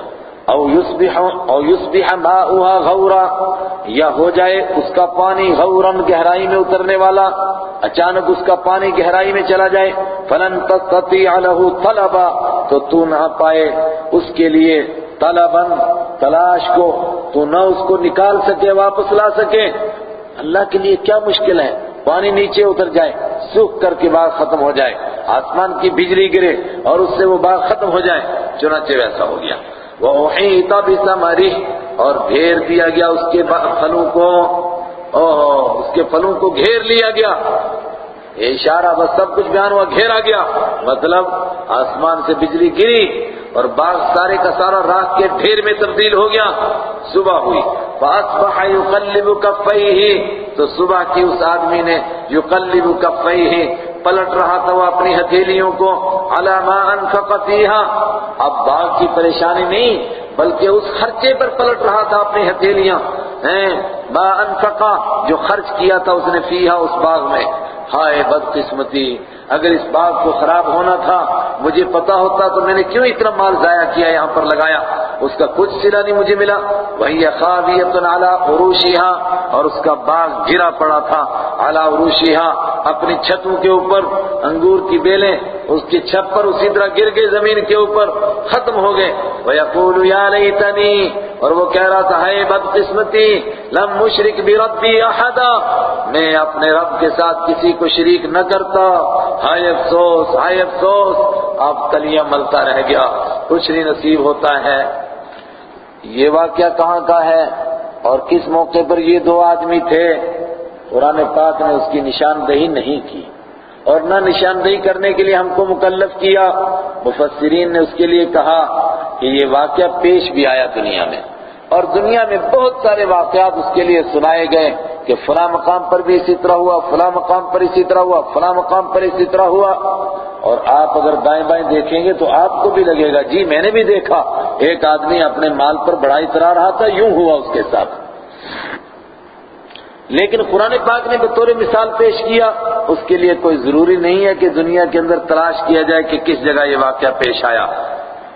او یصبح او یصبح ماؤها غورا۔ یا ہو جائے اس کا پانی غورن گہرائی میں اترنے والا، اچانک اس کا پانی گہرائی میں چلا جائے، فلن تستطيع له طلبا۔ تو تو نہ پائے اس کے لیے طلبن تلاش کو، تو نہ اس کو نکال سکے، واپس لا سکے۔ اللہ کے لیے کیا مشکل ہے؟ پانی نیچے اتر جائے، سوکھ کر کے باغ ختم ہو جائے، آسمان کی بجلی گرے اور اس سے وہ باغ ختم ہو جائے، چنانچہ ویسا ہو گیا۔ وہ بِثَمَرِهِ۔ اور گھیر دیا گیا اس کے پھلوں کو۔ اوہ اس کے پھلوں کو گھیر لیا گیا۔ یہ اشارہ بس سب کچھ بیان ہوا، گھیرا گیا۔ مطلب آسمان سے بجلی گری اور باغ سارے کا سارا راک کے ڈھیر میں تبدیل ہو گیا۔ صبح ہوئی۔ فَأَصْبَحَ يُقَلِّبُ كَفَّيْهِ۔ تو صبح کی اس آدمی نے يُقَلِّبُ كَفَّيْهِ پلٹ رہا تھا وہ اپنی ہتھیلیوں کو علامہ انفق أَنفَقَ اب باغ کی پریشانی نہیں، بلکہ اس خرچے پر پلٹ رہا تھا اپنی ہتھیلیاں۔ ما انفقا جو خرچ کیا تھا اس نے فیہا اس باغ میں۔ ہائے، بدقسمتی۔ اگر اس باغ کو خراب ہونا تھا، مجھے پتا ہوتا تو میں نے کیوں اتنا مال ضائع کیا یہاں پر لگایا؟ اس کا کچھ سلا نہیں مجھے ملا۔ وہی خاویت علی عروشیہا، اور اس کا باغ گرا پڑا تھا۔ علی عروشیہا، اپنی چھتوں کے اوپر انگور کی بیلیں، اس کی چھت پر اسی طرح گر گئے زمین کے اوپر، ختم ہو گئے۔ وَيَقُولُ يَا لَيْتَنِي اور وہ کہہ رہا تھا ہے بد قسمتی لم مشرک بربی احدا۔ میں اپنے رب کے ساتھ کسی کو شریک نہ کرتا۔ ہائے افسوس ہائے افسوس، اب تلیاں ملتا رہ گیا۔ کچھ نہیں نصیب ہوتا ہے۔ یہ واقعہ کہاں کا ہے؟ اور کس موقع پر یہ دو آدمی تھے؟ قرآن پاک نے اس کی نشاندہی نہیں کی۔ اور نہ نشاندہی کرنے کے لیے ہم کو مکلف کیا۔ مفسرین نے اس کے لیے کہا کہ یہ واقعہ پیش بھی آیا دنیا میں۔ اور دنیا میں بہت سارے واقعات اس کے لیے سنائے گئے۔ کہ فلاں مقام پر بھی اسی طرح ہوا، فلاں مقام پر اسی طرح ہوا، فلاں مقام پر اسی طرح ہوا۔ اور آپ اگر دائیں بائیں دیکھیں گے تو آپ کو بھی لگے گا جی میں نے بھی دیکھا، ایک آدمی اپنے مال پر بڑا اترا رہا تھا، یوں ہوا اس کے ساتھ۔ لیکن قرآن پاک نے بطور مثال پیش کیا، اس کے لیے کوئی ضروری نہیں ہے کہ دنیا کے اندر تلاش کیا جائے کہ کس جگہ یہ واقعہ پیش آیا۔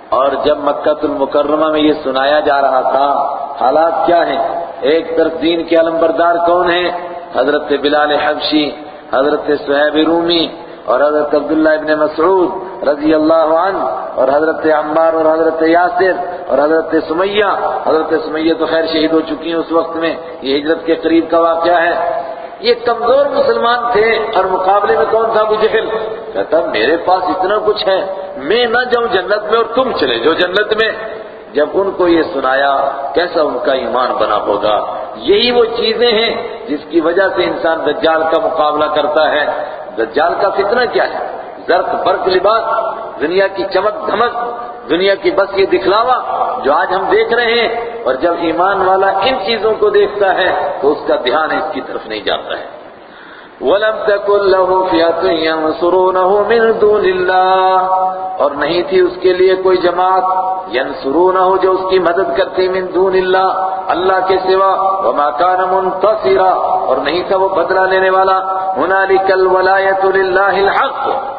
اور جب مکہ المکرمہ میں یہ سنایا جا رہا تھا، حالات کیا ہیں؟ ایک طرف دین کے علمبردار کون ہیں؟ حضرت بلال حبشی، حضرت صحیب رومی اور حضرت عبداللہ ابن مسعود رضی اللہ عنہ اور حضرت عمار اور حضرت یاسر اور حضرت سمیہ۔ حضرت سمیہ تو خیر شہید ہو چکی ہیں اس وقت میں۔ یہ ہجرت کے قریب کا واقعہ ہے۔ یہ کمزور مسلمان تھے اور مقابلے میں کون تھا ابو جہل؟ کہتا میرے پاس اتنا کچھ ہے۔ میں نہ جاؤں جنت میں اور تم چلے جو جنت میں۔ جب ان کو یہ سنایا کیسا ان کا ایمان بنا ہوگا؟ یہی وہ چیزیں ہیں جس کی وجہ سے انسان دجال کا مقابلہ کرتا ہے۔ دجال کا فتنہ کیا ہے؟ زرق، برق، لباس، دنیا کی چمک، دھمک، دنیا کی بس یہ دکھلاوا جو آج ہم دیکھ رہے ہیں۔ اور جب ایمان والا ان چیزوں کو دیکھتا ہے تو اس کا دھیان اس کی طرف نہیں جاتا ہے۔ وَلَمْ تَكُنْ لَهُ فِيَةٌ يَنْصُرُونَهُ مِنْ دُونِ اللَّهِ اور نہیں تھی اس کے لیے کوئی جماعت يَنْصُرُونَهُ جو اس کی مدد کرتی من دون اللہ اللہ کے سوا، وَمَا كَانَ مُنْتَصِرًا، اور نہیں تھا وہ بدلہ لینے والا هُنَالِكَ الْوَلَایَةُ لِلَّهِ الْحَقِّ۔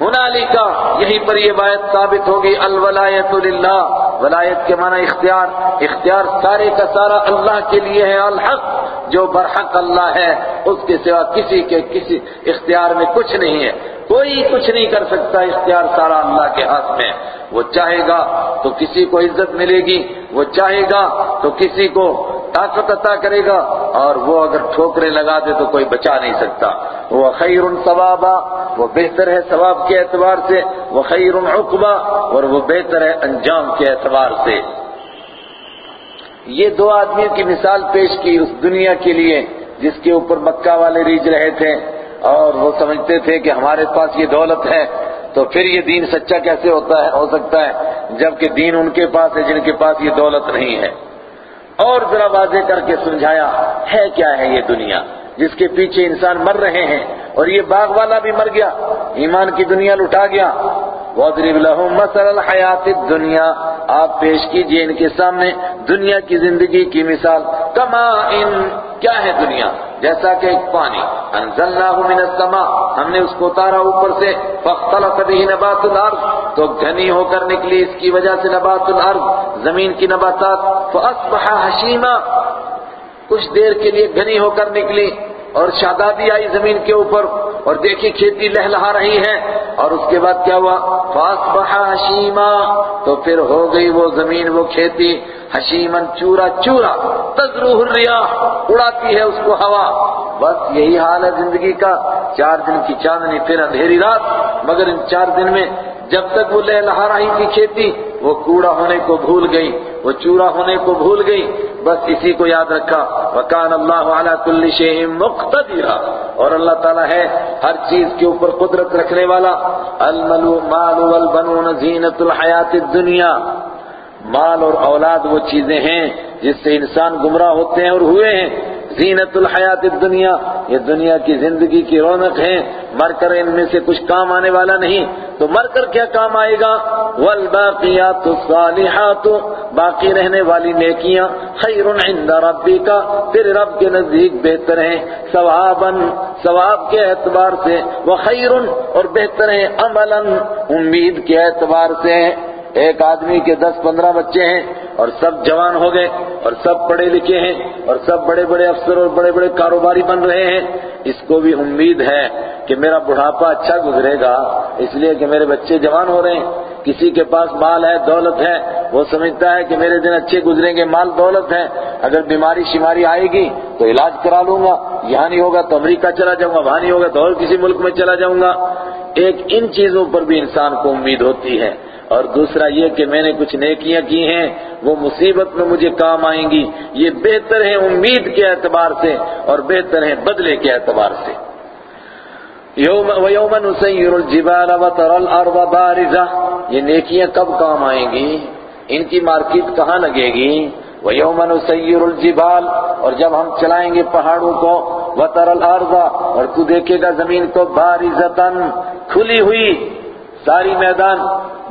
ہنالی کا یہیں پر یہ بات ثابت ہوگی الولایت للہ. ولایت کے معنی اختیار. اختیار سارے کا سارا اللہ کے لیے ہے، الحق. جو برحق اللہ ہے، اس کے سوا کسی کے کسی اختیار میں کچھ نہیں ہے. کوئی کچھ نہیں کر سکتا اختیار سارا اللہ کے ہاتھ میں. وہ چاہے گا تو کسی کو عزت ملے گی، وہ چاہے گا تو کسی کو طاقت عطا کرے گا اور وہ اگر ٹھوکرے لگا دے تو کوئی بچا نہیں سکتا۔ وہ خیر ثوابا، وہ بہتر ہے ثواب کے اعتبار سے۔ وہ خیر عقبا، اور وہ بہتر ہے انجام کے اعتبار سے۔ یہ دو آدمیوں کی مثال پیش کی اس دنیا کے لیے جس کے اوپر مکہ والے ریج رہے تھے۔ اور وہ سمجھتے تھے کہ ہمارے پاس یہ دولت ہے۔ تو پھر یہ دین سچا کیسے ہوتا ہے، ہو سکتا ہے؟ جبکہ دین ان کے پاس ہے جن کے پاس یہ دولت نہیں ہے۔ اور ذرا واضح کر کے سمجھایا، ہے کیا ہے یہ دنیا؟ جس کے پیچھے انسان مر رہے ہیں اور یہ باغ والا بھی مر گیا، ایمان کی دنیا لٹا گیا۔ وَضْرِبْ لَهُمْ مَثَلَ الْحَيَاةِ الدُّنْيَا آپ پیش کیجیے ان کے سامنے دنیا کی زندگی کی مثال۔ کما ان، کیا ہے دنیا؟ جیسا کہ ایک پانی۔ انزلناہ من السماء۔ ہم نے اس کو اتارا اوپر سے۔ فاختلط به نبات الارض۔ تو گھنی ہو کر نکلی، اس کی وجہ سے نبات الارض۔ زمین کی نباتات۔ فاصبح حشیما۔ کچھ دیر کے لیے گھنی ہو کر نکلی اور شادابی آئی زمین کے اوپر۔ اور دیکھی کھیتی لہلہا رہی ہے اور اس کے بعد کیا ہوا؟ فاصبح حشیما، تو پھر ہو گئی وہ زمین، وہ کھیتی حشیمن چورا چورا تزروح الریاح، اڑاتی ہے اس کو ہوا۔ بس یہی حال ہے زندگی کا۔ چار دن کی چاندنی، پھر اندھیری رات، مگر ان چار دن میں جب تک وہ لہلہا رہی تھی کھیتی، وہ کوڑا ہونے کو بھول گئی وہ چورا ہونے کو بھول گئی بس اسی کو یاد رکھا، وکان اللہ علی کل شیء مقتدرا اور اللہ تعالیٰ ہے ہر چیز کے اوپر قدرت رکھنے والا۔ الملو مال والبنون زینت الحیات الدنیا۔ مال اور اولاد وہ چیزیں ہیں جس سے انسان گمراہ ہوتے ہیں اور ہوئے ہیں۔ زینت الحیات الدنیا، یہ دنیا کی زندگی کی رونق ہے مر کر ان میں سے کچھ کام آنے والا نہیں۔ تو مر کر کیا کام آئے گا؟ والباقیات الصالحات، باقی رہنے والی نیکیاں۔ خیر عند ربک تیرے رب کے نزدیک بہتر ہیں۔ ثوابا، ثواب کے اعتبار سے۔ وہ خیر اور بہتر ہیں۔ عملا، امید کے اعتبار سے۔ ایک آدمی کے دس پندرہ بچے ہیں اور سب جوان ہو گئے اور سب پڑھے لکھے ہیں اور سب بڑے بڑے افسر اور بڑے بڑے کاروباری بن رہے ہیں۔ اس کو بھی امید ہے کہ میرا بڑھاپا اچھا گزرے گا، اس لیے کہ میرے بچے جوان ہو رہے ہیں۔ کسی کے پاس مال ہے، دولت ہے، وہ سمجھتا ہے کہ میرے دن اچھے گزریں گے، مال دولت ہے۔ اگر بیماری شماری آئے گی تو علاج کرا لوں گا، یہاں نہیں ہوگا تو امریکہ چلا جاؤں گا، وہاں نہیں ہوگا تو اور کسی ملک میں چلا جاؤں گا۔ ایک ان چیزوں پر بھی انسان کو امید ہوتی ہے۔ اور دوسرا یہ کہ میں نے کچھ نیکیاں کی ہیں، وہ مصیبت میں مجھے کام آئیں گی۔ یہ بہتر ہے امید کے اعتبار سے اور بہتر ہے بدلے کے اعتبار سے۔ وَيَوْمَ نُسَيِّرُ الْجِبَالَ وَتَرَى الْأَرْضَ بَارِزَةً۔ یہ نیکیاں کب کام آئیں گی؟ ان کی مارکیٹ کہاں لگے گی؟ وَيَوْمَ نُسَيِّرُ الْجِبَالَ۔ اور جب ہم چلائیں گے پہاڑوں کو وَتَرَى الْأَرْضَ اور تو دیکھے گا زمین کو بَارِزَةً کھلی ہوئی ساری میدان۔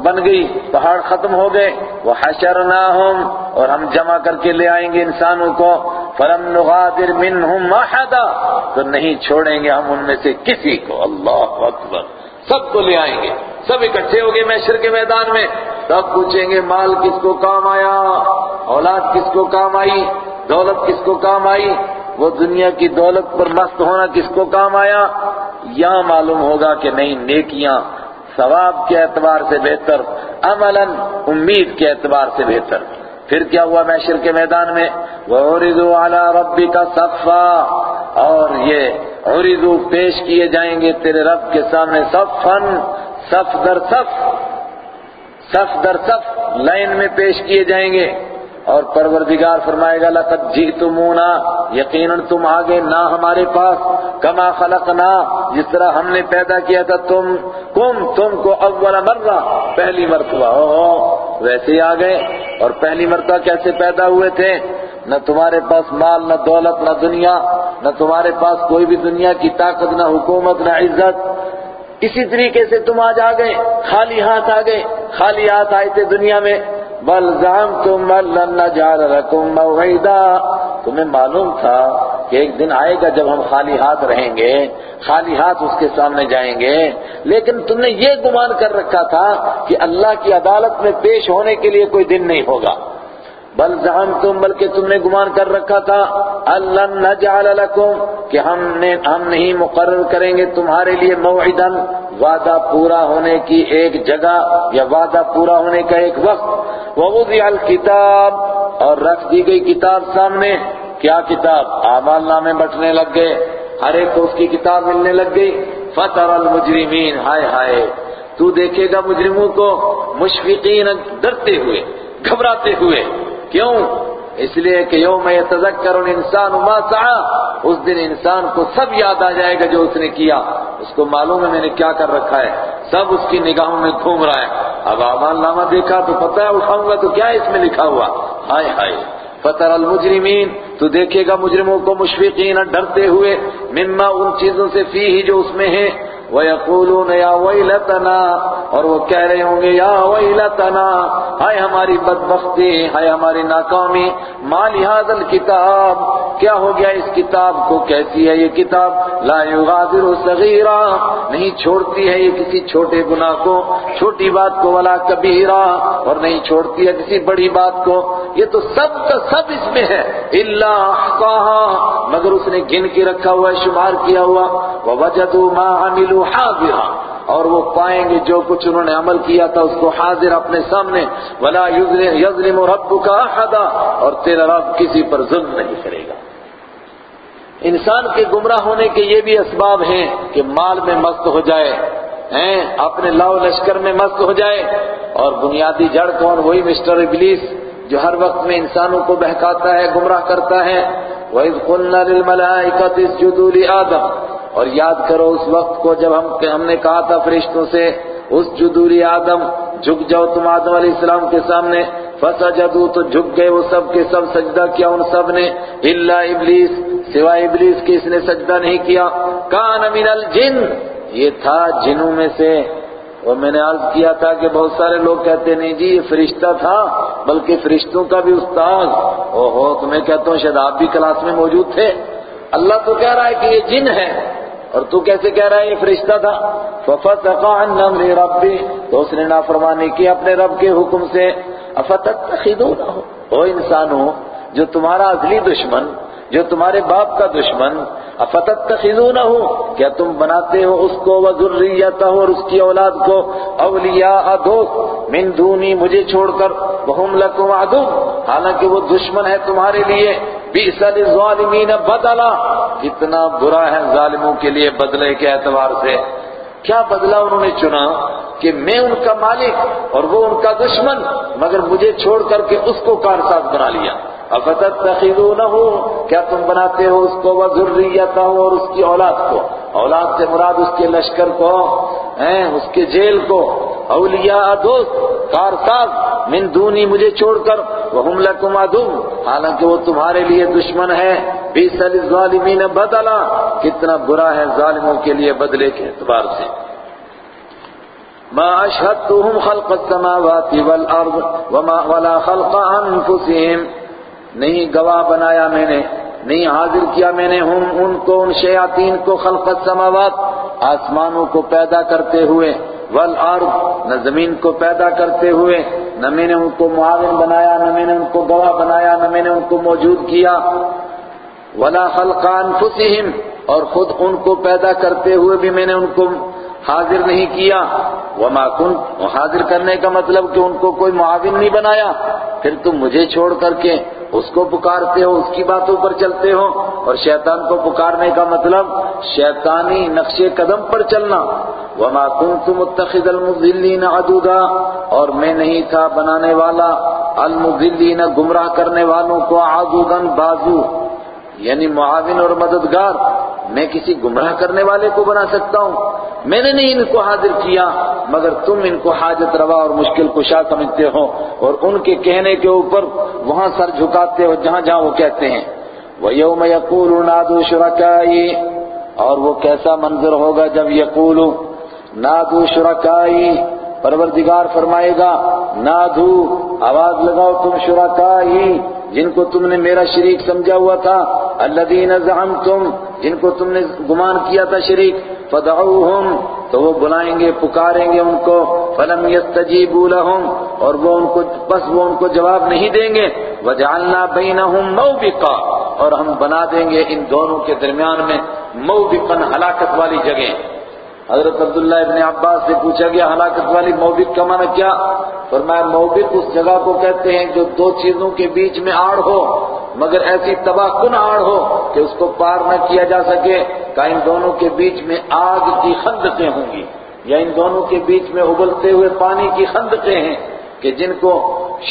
بن گئی، پہاڑ ختم ہو گئے۔ وہ حشرناہم اور ہم جمع کر کے لے آئیں گے انسانوں کو۔ فلم نغادر منہم احدا تو نہیں چھوڑیں گے ہم ان میں سے کسی کو۔ اللہ اکبر۔ سب کو لے آئیں گے۔ سب اکٹھے ہو گئے میشر کے میدان میں۔ سب پوچھیں گے، مال کس کو کام آیا؟ اولاد کس کو کام آئی؟ دولت کس کو کام آئی؟ وہ دنیا کی دولت پر مست ہونا کس کو کام آیا؟ یا معلوم ہوگا کہ نہیں، نیکیاں ثواب کے اعتبار سے بہتر، عملا امید کے اعتبار سے بہتر۔ پھر کیا ہوا محشر کے میدان میں؟ وَعُرِضُوا عَلَى رَبِّكَ صَفًّا۔ اور یہ عُرِضُوا پیش کیے جائیں گے تیرے رب کے سامنے صفن صف در صف صف در صف لائن میں پیش کیے جائیں گے۔ اور پروردگار فرمائے گا، لقد جئتمونا، یقیناً تم آگے نہ ہمارے پاس، کما خلقنا، جس طرح ہم نے پیدا کیا تھا تم، کم تم کو اول مرہ، پہلی مرتبہ او ویسے ہی آ گئے، اور پہلی مرتبہ کیسے پیدا ہوئے تھے، نہ تمہارے پاس مال، نہ دولت، نہ دنیا، نہ تمہارے پاس کوئی بھی دنیا کی طاقت، نہ حکومت، نہ عزت، اسی طریقے سے تم آج آ گئے، خالی ہاتھ آ گئے، خالی ہاتھ آئے تھے دنیا میں بل زام تم جال رقم موحدہ تمہیں معلوم تھا کہ ایک دن آئے گا جب ہم خالی ہاتھ رہیں گے، خالی ہاتھ اس کے سامنے جائیں گے۔ لیکن تم نے یہ گمان کر رکھا تھا کہ اللہ کی عدالت میں پیش ہونے کے لیے کوئی دن نہیں ہوگا۔ بل زعمتم، بلکہ تم نے گمان کر رکھا تھا اللہ نجعل لکم، کہ ہم نے، ہم نہیں مقرر کریں گے تمہارے لیے موعدا وعدہ پورا ہونے کی ایک جگہ یا وعدہ پورا ہونے کا ایک وقت۔ ووضع الکتاب اور رکھ دی گئی کتاب سامنے۔ کیا کتاب؟ اعمال نامے بٹنے لگ گئے۔ ہر ایک کو اس کی کتاب ملنے لگ گئی۔ فتر المجرمین ہائے ہائے۔ تو دیکھے گا مجرموں کو، مشفقین ڈرتے ہوئے، گھبراتے ہوئے۔ کیوں؟ اس لیے کہ یوم یتذکر الانسان ما سعا اس دن انسان کو سب یاد آ جائے گا جو اس نے کیا۔ اس کو معلوم ہے میں نے کیا کر رکھا ہے۔ سب اس کی نگاہوں میں گھوم رہا ہے۔ اب آمان نامہ دیکھا تو پتہ ہے اٹھاؤں گا تو کیا اس میں لکھا ہوا۔ ہائے ہائے۔ فطر المجرمین تو دیکھے گا مجرموں کو مشفقین ڈرتے ہوئے، مما ان چیزوں سے فی ہی جو اس میں ہیں۔ وَيَقُولُونَ يَا وَيْلَتَنَا، اور وہ کہہ رہے ہوں گے، یا وَيْلَتَنَا، ہائے ہماری بدبختی، ہائے ہماری ناکامی، ما لِهَذَا الْكِتَاب، کیا ہو گیا اس کتاب کو؟ کیسی ہے یہ کتاب؟ لا يغادر صغیرا، نہیں چھوڑتی ہے یہ کسی چھوٹے گناہ کو، چھوٹی بات کو ولا کبیرا، اور نہیں چھوڑتی ہے کسی بڑی بات کو۔ یہ تو سب کا سب اس میں ہے، الا احصاها مگر اس نے گن کے رکھا ہوا ہے، شمار کیا ہوا. وَوَجَدُوا مَا عَمِلُوا حاضرا. اور وہ پائیں گے جو کچھ انہوں نے عمل کیا تھا، اس کو حاضر اپنے سامنے. ولا یظلم ربک احدا اور تیرا رب کسی پر ظلم نہیں کرے گا. انسان کے گمراہ ہونے کے یہ بھی اسباب ہیں کہ مال میں مست ہو جائے، ہیں، اپنے لاؤ لشکر میں مست ہو جائے. اور بنیادی جڑ کون؟ وہی مسٹر ابلیس. جو ہر وقت میں انسانوں کو بہکاتا ہے، گمراہ کرتا ہے۔ وَإِذْ قُلْنَا لِلْمَلَائِكَةِ اسْجُدُوا لِآدَمَ۔ اور یاد کرو اس وقت کو جب ہم ہم نے کہا تھا فرشتوں سے اس جدوری آدم جھک جاؤ تم آدم علیہ السلام کے سامنے۔ فسجدوا تو جھک گئے وہ سب کے سب، سجدہ کیا ان سب نے۔ الا ابلیس سوائے ابلیس کے اس نے سجدہ نہیں کیا۔ کان من الجن۔ یہ تھا جنوں میں سے۔ اور میں نے عرض کیا تھا کہ بہت سارے لوگ کہتے نہیں جی یہ فرشتہ تھا، بلکہ فرشتوں کا بھی استاد او ہو تو میں کہتا ہوں، شاید آپ بھی کلاس میں موجود تھے۔ اللہ تو کہہ رہا ہے کہ یہ جن ہے اور تو کیسے کہہ رہا ہے، یہ فرشتہ تھا۔ فَفَتَقَ عَنْ نَمْرِ رَبِّ تو اس نے نافرمانی کی اپنے رب کے حکم سے۔ اَفَتَتَّخِذُونَهُ او انسانوں، جو تمہارا اصلی دشمن جو تمہارے باپ کا دشمن اَفَتَتَّخِذُونَهُ کیا تم بناتے ہو اس کو وَذُرِّيَّتَهُ اور اس کی اولاد کو؟ اولیاء دوست، من دونی، مجھے چھوڑ کر وَهُمْ لَكُمْ عَدُوٌ۔ حالانکہ وہ دشمن ہے تمہارے لیے۔ بِئْسَ لِلظَّالِمِينَ بدلا۔ کتنا برا ہے ظالموں کے لیے بدلے کے اعتبار سے۔ کیا بدلہ انہوں نے چنا کہ میں ان کا مالک اور وہ ان کا دشمن، مگر مجھے چھوڑ کر کے اس کو کارساز بنا لیا؟ افتتخذونه؟ کیا تم بناتے ہو اس کو وذریته اور اس کی اولاد کو؟ اولاد سے مراد اس کے لشکر کو، ہیں، اس کے جیل کو۔ اولیاء دوست، کارساز، من دونی مجھے چھوڑ کر، وہم لکم عدو۔ حالانکہ وہ تمہارے لیے دشمن ہے۔ بیس الظالمین بدلا۔ کتنا برا ہے ظالموں کے لیے بدلے کے اعتبار سے۔ ما اشهدتهم خلق السماوات والارض وما ولا خلق انفسهم نہیں گواہ بنایا میں نے، نہیں حاضر کیا میں نے۔ ہم ان کو، ان شیاطین کو خلق السماوات، آسمانوں کو پیدا کرتے ہوئے، والارض، نہ زمین کو پیدا کرتے ہوئے، نہ میں نے ان کو معاون بنایا، نہ میں نے ان کو گواہ بنایا، نہ میں نے ان کو موجود کیا۔ ولا خلق انفسهم اور خود ان کو پیدا کرتے ہوئے بھی میں نے ان کو حاضر نہیں کیا۔ وما كنت حاضر کرنے کا مطلب کہ ان کو کوئی معاون نہیں بنایا۔ پھر تم مجھے چھوڑ کر کے اس کو پکارتے ہو، اس کی باتوں پر چلتے ہو۔ اور شیطان کو پکارنے کا مطلب شیطانی نقش قدم پر چلنا۔ وما كنت متخذ المضلین عدودا۔ اور میں نہیں تھا بنانے والا۔ المضلین گمراہ کرنے والوں کو عدودا بازو۔ یعنی معاون اور مددگار۔ میں کسی گمراہ کرنے والے کو بنا سکتا ہوں۔ میں نے نہیں ان کو حاضر کیا، مگر تم ان کو حاجت روا اور مشکل کشا سمجھتے ہو اور ان کے کہنے کے اوپر وہاں سر جھکاتے ہو، جہاں جہاں وہ کہتے ہیں۔ وَيَوْمَ يَقُولُ نَادُوا شُرَكَائِي، اور وہ کیسا منظر ہوگا جب یقول نادو شرکائی پروردگار فرمائے گا نادو آواز لگاؤ تم شرکائی، جن کو تم نے میرا شریک سمجھا ہوا تھا، الذین زعمتم، جن کو تم نے گمان کیا تھا شریک، فدعوہم، تو وہ بلائیں گے، پکاریں گے ان کو، فلم یستجیبوا لہم، اور وہ ان کو، بس وہ ان کو جواب نہیں دیں گے، وجعلنا بینہم موبقا، اور ہم بنا دیں گے ان دونوں کے درمیان میں موبقا ہلاکت والی جگہ حضرت عبداللہ ابن عباس سے پوچھا گیا، ہلاکت والی موبق کا معنی کیا؟ فرمایا موبق اس جگہ کو کہتے ہیں جو دو چیزوں کے بیچ میں آڑ ہو، مگر ایسی تباہ کن آڑ ہو کہ اس کو پار نہ کیا جا سکے، کہ ان دونوں کے بیچ میں آگ کی خندقیں ہوں گی، یا ان دونوں کے بیچ میں ابلتے ہوئے پانی کی خندقیں ہیں، کہ جن کو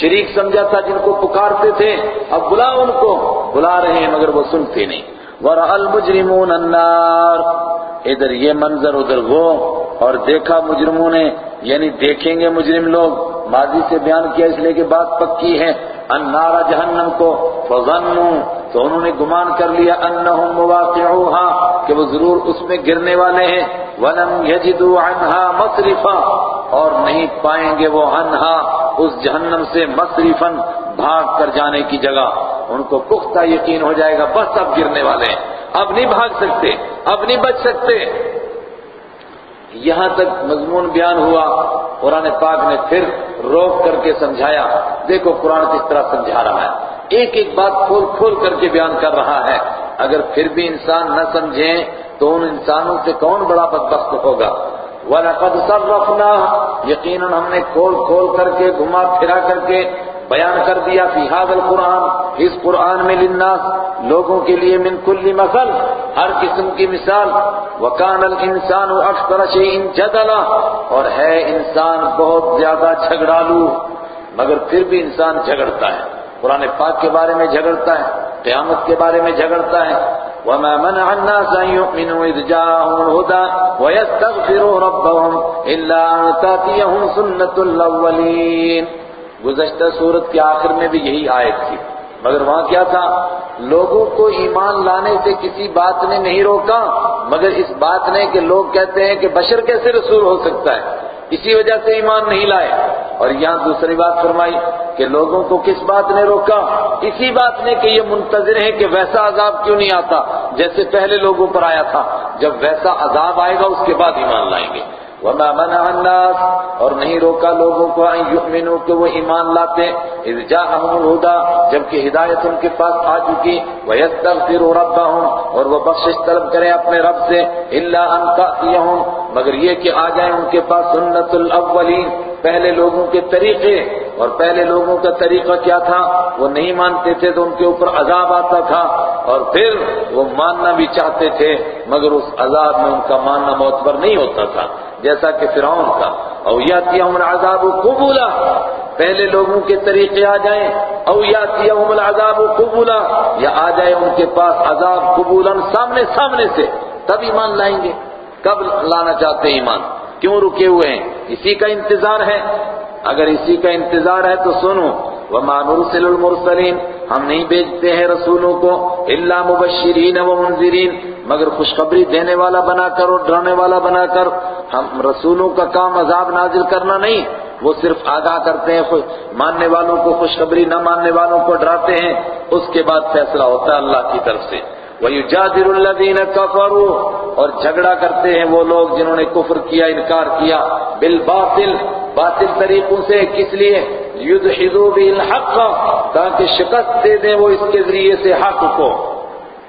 شریک سمجھا تھا، جن کو پکارتے تھے، اب بلا ان کو، بلا رہے ہیں، مگر وہ سنتے نہیں۔ وَرَأَ الْمُجْرِمُونَ ادھر یہ منظر، ادھر وہ، اور دیکھا مجرموں نے یعنی دیکھیں گے مجرم لوگ. ماضی سے بیان کیا اس لیے کہ بات پکی ہے. النار جہنم کو. فظنوا، تو انہوں نے گمان کر لیا انہم مواقعوها، کہ وہ ضرور اس میں گرنے والے ہیں. ولم یجدوا عنها مصرفا، اور نہیں پائیں گے وہ عنہا اس جہنم سے مصرفا بھاگ کر جانے کی جگہ۔ ان کو پختہ یقین ہو جائے گا، بس اب گرنے والے ہیں۔ اب نہیں بھاگ سکتے، اب نہیں بچ سکتے۔ یہاں تک مضمون بیان ہوا، قرآن پاک نے پھر روک کر کے سمجھایا۔ دیکھو قرآن کس طرح سمجھا رہا ہے۔ ایک ایک بات کھول کھول کر کے بیان کر رہا ہے۔ اگر پھر بھی انسان نہ سمجھیں تو ان انسانوں سے کون بڑا بدبخت ہوگا؟ وَلَقَدْ صَرَّفْنَا، یقیناً ہم نے کھول کھول کر کے، گھما پھرا کر کے بیان کر دیا فی هذا القرآن، اس قرآن میں للناس، لوگوں کے لیے من کل مثل، ہر قسم کی مثال وکان الانسان اکثر شیء جدلا، اور ہے انسان بہت زیادہ جھگڑالو، مگر پھر بھی انسان جھگڑتا ہے۔ قرآن پاک کے بارے میں جھگڑتا ہے، قیامت کے بارے میں جھگڑتا ہے۔ وما منع الناس ان يؤمنوا اذ جاءهم الهدى ويستغفروا ربهم الا ان تاتيهم سنة الاولين گزشتہ صورت کے آخر میں بھی یہی آیت تھی۔ مگر وہاں کیا تھا؟ لوگوں کو ایمان لانے سے کسی بات نے نہیں روکا، مگر اس بات نے کہ لوگ کہتے ہیں کہ بشر کیسے رسول ہو سکتا ہے؟ اسی وجہ سے ایمان نہیں لائے۔ اور یہاں دوسری بات فرمائی کہ لوگوں کو کس بات نے روکا؟ اسی بات نے کہ یہ منتظر ہے کہ ویسا عذاب کیوں نہیں آتا؟ جیسے پہلے لوگوں پر آیا تھا، جب ویسا عذاب آئے گا، اس کے بعد ایمان لائیں گے۔ وما منع الناس، اور نہیں روکا لوگوں کو ان یؤمنوا کہ وہ ایمان لاتے۔ اذ جاءهم الهدى، جبکہ ہدایت ان کے پاس آ چکی۔ ويستغفروا ربهم، اور وہ بخشش طلب کریں اپنے رب سے۔ الا ان تاتيهم مگر یہ کہ آ جائیں ان کے پاس سنت الاولین۔ پہلے لوگوں کے طریقے، اور پہلے لوگوں کا طریقہ کیا تھا؟ وہ نہیں مانتے تھے تو ان کے اوپر عذاب آتا تھا۔ اور پھر وہ ماننا بھی چاہتے تھے، مگر اس عذاب میں ان کا ماننا معتبر نہیں ہوتا تھا۔ جیسا کہ فرعون کا او یاتیہم العذاب قبولا پہلے لوگوں کے طریقے آ جائیں۔ او یاتیہم العذاب قبولا یا آ جائے ان کے پاس عذاب قبولا سامنے سامنے سے۔ تب ایمان لائیں گے۔ کب لانا چاہتے ہیں ایمان؟ کیوں رکے ہوئے ہیں؟ اسی کا انتظار ہے۔ اگر اسی کا انتظار ہے تو سنو۔ وما نرسل المرسلین ہم نہیں بیچتے ہیں رسولوں کو۔ الا مبشرین و منذرین مگر خوشخبری دینے والا بنا کر اور ڈرانے والا بنا کر ہم رسولوں کا کام عذاب نازل کرنا نہیں، وہ صرف آگاہ کرتے ہیں ماننے والوں کو خوشخبری نہ ماننے والوں کو ڈراتے ہیں۔ اس کے بعد فیصلہ ہوتا ہے اللہ کی طرف سے۔ وَيُجَادِرُ الَّذِينَ كَفَرُوا۔ اور جھگڑا کرتے ہیں وہ لوگ جنہوں نے کفر کیا، انکار کیا۔ بالباطل، باطل طریقوں سے کس لیے؟ يُدْحِذُوا بِالْحَقَّ تاکہ شکست دے دیں وہ اس کے ذریعے سے حق کو۔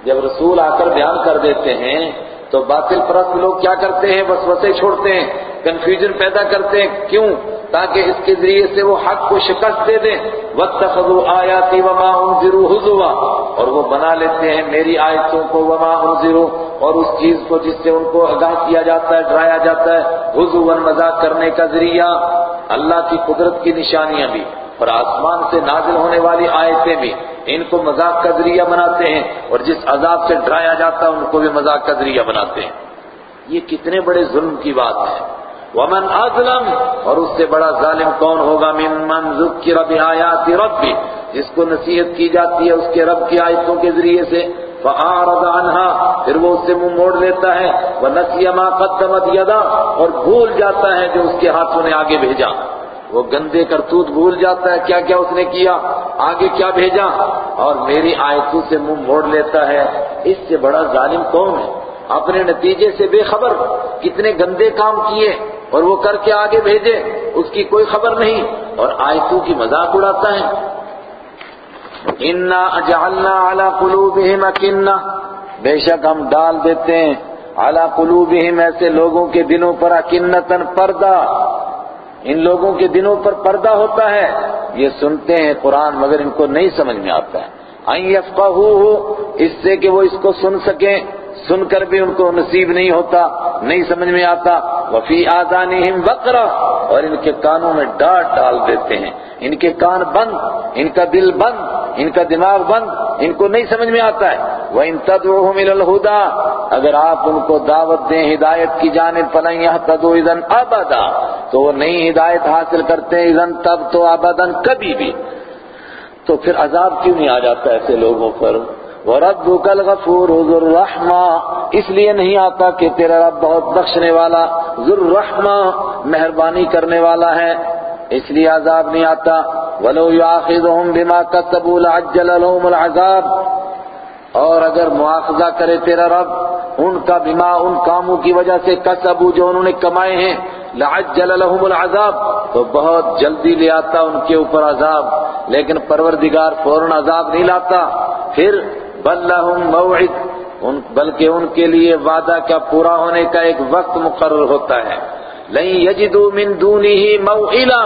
جب رسول آ کر بیان کر دیتے ہیں، تو باطل پرست لوگ کیا کرتے ہیں؟ وسوسے چھوڑتے ہیں کنفیوژن پیدا کرتے ہیں۔ کیوں؟ تاکہ اس کے ذریعے سے وہ حق کو شکست دے دیں۔ وقت وَاتَّخَذُوا آيَاتِ وَمَا أُنذِرُوا هُزُوًا۔ اور وہ بنا لیتے ہیں میری آیتوں کو وما انذروا اور اس چیز کو جس سے ان کو آگاہ کیا جاتا ہے، ڈرایا جاتا ہے۔ حضوا مذاق کرنے کا ذریعہ اللہ کی قدرت کی نشانیاں بھی۔ اور آسمان سے نازل ہونے والی آیتیں بھی ان کو مذاق کا ذریعہ بناتے ہیں اور جس عذاب سے ڈرایا جاتا ہے ان کو بھی مذاق کا ذریعہ بناتے ہیں۔ یہ کتنے بڑے ظلم کی بات ہے۔ ومن اظلم اور اس سے بڑا ظالم کون ہوگا؟ ممن ذکر بآیات ربی جس کو نصیحت کی جاتی ہے اس کے رب کی آیتوں کے ذریعے سے۔ فَأَعْرَضَ عَنْهَا، پھر وہ اس سے منہ موڑ لیتا ہے۔ وَنَسِيَ مَا قَدَّمَتْ يَدَا اور بھول جاتا ہے جو اس کے ہاتھوں نے آگے بھیجا۔ وہ گندے کرتوت بھول جاتا ہے، کیا کیا اس نے کیا؟ آگے کیا بھیجا؟ اور میری آیتوں سے منہ موڑ لیتا ہے۔ اس سے بڑا ظالم کون ہے؟ اپنے نتیجے سے بے خبر کتنے گندے کام کیے اور وہ کر کے آگے بھیجے، اس کی کوئی خبر نہیں۔ اور آیتوں کی مذاق اڑاتا ہے۔ انا اجعلنا على قلوبهم اکنہ بے شک ہم ڈال دیتے ہیں۔ على قلوبهم ایسے لوگوں کے دلوں پر اکنتن پردہ۔ ان لوگوں کے دنوں پر پردہ ہوتا ہے۔ یہ سنتے ہیں قرآن مگر ان کو نہیں سمجھ میں آتا ہے۔ ان ہو اس سے کہ وہ اس کو سن سکیں۔ سن کر بھی ان کو نصیب نہیں ہوتا، نہیں سمجھ میں آتا۔ وفی آذانہم وقرا، اور ان کے کانوں میں ڈانٹ ڈال دیتے ہیں۔ ان کے کان بند، ان کا دل بند، ان کا دماغ بند، ان کو نہیں سمجھ میں آتا ہے۔ وَإِن تَدْعُوهُمْ إِلَى الْهُدَى، اگر آپ ان کو دعوت دیں ہدایت کی جانب، فَلَنْ يَهْتَدُوا إِذًا أَبَدًا۔ تو وہ نئی ہدایت حاصل کرتے ہیں تب تو ابداً کبھی بھی۔ تو پھر عذاب کیوں نہیں آ جاتا ایسے لوگوں پر؟ وَرَبُّكَ الْغَفُورُ ذُو الرَّحْمَةِ اس لیے نہیں آتا کہ تیرا رب بہت بخشنے والا، ذو الرحمہ مہربانی کرنے والا ہے۔ اس لیے عذاب نہیں آتا۔ وَلَوْ يُعَاخِذُهُمْ بِمَا كَسَبُوا لَعَجَّلَ لَهُمُ الْعَذَابِ۔ اور اگر مواخذہ کرے تیرا رب، ان کا بما، ان کاموں کی وجہ سے کسبو جو انہوں نے کمائے ہیں، لعجل لهم العذاب۔ تو بہت جلدی لے آتا ان کے اوپر عذاب۔ لیکن پروردگار فوراً عذاب نہیں لاتا۔ پھر بل لهم موعد بلکہ ان کے لیے وعدہ کا پورا ہونے کا ایک وقت مقرر ہوتا ہے۔ نہیں یجدو من دونه موئلا،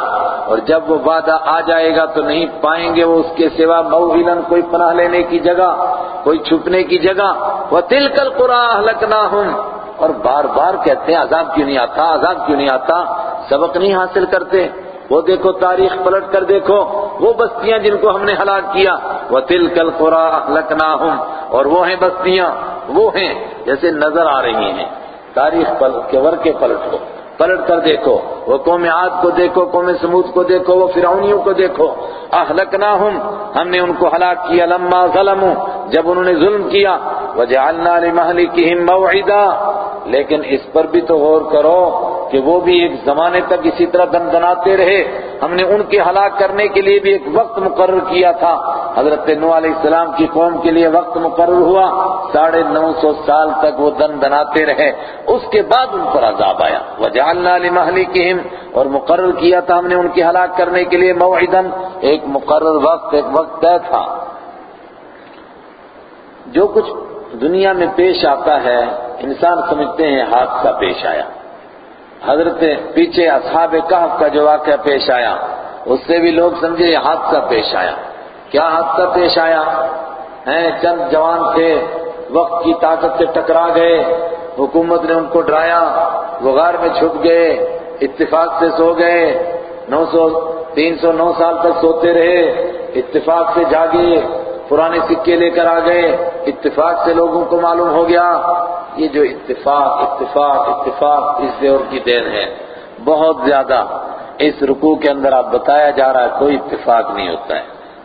اور جب وہ وعدہ آ جائے گا تو نہیں پائیں گے وہ اس کے سوا موئلا، کوئی پناہ لینے کی جگہ، کوئی چھپنے کی جگہ۔ وَتِلْكَ الْقُرَىٰ أَهْلَكْنَاهُمْ، اور بار بار کہتے ہیں، عذاب کیوں نہیں آتا، عذاب کیوں نہیں آتا؟ سبق نہیں حاصل کرتے۔ وہ دیکھو تاریخ پلٹ کر دیکھو، وہ بستیاں جن کو ہم نے ہلاک کیا۔ وہ تل کل خورا لکنا اور وہ ہیں بستیاں، وہ ہیں جیسے نظر آ رہی ہیں۔ تاریخ کے ورکے پلٹ کو پلٹ کر دیکھو، وہ قوم عاد کو دیکھو، قوم سمود کو دیکھو، وہ فرعونیوں کو دیکھو۔ اہلکناہم، ہم نے ان کو ہلاک کیا، لما ظلموا، جب انہوں نے ظلم کیا۔ وجعلنا لمہلکہم موعدا۔ لیکن اس پر بھی تو غور کرو کہ وہ بھی ایک زمانے تک اسی طرح دن دناتے رہے۔ ہم نے ان کے ہلاک کرنے کے لیے بھی ایک وقت مقرر کیا تھا۔ حضرت نو علیہ السلام کی قوم کے لیے وقت مقرر ہوا۔ ساڑھے نو سو سال تک وہ دن دناتے رہے۔ اس کے بعد ان پر عذاب آیا۔ وجہ وجعلنا لمہلکہم اور مقرر کیا تھا ہم نے ان کی ہلاک کرنے کے لیے موعدن ایک مقرر وقت، ایک وقت طے تھا۔ جو کچھ دنیا میں پیش آتا ہے، انسان سمجھتے ہیں حادثہ پیش آیا۔ حضرت پیچھے اصحاب کہف کا جو واقعہ پیش آیا، اس سے بھی لوگ سمجھے یہ حادثہ پیش آیا۔ کیا حادثہ پیش آیا؟ ہیں، چند جوان تھے، وقت کی طاقت سے ٹکرا گئے۔ حکومت نے ان کو ڈرایا، وہ غار میں چھپ گئے، اتفاق سے سو گئے، نو سو، تین سو نو سال تک سوتے رہے، اتفاق سے جاگے، پرانے سکے لے کر آ گئے، اتفاق سے لوگوں کو معلوم ہو گیا، یہ جو اتفاق اتفاق اتفاق اس دور کی دین ہے۔ بہت زیادہ اس رکوع کے اندر آپ بتایا جا رہا ہے، کوئی اتفاق نہیں ہوتا ہے۔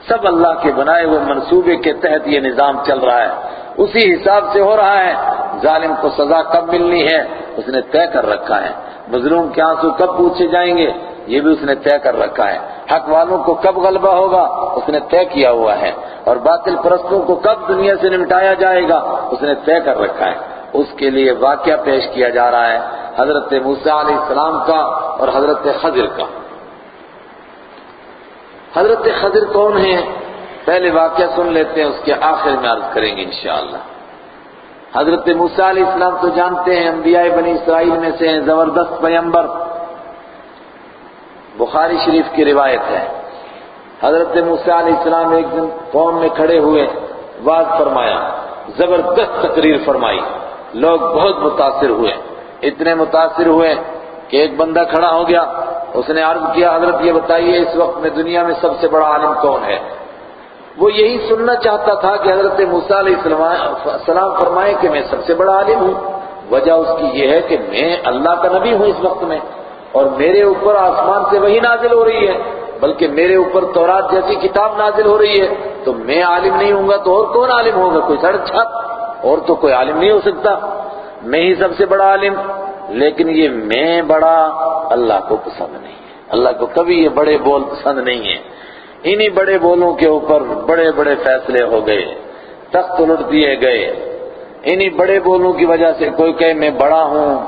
سب اللہ کے بنائے ہوئے منصوبے کے تحت یہ نظام چل رہا ہے۔ اسی حساب سے ہو رہا ہے۔ ظالم کو سزا کب ملنی ہے؟ اس نے طے کر رکھا ہے۔ مظلوم کے آنسو کب پوچھے جائیں گے؟ یہ بھی اس نے طے کر رکھا ہے۔ حق والوں کو کب غلبہ ہوگا؟ اس نے طے کیا ہوا ہے۔ اور باطل پرستوں کو کب دنیا سے نمٹایا جائے گا؟ اس نے طے کر رکھا ہے۔ اس کے لیے واقعہ پیش کیا جا رہا ہے۔ حضرت موسیٰ علیہ السلام کا اور حضرت خضر کا۔ حضرت خضر کون ہیں؟ پہلے واقعہ سن لیتے ہیں، اس کے آخر میں عرض کریں گے انشاءاللہ۔ حضرت موسیٰ علیہ السلام تو جانتے ہیں، انبیاء بنی اسرائیل میں سے ہیں، زبردست پیمبر بخاری شریف کی روایت ہے۔ حضرت موسیٰ علیہ السلام ایک دن قوم میں کھڑے ہوئے واض فرمایا، زبردست تقریر فرمائی۔ لوگ بہت متاثر ہوئے۔ اتنے متاثر ہوئے کہ ایک بندہ کھڑا ہو گیا۔ اس نے عرض کیا، حضرت یہ بتائیے، اس وقت میں دنیا میں سب سے بڑا عالم کون ہے؟ وہ یہی سننا چاہتا تھا کہ حضرت موسیٰ علیہ السلام فرمائے کہ میں سب سے بڑا عالم ہوں۔ وجہ اس کی یہ ہے کہ میں اللہ کا نبی ہوں اس وقت میں اور میرے اوپر آسمان سے وہی نازل ہو رہی ہے، بلکہ میرے اوپر تورات جیسی کتاب نازل ہو رہی ہے۔ تو میں عالم نہیں ہوں گا تو اور کون عالم ہوگا؟ کوئی سڑک چھپ اور تو کوئی عالم نہیں ہو سکتا۔ میں ہی سب سے بڑا عالم، لیکن یہ میں بڑا اللہ کو پسند نہیں ہے۔ اللہ کو کبھی یہ بڑے بول پسند نہیں ہے۔ انہی بڑے بولوں کے اوپر بڑے بڑے فیصلے ہو گئے، تخت الٹ دیے گئے۔ انہی بڑے بولوں کی وجہ سے کوئی کہے، میں بڑا ہوں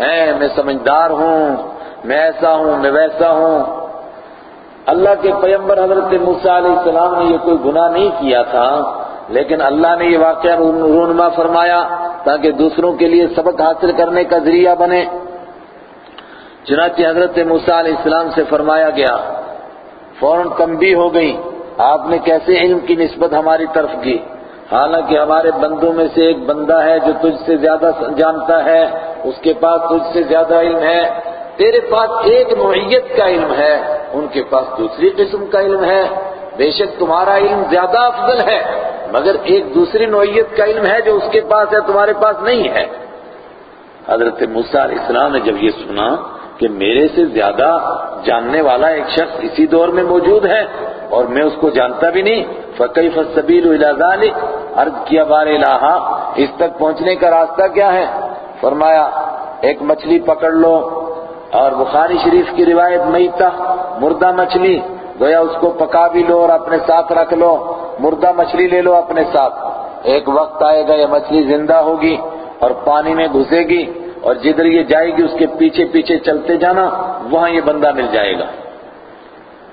ہے میں سمجھدار ہوں، میں ایسا ہوں، میں ویسا ہوں۔ اللہ کے پیمبر حضرت موسیٰ علیہ السلام نے یہ کوئی گناہ نہیں کیا تھا، لیکن اللہ نے یہ واقعہ رونما فرمایا تاکہ دوسروں کے لیے سبق حاصل کرنے کا ذریعہ بنے۔ چنانچہ حضرت موسیٰ علیہ السلام سے فرمایا گیا فوراً تنبیہ ہو گئی۔ آپ نے کیسے علم کی نسبت ہماری طرف کی؟ حالانکہ ہمارے بندوں میں سے ایک بندہ ہے جو تجھ سے زیادہ جانتا ہے، اس کے پاس تجھ سے زیادہ علم ہے۔ تیرے پاس ایک نوعیت کا علم ہے، ان کے پاس دوسری قسم کا علم ہے۔ بے شک تمہارا علم زیادہ افضل ہے، مگر ایک دوسری نوعیت کا علم ہے جو اس کے پاس ہے، تمہارے پاس نہیں ہے۔ حضرت موسیٰ علیہ السلام نے جب یہ سنا کہ میرے سے زیادہ جاننے والا ایک شخص اسی دور میں موجود ہے اور میں اس کو جانتا بھی نہیں۔ فَقَيْفَ السَّبِيلُ إِلَى ذَلِكَ؟ عرض کیا بار الہا، اس تک پہنچنے کا راستہ کیا ہے؟ فرمایا، ایک مچھلی پکڑ لو۔ اور بخاری شریف کی روایت، میتہ، مردہ مچھلی، گویا اس کو پکا بھی لو اور اپنے ساتھ رکھ لو۔ مردہ مچھلی لے لو اپنے ساتھ۔ ایک وقت آئے گا، یہ مچھلی زندہ ہوگی اور پانی میں گھسے گی۔ اور جدھر یہ جائے گی اس کے پیچھے پیچھے چلتے جانا، وہاں یہ بندہ مل جائے گا۔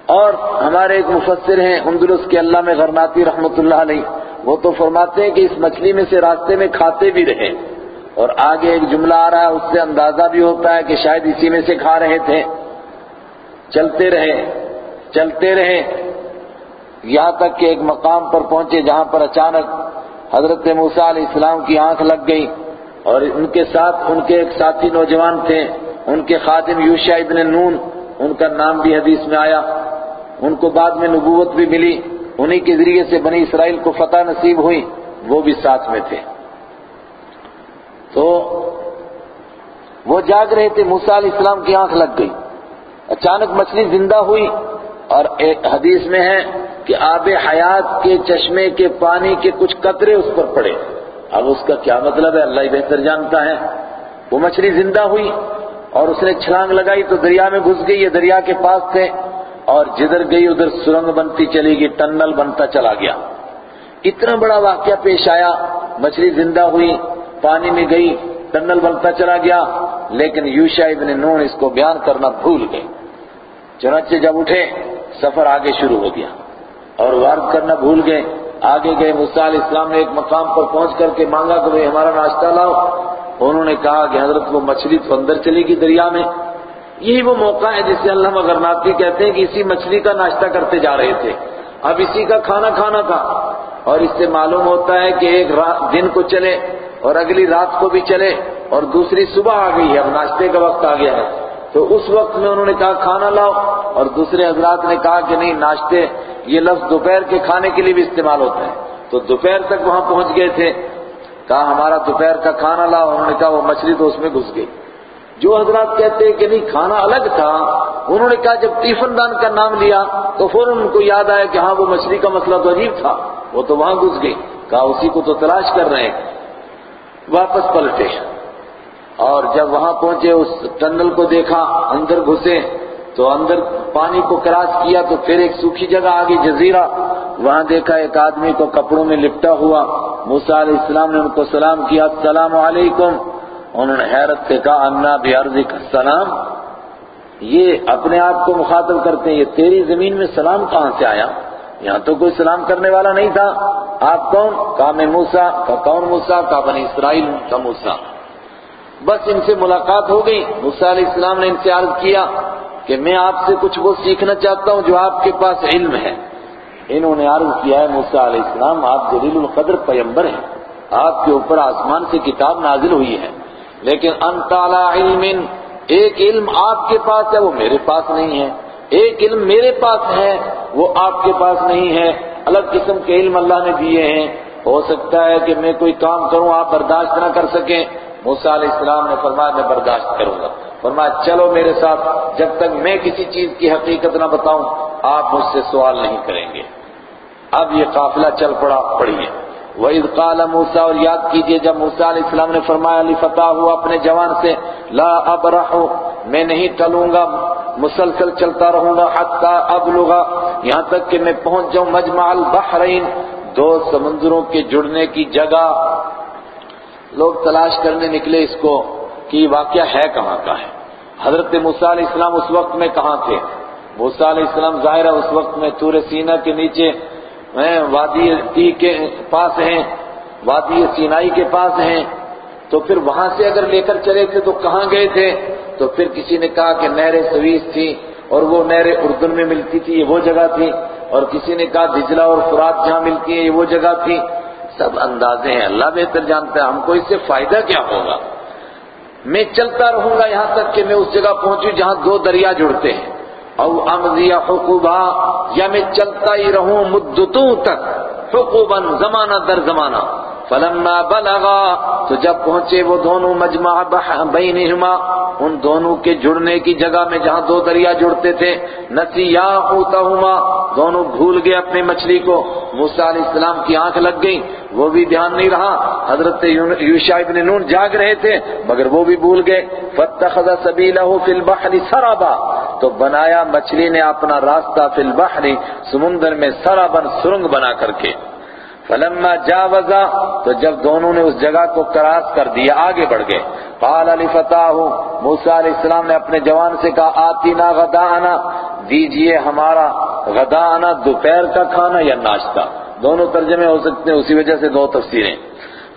اور ہمارے ایک مفسر ہیں، اندلس کے اللہ میں غرناتی رحمت اللہ علیہ، وہ تو فرماتے ہیں کہ اس مچھلی میں سے راستے میں کھاتے بھی رہے۔ اور آگے ایک جملہ آ رہا ہے، اس سے اندازہ بھی ہوتا ہے کہ شاید اسی میں سے کھا رہے تھے۔ چلتے رہے چلتے رہے۔ یہاں تک کہ ایک مقام پر پہنچے جہاں پر اچانک حضرت موسیٰ علیہ السلام کی آنکھ لگ گئی۔ اور ان کے ساتھ ان کے ایک ساتھی نوجوان تھے، ان کے خادم یوشا ابن نون، ان کا نام بھی حدیث میں آیا۔ ان کو بعد میں نبوت بھی ملی۔ انہی کے ذریعے سے بنی اسرائیل کو فتح نصیب ہوئی۔ وہ بھی ساتھ میں تھے۔ تو وہ جاگ رہے تھے، موسیٰ علیہ السلام کی آنکھ لگ گئی۔ اچانک مچھلی زندہ ہوئی۔ اور ایک حدیث میں ہے کہ آب حیات کے چشمے کے پانی کے کچھ قطرے اس پر پڑے۔ اب اس کا کیا مطلب ہے؟ اللہ ہی بہتر جانتا ہے۔ وہ مچھلی زندہ ہوئی اور اس نے چھلانگ لگائی تو دریا میں گھس گئی، یہ دریا کے پاس تھے۔ اور جدھر گئی، ادھر سرنگ بنتی چلی گئی، ٹنل بنتا چلا گیا۔ اتنا بڑا واقعہ پیش آیا۔ مچھلی زندہ ہوئی، پانی میں گئی، ٹنل بنتا چلا گیا۔ لیکن یوشا ابن نون اس کو بیان کرنا بھول گئے۔ چنانچہ جب اٹھے، سفر آگے شروع ہو گیا اور وارد کرنا بھول گئے۔ آگے گئے موسیٰ علیہ السلام نے ایک مقام پر پہنچ کر کے مانگا کہ بھئی ہمارا ناشتہ لاؤ۔ انہوں نے کہا کہ حضرت وہ مچھلی تو اندر چلی گی دریا میں۔ یہی وہ موقع ہے جسے اللہ مغرناتی کہتے ہیں کہ اسی مچھلی کا ناشتہ کرتے جا رہے تھے۔ اب اسی کا کھانا کھانا تھا۔ اور اس سے معلوم ہوتا ہے کہ ایک دن کو چلے اور اگلی رات کو بھی چلے اور دوسری صبح آ گئی ہے۔ اب ناشتے کا وقت آ گیا ہے۔ تو اس وقت میں انہوں نے کہا، کھانا لاؤ۔ اور دوسرے حضرات نے کہا کہ نہیں، ناشتے یہ لفظ دوپہر کے کھانے کے لیے بھی استعمال ہوتا ہے۔ تو دوپہر تک وہاں پہنچ گئے تھے، کہا ہمارا دوپہر کا کھانا لاؤ۔ انہوں نے کہا وہ مچھلی تو اس میں گھس گئی۔ جو حضرات کہتے ہیں کہ نہیں، کھانا الگ تھا، انہوں نے کہا جب ٹیفن دان کا نام لیا تو فوراً ان کو یاد آیا کہ ہاں وہ مچھلی کا مسئلہ تو عجیب تھا۔ وہ تو وہاں گھس گئی۔ کہا اسی کو تو تلاش کر رہے ہیں۔ واپس پلٹے اور جب وہاں پہنچے، اس ٹنل کو دیکھا، اندر گھسے تو اندر پانی کو کراس کیا تو پھر ایک سوکھی جگہ آگئی جزیرہ، وہاں دیکھا ایک آدمی کو کپڑوں میں لپٹا ہوا۔ موسیٰ علیہ السلام نے ان کو سلام کیا، السلام علیکم انہوں نے حیرت سے کہا انا بیارضک السلام یہ اپنے آپ کو مخاطب کرتے ہیں، یہ تیری زمین میں سلام کہاں سے آیا؟ یہاں تو کوئی سلام کرنے والا نہیں تھا۔ آپ کون؟ کہا، میں موسیٰ کا کون موسیٰ؟ کہا، بنی اسرائیل کا موسیٰ بس ان سے ملاقات ہو گئی۔ موسیٰ علیہ السلام نے ان سے عرض کیا کہ میں آپ سے کچھ وہ سیکھنا چاہتا ہوں جو آپ کے پاس علم ہے۔ انہوں نے عرض کیا ہے موسیٰ علیہ السلام، آپ جلیل القدر پیمبر ہیں۔ آپ کے اوپر آسمان سے کتاب نازل ہوئی ہے۔ لیکن انتالا علم، ایک علم آپ کے پاس ہے، وہ میرے پاس نہیں ہے۔ ایک علم میرے پاس ہے، وہ آپ کے پاس نہیں ہے۔ الگ قسم کے علم اللہ نے دیے ہیں۔ ہو سکتا ہے کہ میں کوئی کام کروں، آپ برداشت نہ کر سکیں۔ موسیٰ علیہ السلام نے فرمایا، میں برداشت کروں گا۔ فرمایا، چلو میرے ساتھ، جب تک میں کسی چیز کی حقیقت نہ بتاؤں، آپ مجھ سے سوال نہیں کریں گے۔ اب یہ قافلہ چل پڑا، پڑھیے۔ وَإِذْ قَالَ مُوسَى، اور یاد کیجیے، جب موسیٰ علیہ السلام نے فرمایا، علی فتح ہوا اپنے جوان سے، لا ابرح میں نہیں ٹلوں گا، مسلسل چلتا رہوں گا، حتی ابلغا یہاں تک کہ میں پہنچ جاؤں مجمع البحرین، دو سمندروں کے جڑنے کی جگہ۔ لوگ تلاش کرنے نکلے اس کو۔ کہ واقعہ ہے کہاں کا ہے؟ حضرت موسیٰ علیہ السلام اس وقت میں کہاں تھے؟ موسیٰ علیہ السلام ظاہر ہے اس وقت میں تور سینہ کے نیچے وادی تی کے پاس ہیں، وادی سینائی کے پاس ہیں۔ تو پھر وہاں سے اگر لے کر چلے تھے تو کہاں گئے تھے؟ تو پھر کسی نے کہا کہ نہر سویس تھی اور وہ نہر اردن میں ملتی تھی، یہ وہ جگہ تھی۔ اور کسی نے کہا دجلہ اور فرات جہاں ملتی ہے یہ وہ جگہ تھی۔ سب اندازے ہیں، اللہ بہتر جانتا ہے، ہم کو اس سے فائدہ کیا ہوگا؟ میں چلتا رہوں گا یہاں تک کہ میں اس جگہ پہنچوں جہاں دو دریا جڑتے ہیں۔ او امضی حقوبہ، یا میں چلتا ہی رہوں مدتوں تک، حقوبا زمانہ در زمانہ۔ فلما بلغا، تو جب پہنچے وہ دونوں مجمع بینہما، ان دونوں کے جڑنے کی جگہ میں جہاں دو دریا جڑتے تھے نسیا اوتہما دونوں بھول گئے اپنی مچھلی کو۔ موسیٰ علیہ السلام کی آنکھ لگ گئی، وہ بھی دھیان نہیں رہا۔ حضرت یوشا ابن نون جاگ رہے تھے، مگر وہ بھی بھول گئے۔ فاتخذ سبیلہ فی البحر سرابا تو بنایا مچھلی نے اپنا راستہ فی البحر سمندر میں سرابن سرنگ بنا کر کے۔ فلما جاوزا، تو جب دونوں نے اس جگہ کو کراس کر دیا، آگے بڑھ گئے۔ قال علی فتح موسیٰ علیہ السلام نے اپنے جوان سے کہا، آتینا غدانا، دیجیے ہمارا غدانا، دوپہر کا کھانا یا ناشتہ۔ دونوں ترجمے ہو سکتے ہیں، اسی وجہ سے دو تفسیریں۔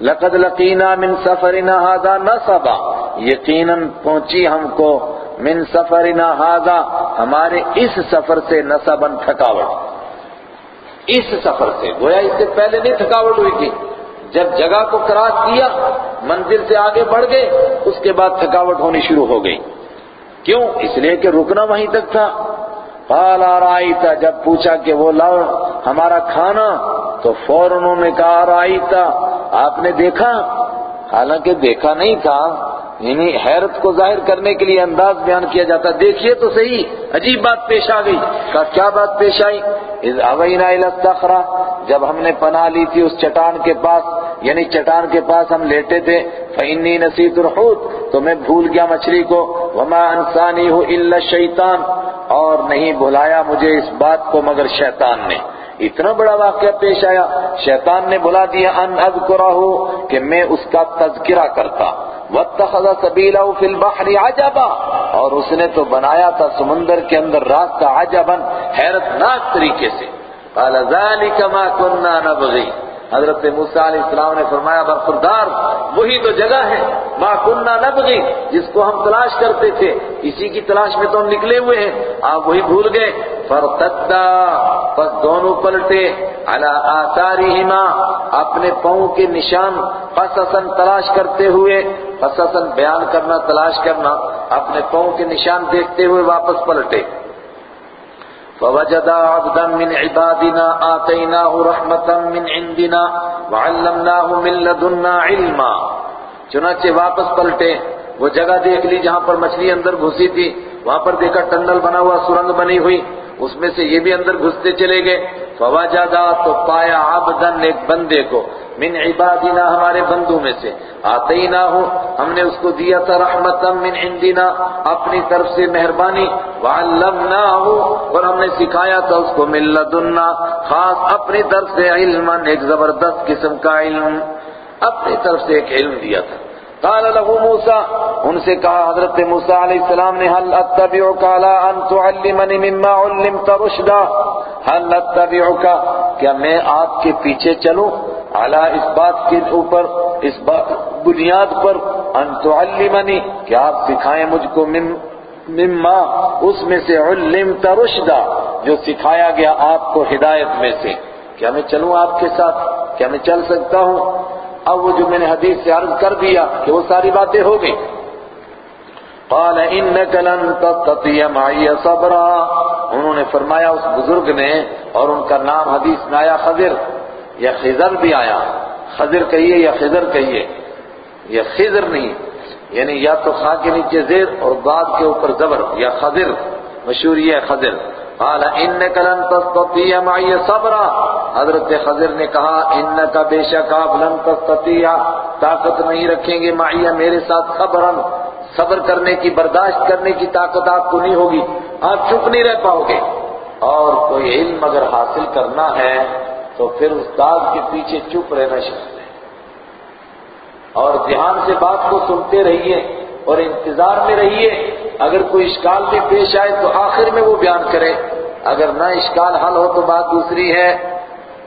لقد لقینا من سفرنا هذا نصبا، یقیناً پہنچی ہم کو من سفرنا هذا، ہمارے اس سفر سے نصبا تھکاوٹ۔ اس سفر سے، گویا اس سے پہلے نہیں تھکاوٹ ہوئی تھی۔ جب جگہ کو کراس کیا، منزل سے آگے بڑھ گئے، اس کے بعد تھکاوٹ ہونی شروع ہو گئی۔ کیوں؟ اس لیے کہ رکنا وہیں تک تھا۔ قال رائتا جب پوچھا کہ وہ لاؤ ہمارا کھانا؟ تو فوراً انہوں نے کہا رائتا آپ نے دیکھا؟ حالانکہ دیکھا نہیں تھا۔ یعنی حیرت کو ظاہر کرنے کے لیے انداز بیان کیا جاتا دیکھیے تو صحیح، عجیب بات پیش آ گئی۔ کہا کیا بات پیش آئی؟ اذ اوینا جب ہم نے پناہ لی تھی اس چٹان کے پاس یعنی چٹان کے پاس ہم لیٹے تھے فإنی نسیت الحوت، تو میں بھول گیا مچھلی کو۔ وما انسانی ہو الا الشیطان اور نہیں بھلایا مجھے اس بات کو مگر شیطان نے۔ اتنا بڑا واقعہ پیش آیا۔ شیطان نے بلا دیا ان اذکرہ کہ میں اس کا تذکرہ کرتا۔ واتخذ سبیلہ فی البحر عجبا اور اس نے تو بنایا تھا سمندر کے اندر راستہ عجبا، حیرتناک طریقے سے۔ قال ذالک ما كنا نبغي۔ حضرت موسیٰ علیہ السلام نے فرمایا، برخوردار، وہی تو جگہ ہے، ما کننا نبغی جس کو ہم تلاش کرتے تھے۔ اسی کی تلاش میں تو ہم نکلے ہوئے ہیں۔ آپ وہی بھول گئے۔ فرتدا پس دونوں پلٹے۔ علی آثارہما اپنے پاؤں کے نشان قصصا تلاش کرتے ہوئے قصصا بیان کرنا، تلاش کرنا، اپنے پاؤں کے نشان دیکھتے ہوئے واپس پلٹے۔ فوجدا عبدا من عبادنا آتيناه رحمة من عندنا وعلمناه من لدنا علما۔ چنانچہ واپس پلٹے۔ وہ جگہ دیکھ لی جہاں پر مچھلی اندر گھسی تھی۔ وہاں پر دیکھا ٹنل بنا ہوا، سرنگ بنی ہوئی۔ اس میں سے یہ بھی اندر گھستے چلے گئے۔ فوجدا تو پایا عبدا ایک بندے کو من عبادنا ہمارے بندوں میں سے۔ آتیناہ ہم نے اس کو دیا تھا رحمتا من عندنا، اپنی طرف سے مہربانی۔ وعلمناہ اور ہم نے سکھایا تھا اس کو من لدنا خاص اپنی طرف سے علما ایک زبردست قسم کا علم۔ اپنی طرف سے ایک علم دیا تھا۔ قال له موسیٰ ان سے کہا حضرت موسیٰ علیہ السلام نے حل اتبعک علی ان تعلمنی مما علمت رشدا؟ حل اتبعک کیا میں آپ کے پیچھے چلوں؟ علی اس بات کے اوپر، اس بنیاد پر، ان تعلمنی کہ آپ سکھائیں مجھ کو مما، اس میں سے علمت رشدا، جو سکھایا گیا آپ کو ہدایت میں سے؟ کیا میں چلوں آپ کے ساتھ؟ کیا میں چل سکتا ہوں؟ اب وہ جو میں نے حدیث سے عرض کر دیا کہ وہ ساری باتیں ہو گئی۔ قال انك لن تستطيع معي صبرا۔ انہوں نے فرمایا اس بزرگ نے اور ان کا نام حدیث میں آیا خضر۔ یا خضر بھی آیا۔ خضر کہیے یا خضر کہیے۔ یا خضر نہیں یعنی یا تو خا کے نیچے زیر اور بعد کے اوپر زبر۔ یا خضر، مشہور یہ ہے خضر۔ قال انك لن تستطيع معي صبرا. حضرت خضر نے کہا انك بے شک آپ لن تستطيع طاقت نہیں رکھیں گے معي میرے ساتھ صبرا. صبر کرنے کی، برداشت کرنے کی طاقت آپ کو نہیں ہوگی، آپ چپ نہیں رہ پاؤ گے. اور کوئی علم اگر حاصل کرنا ہے، تو پھر استاد کے پیچھے چپ رہنا شرط ہے. اور دھیان سے بات کو سنتے رہیے اور انتظار میں رہیے، اگر کوئی اشکال بھی پیش آئے تو آخر میں وہ بیان کرے۔ اگر نہ اشکال حل ہو تو بات دوسری ہے۔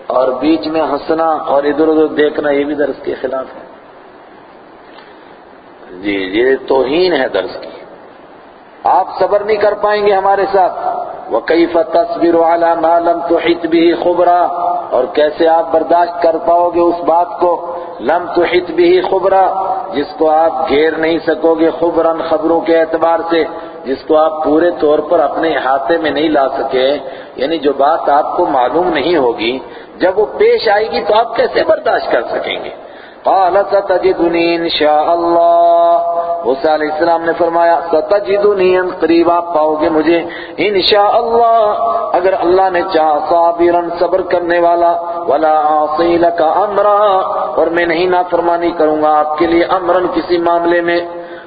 اور بیچ میں ہنسنا اور ادھر ادھر دیکھنا یہ بھی درس کے خلاف ہے۔ جی یہ توہین ہے درس کی۔ آپ صبر نہیں کر پائیں گے ہمارے ساتھ۔ وَكَيْفَ تَصْبِرُ عَلَى مَا لَمْ تُحِتْ بِهِ خُبْرًا۔ اور کیسے آپ برداشت کر پاؤ گے اس بات کو؟ لم تحت بِهِ خُبْرًا۔ جس کو آپ گھیر نہیں سکو گے خبراً خبروں کے اعتبار سے۔ جس کو آپ پورے طور پر اپنے احاطے میں نہیں لا سکے۔ یعنی جو بات آپ کو معلوم نہیں ہوگی، جب وہ پیش آئے گی تو آپ کیسے برداشت کر سکیں گے؟ قال ستجدنی انشاءاللہ۔ موسیٰ علیہ السلام نے فرمایا، ستجدنی ان قریب آپ پاؤ گے مجھے انشاءاللہ۔ اگر اللہ نے چاہا صابرا صبر کرنے والا، ولا عاصی لکا امرا۔ اور میں نہیں نافرمانی کروں گا آپ کے لیے امرن کسی معاملے میں۔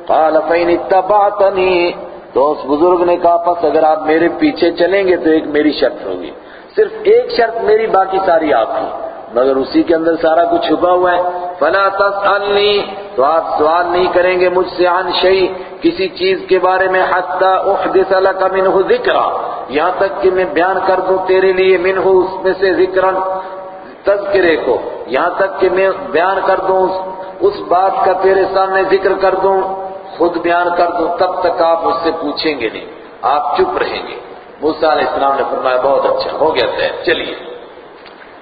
قال فین اتبعتنی۔ تو اس بزرگ نے کہا، پس اگر آپ میرے پیچھے چلیں گے تو ایک میری شرط ہوگی۔ صرف ایک شرط میری، باقی ساری آپ کی۔ مگر اسی کے اندر سارا کچھ چھپا ہوا ہے۔ فلا تسألنی تو آپ سوال نہیں کریں گے مجھ سے عن شیء، کسی چیز کے بارے میں حتی احدث لک منہ ذکرا یہاں تک کہ میں بیان کر دوں تیرے لیے منہ اس میں سے ذکرا تذکرے کو۔ یہاں تک کہ میں بیان کر دوں، اس بات کا تیرے سامنے ذکر کر دوں، خود بیان کر دوں، تب تک آپ اس سے پوچھیں گے نہیں۔ آپ چپ رہیں گے۔ موسیٰ علیہ السلام نے فرمایا، بہت اچھا ہو گیا طے چلیے۔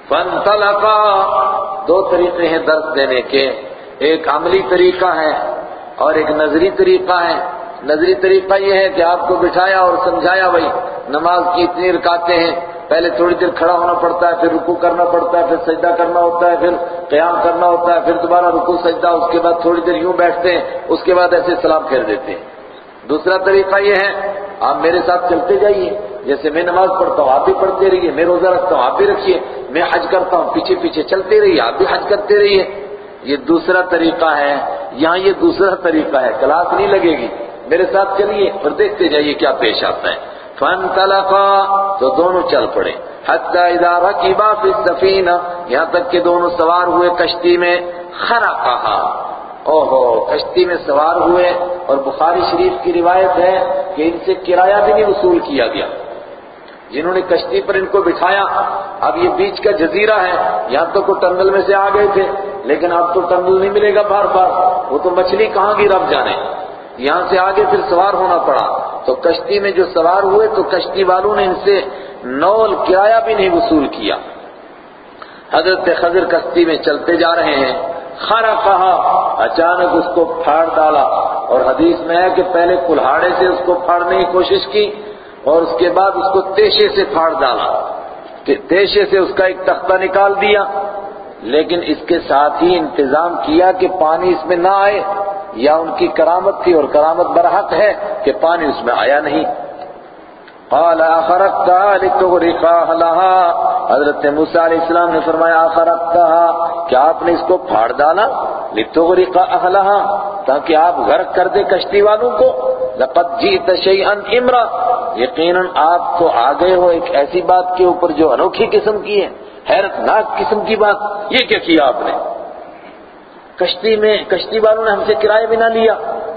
فانطلقا۔ دو طریقے ہیں درس دینے کے۔ ایک عملی طریقہ ہے اور ایک نظری طریقہ ہے۔ نظری طریقہ یہ ہے کہ آپ کو بٹھایا اور سمجھایا بھائی، نماز کی اتنی رکاتے ہیں۔ پہلے تھوڑی دیر کھڑا ہونا پڑتا ہے، پھر رکو کرنا پڑتا ہے، پھر سجدہ کرنا ہوتا ہے، پھر قیام کرنا ہوتا ہے، پھر دوبارہ رکو سجدہ، اس کے بعد تھوڑی دیر یوں بیٹھتے ہیں، اس کے بعد ایسے سلام پھیر دیتے ہیں۔ دوسرا طریقہ یہ ہے، آپ میرے ساتھ چلتے جائیے۔ جیسے میں نماز پڑھتا ہوں، آپ بھی پڑھتے رہیے، میں روزہ رکھتا ہوں، آپ بھی رکھیے، میں حج کرتا ہوں، پیچھے پیچھے چلتے رہیے، آپ بھی حج کرتے رہیے۔ یہ دوسرا طریقہ ہے، یہاں یہ دوسرا طریقہ ہے، کلاس نہیں لگے گی۔ میرے ساتھ چلیے پھر دیکھتے جائیے کیا پیش آتا ہے۔ فن تلقا تو دونوں چل پڑے۔ حتی اذا رکبا فی السفینہ، یہاں تک کہ دونوں سوار ہوئے کشتی میں خرا کہا اوہو، کشتی میں سوار ہوئے، اور بخاری شریف کی روایت ہے کہ ان سے کرایہ بھی نہیں وصول کیا گیا۔ جنہوں نے کشتی پر ان کو بٹھایا، اب یہ بیچ کا جزیرہ ہے، یہاں تو کو ٹنگل میں سے آ گئے تھے، لیکن اب تو ٹنگل نہیں ملے گا بار بار، وہ تو مچھلی کہاں گی رب جانے؟ یہاں سے آگے پھر سوار ہونا پڑا۔ تو کشتی میں جو سوار ہوئے، تو کشتی والوں نے ان سے نول کرایہ بھی نہیں وصول کیا۔ حضرت خضر کشتی میں چلتے جا رہے ہیں۔ خرا کہا اچانک اس کو پھاڑ ڈالا اور حدیث میں ہے کہ پہلے کلہاڑے سے اس کو پھاڑنے کی کوشش کی۔ اور اس کے بعد اس کو تیشے سے پھاڑ ڈالا تیشے سے اس کا ایک تختہ نکال دیا، لیکن اس کے ساتھ ہی انتظام کیا کہ پانی اس میں نہ آئے، یا ان کی کرامت تھی اور کرامت برحق ہے کہ پانی اس میں آیا نہیں۔ قال اخرقتها لتغرقها لها. حضرت موسیٰ علیہ السلام نے فرمایا اخرقتها کیا آپ نے اس کو پھاڑ ڈالا؟ لتغرق اهلها تاکہ آپ غرق کر دے کشتی والوں کو. لقد جئت شيئا امرا. یقینا آپ تو آ گئے ہو ایک ایسی بات کے اوپر جو انوکھی قسم کی ہے، حیرتناک قسم کی بات. یہ کیا کیا آپ نے؟ کشتی میں کشتی والوں نے ہم سے کرایہ بھی نہ لیا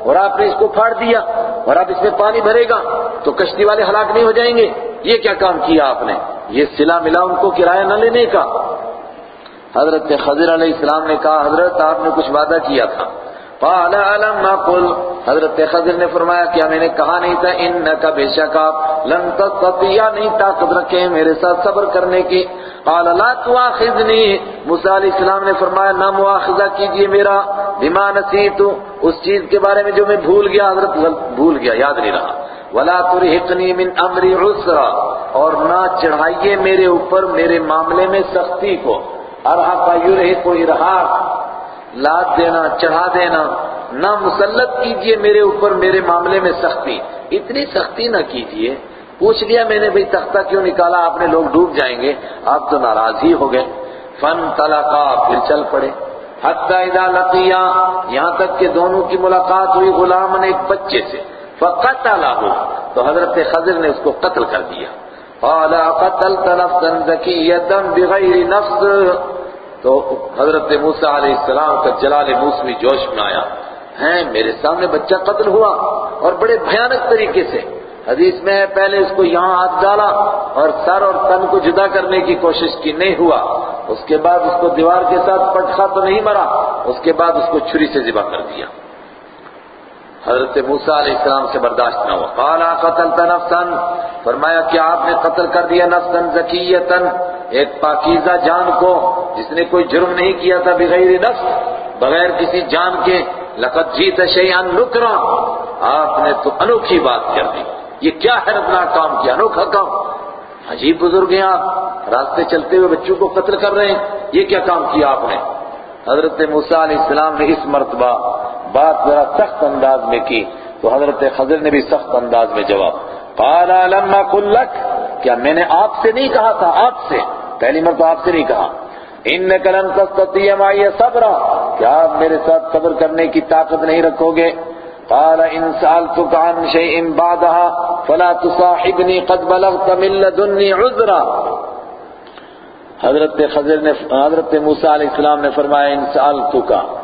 اور آپ نے اس کو پھاڑ دیا اور آپ اس میں پانی بھرے گا تو کشتی والے ہلاک نہیں ہو جائیں گے۔ یہ کیا کام کیا آپ نے؟ یہ سلا ملا ان کو کرایہ نہ لینے کا۔ حضرت خضر علیہ السلام نے کہا، حضرت آپ نے کچھ وعدہ کیا تھا۔ قال علم ما قل حضرت خضر نے فرمایا کیا میں نے کہا نہیں تھا انکا بے شک آپ لن تستطیع نہیں طاقت رکھے میرے ساتھ صبر کرنے کی۔ قال، لا تواخذنی۔ موسیٰ علیہ السلام نے فرمایا، نہ مواخذہ کیجیے میرا، بما نسیت۔ اس چیز کے بارے میں جو میں بھول گیا، حضرت بھول گیا، یاد نہیں رہا۔ ولا ترهقنی من امری عسرا۔ اور نہ چڑھائیے میرے اوپر میرے معاملے میں سختی کو۔ ارحق یرہق ارحاق لاد دینا، چڑھا دینا، نہ مسلط کیجیے میرے اوپر، میرے معاملے میں سختی۔ اتنی سختی نہ کیجیے۔ پوچھ لیا میں نے، بھئی تختہ کیوں نکالا؟ آپ نے لوگ ڈوب جائیں گے۔ آپ تو ناراض ہی ہو گئے۔ فن تلقا، پھر چل پڑے۔ حتی اذا لقیا، یہاں تک کہ دونوں کی ملاقات ہوئی غلام نے ایک بچے سے۔ فقتلہ تو حضرت خضر نے اس کو قتل کر دیا۔ قال قتلت نفسا زکیتا بغیر نفس۔ تو حضرت موسیٰ علیہ السلام کا جلال موسمی جوش میں آیا۔ ہیں، میرے سامنے بچہ قتل ہوا اور بڑے بھیانک طریقے سے۔ حدیث میں ہے، پہلے اس کو یہاں ہاتھ ڈالا اور سر اور تن کو جدا کرنے کی کوشش کی، نہیں ہوا۔ اس کے بعد اس کو دیوار کے ساتھ پٹخا تو نہیں مرا اس کے بعد اس کو چھری سے ذبح کر دیا۔ حضرت موسیٰ علیہ السلام سے برداشت نہ ہوا قالا قتلت نفسا، فرمایا کہ آپ نے قتل کر دیا نفسا زکیتا، ایک پاکیزہ جان کو جس نے کوئی جرم نہیں کیا تھا بغیر نفس، بغیر کسی جان کے، لقد جیت شیئا نکرا۔ آپ نے تو انوکھی بات کر دی۔ یہ کیا حیرتناک کام کیا، انوکھا کام۔ عجیب بزرگ ہیں آپ، راستے چلتے ہوئے بچوں کو قتل کر رہے ہیں۔ یہ کیا کام کیا آپ نے؟ حضرت موسیٰ علیہ السلام نے اس مرتبہ بات ذرا سخت انداز میں کی تو حضرت خضر نے بھی سخت انداز میں جواب قال لما قل لك کیا میں نے آپ سے نہیں کہا تھا آپ سے پہلی مرتبہ آپ سے نہیں کہا انك لن تستطيع معي صبرا کیا آپ میرے ساتھ صبر کرنے کی طاقت نہیں رکھو گے قال ان سألتك عن شيء بعدها فلا تصاحبني قد بلغت من لدني عذرا حضرت خضر نے حضرت موسیٰ علیہ السلام نے فرمایا ان سألتك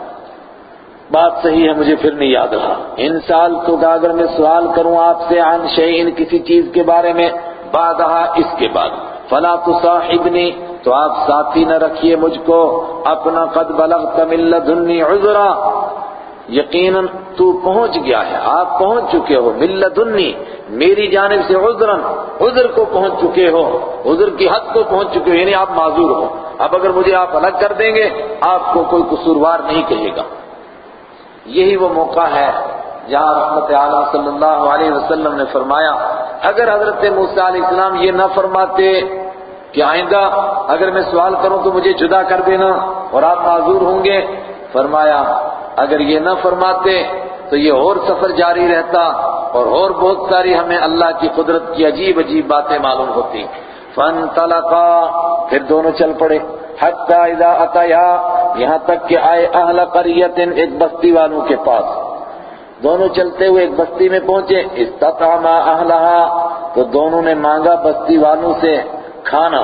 بات صحیح ہے، مجھے پھر نہیں یاد رہا۔ ان سال تو اگر میں سوال کروں آپ سے عن شیئن کسی چیز کے بارے میں، بعدہا اس کے بعد۔ فلا تصاحبنی، تو آپ ساتھی نہ رکھیے مجھ کو۔ اپنا قد بلغت من لدنی عذرا۔ یقیناً تو پہنچ گیا ہے، آپ پہنچ چکے ہو۔ من لدنی، میری جانب سے عذرا۔ عذر کو پہنچ چکے ہو، عذر کی حد کو پہنچ چکے ہو یعنی آپ معذور ہو۔ اب اگر مجھے آپ الگ کر دیں گے، آپ کو کوئی قصوروار نہیں کہے گا۔ یہی وہ موقع ہے جہاں رحمت عالم صلی اللہ علیہ وسلم نے فرمایا، اگر حضرت موسیٰ علیہ السلام یہ نہ فرماتے کہ آئندہ اگر میں سوال کروں تو مجھے جدا کر دینا اور آپ معذور ہوں گے، فرمایا، اگر یہ نہ فرماتے تو یہ اور سفر جاری رہتا اور اور بہت ساری ہمیں اللہ کی قدرت کی عجیب عجیب باتیں معلوم ہوتی۔ فن پھر دونوں چل پڑے۔ حتی اذا اتیا یہاں تک کہ آئے اہل قریت ایک بستی والوں کے پاس۔ دونوں چلتے ہوئے ایک بستی میں پہنچے۔ استطعما اہلہا، تو دونوں نے مانگا بستی والوں سے کھانا۔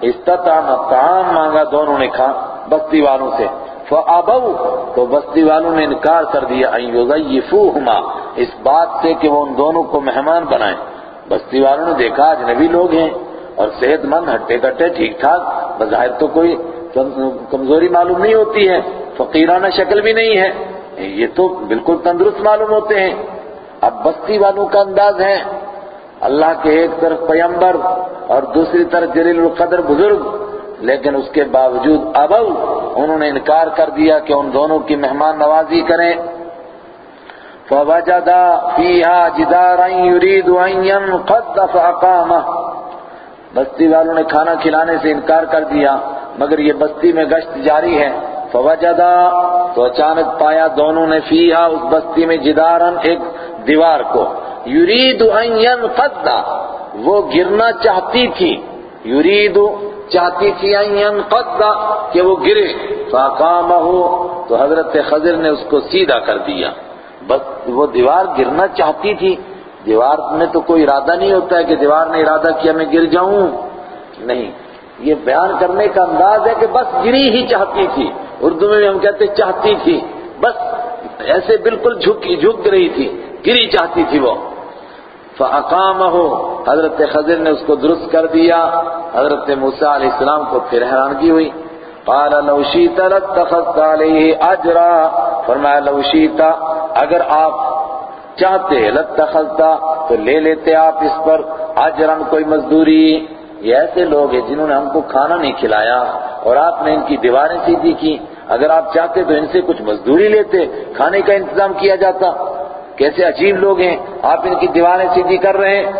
استطعما طعام مانگا دونوں نے کھا بستی والوں سے۔ فَأَبَوْا، تو بستی والوں نے انکار کر دیا۔ أَن يُضَيِّفُوهُمَا اس بات سے کہ وہ ان دونوں کو مہمان بنائیں۔ بستی والوں نے دیکھا، اجنبی لوگ ہیں۔ اور صحت مند ہٹے کٹے ٹھیک ٹھاک، بظاہر تو کوئی کمزوری معلوم نہیں ہوتی ہے، فقیرانہ شکل بھی نہیں ہے۔ یہ تو بالکل تندرست معلوم ہوتے ہیں۔ اب بستی والوں کا انداز ہے۔ اللہ کے ایک طرف پیمبر اور دوسری طرف جلیل القدر بزرگ، لیکن اس کے باوجود ابو انہوں نے انکار کر دیا کہ ان دونوں کی مہمان نوازی کریں۔ فَوَجَدَ فِيهَا جِدَارًا يُرِيدُ أَن يَنْقَضَّ فَأَقَامَهُ بستی والوں نے کھانا کھلانے سے انکار کر دیا، مگر یہ بستی میں گشت جاری ہے۔ فوجدا تو اچانک پایا دونوں نے فیہا اس بستی میں جدارن ایک دیوار کو۔ یرید ان ينقض وہ گرنا چاہتی تھی۔ یرید چاہتی تھی ان ينقض کہ وہ گرے۔ فاقامہ، تو حضرت خضر نے اس کو سیدھا کر دیا۔ بس وہ دیوار گرنا چاہتی تھی۔ دیوار میں تو کوئی ارادہ نہیں ہوتا ہے کہ دیوار نے ارادہ کیا میں گر جاؤں۔ نہیں۔ یہ بیان کرنے کا انداز ہے کہ بس گری ہی چاہتی تھی۔ اردو میں بھی ہم کہتے چاہتی تھی۔ بس ایسے بالکل جھکی جھک رہی تھی۔ گری چاہتی تھی وہ۔ فَأَقَامَهُ۔ حضرت خضر نے اس کو درست کر دیا۔ حضرت موسیٰ علیہ السلام کو پھر حیرانگی ہوئی۔ قال لو شئت لاتخذت علیہ اجرا فرمایا، لو شئت، اگر آپ چاہتے لاتخذت تو لے لیتے آپ اس پر اجرن کوئی مزدوری۔ یہ ایسے لوگ ہیں جنہوں نے ہم کو کھانا نہیں کھلایا اور آپ نے ان کی دیواریں سیدھی کی۔ اگر آپ چاہتے تو ان سے کچھ مزدوری لیتے، کھانے کا انتظام کیا جاتا۔ کیسے عجیب لوگ ہیں، آپ ان کی دیواریں سیدھی کر رہے ہیں۔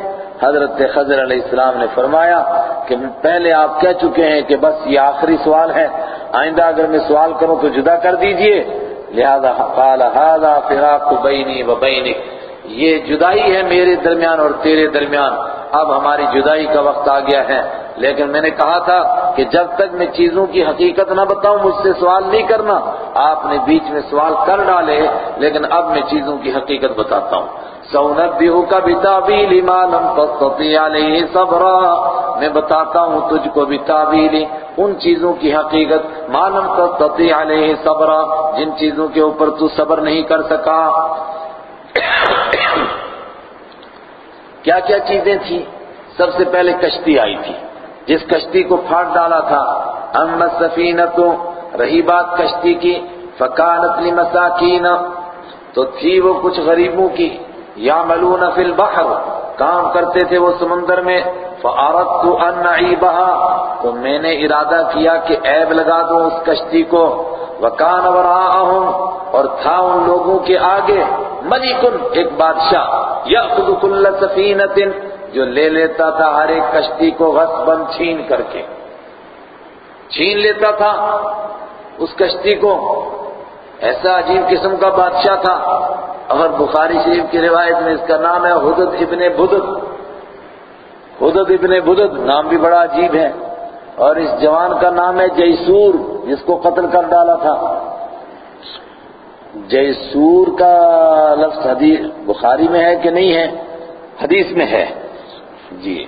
حضرت خضر علیہ السلام نے فرمایا کہ پہلے آپ کہہ چکے ہیں کہ بس یہ آخری سوال ہے، آئندہ اگر میں سوال کروں تو جدا کر دیجیے۔ لہذا قال هذا فراق بینی و بینک۔ یہ جدائی ہے میرے درمیان اور تیرے درمیان۔ اب ہماری جدائی کا وقت آ گیا ہے۔ لیکن میں نے کہا تھا کہ جب تک میں چیزوں کی حقیقت نہ بتاؤں، مجھ سے سوال نہیں کرنا۔ آپ نے بیچ میں سوال کر ڈالے، لیکن اب میں چیزوں کی حقیقت بتاتا ہوں۔ سَوْنَبِّهُكَ بِتَعْبِيلِ مَا لَمْ تَسْتَطِعْ عَلَيْهِ صَبْرًا۔ میں بتاتا ہوں تجھ کو بتعبیل ان چیزوں کی حقیقت مَا لَمْ تَسْتَطِعْ عَلَيْهِ صَبْرًا۔ جن چیزوں کے اوپر تو صبر نہیں کر سکا۔ کیا کیا چیزیں تھیں؟ سب سے پہلے کشتی آئی تھی۔ جس کشتی کو پھاٹ ڈالا تھا۔ اما السفینہ رہی بات کشتی کی۔ فکانت لمساکین۔ تو تھی وہ کچھ غریبوں کی۔ یعملون فی البحر۔ کام کرتے تھے وہ سمندر میں۔ فاردت ان نعیبها تو میں نے ارادہ کیا کہ عیب لگا دوں اس کشتی کو۔ وکان وراءہم اور تھا ان لوگوں کے آگے۔ ملکن ایک بادشاہ۔ یأخذ کل سفینۃ جو لے لیتا تھا ہر ایک کشتی کو غصباً چھین کر کے۔ چھین لیتا تھا اس کشتی کو۔ ایسا عجیب قسم کا بادشاہ تھا۔ اور بخاری شریف کی روایت میں اس کا نام ہے حدد ابن بدد۔ حدد ابن بدد نام بھی بڑا عجیب ہے۔ اور اس جوان کا نام ہے جیسور، جس کو قتل کر ڈالا تھا۔ جیسور کا لفظ حدیث بخاری میں ہے کہ نہیں ہے؟ حدیث میں ہے۔ جی۔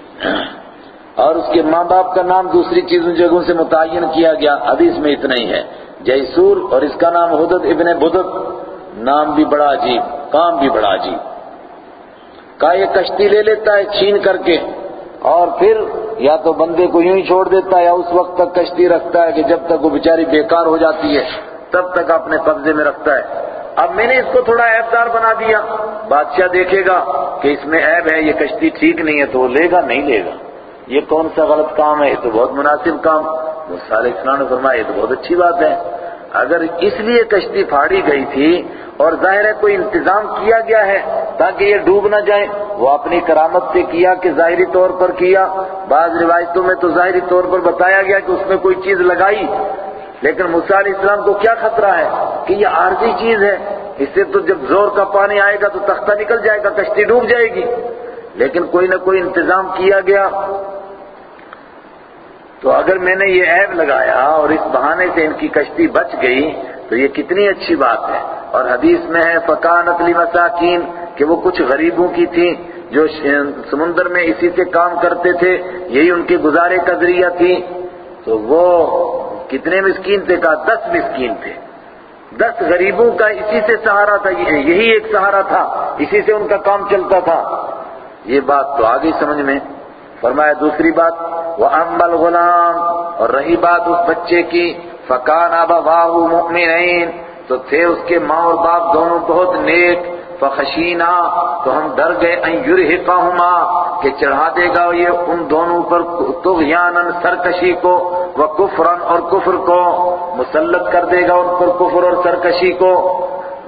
اور اس کے ماں باپ کا نام دوسری چیزوں جگہوں سے متعین کیا گیا۔ حدیث میں اتنا ہی ہے۔ جیسور اور اس کا نام حدد ابن بدد نام بھی بڑا عجیب، کام بھی بڑا عجیب۔ کا یہ کشتی لے لیتا ہے چھین کر کے، اور پھر یا تو بندے کو یوں ہی چھوڑ دیتا ہے یا اس وقت تک کشتی رکھتا ہے کہ جب تک وہ بیچاری بیکار ہو جاتی ہے، تب تک اپنے قبضے میں رکھتا ہے۔ اب میں نے اس کو تھوڑا عیب دار بنا دیا۔ بادشاہ دیکھے گا کہ اس میں عیب ہے، یہ کشتی ٹھیک نہیں ہے تو وہ لے گا، نہیں لے گا۔ یہ کون سا غلط کام ہے؟ یہ تو بہت مناسب کام۔ وہ سارے اسلام نے فرمایا، یہ تو بہت اچھی بات ہے۔ اگر اس لیے کشتی پھاڑی گئی تھی اور ظاہر ہے کوئی انتظام کیا گیا ہے تاکہ یہ ڈوب نہ جائیں وہ اپنی کرامت سے کیا کہ ظاہری طور پر کیا؟ بعض روایتوں میں تو ظاہری طور پر بتایا گیا کہ اس میں کوئی چیز لگائی۔ لیکن موسیٰ علیہ السلام کو کیا خطرہ ہے کہ یہ عارضی چیز ہے؟ اس سے تو جب زور کا پانی آئے گا تو تختہ نکل جائے گا، کشتی ڈوب جائے گی۔ لیکن کوئی نہ کوئی انتظام کیا گیا۔ تو اگر میں نے یہ عیب لگایا اور اس بہانے سے ان کی کشتی بچ گئی، تو یہ کتنی اچھی بات ہے۔ اور حدیث میں ہے فقانت مساکین کہ وہ کچھ غریبوں کی تھی جو سمندر میں اسی سے کام کرتے تھے، یہی ان کے گزارے کا ذریعہ تھی۔ تو وہ کتنے مسکین تھے کہا، دس مسکین تھے۔ دس غریبوں کا اسی سے سہارا تھا، یہی ایک سہارا تھا، اسی سے ان کا کام چلتا تھا۔ یہ بات تو آگئی سمجھ میں۔ فرمایا، دوسری بات وہ امبل غلام اور رہی بات اس بچے کی فکان آبا مؤمنین تو تھے اس کے ماں اور باپ دونوں بہت نیک فخشینا تو ہم ڈر گئے ان یرہقہما کہ چڑھا دے گا یہ ان دونوں پر طغیانا سرکشی کو وہ کفرن اور کفر کو، مسلط کر دے گا ان پر کفر اور سرکشی کو۔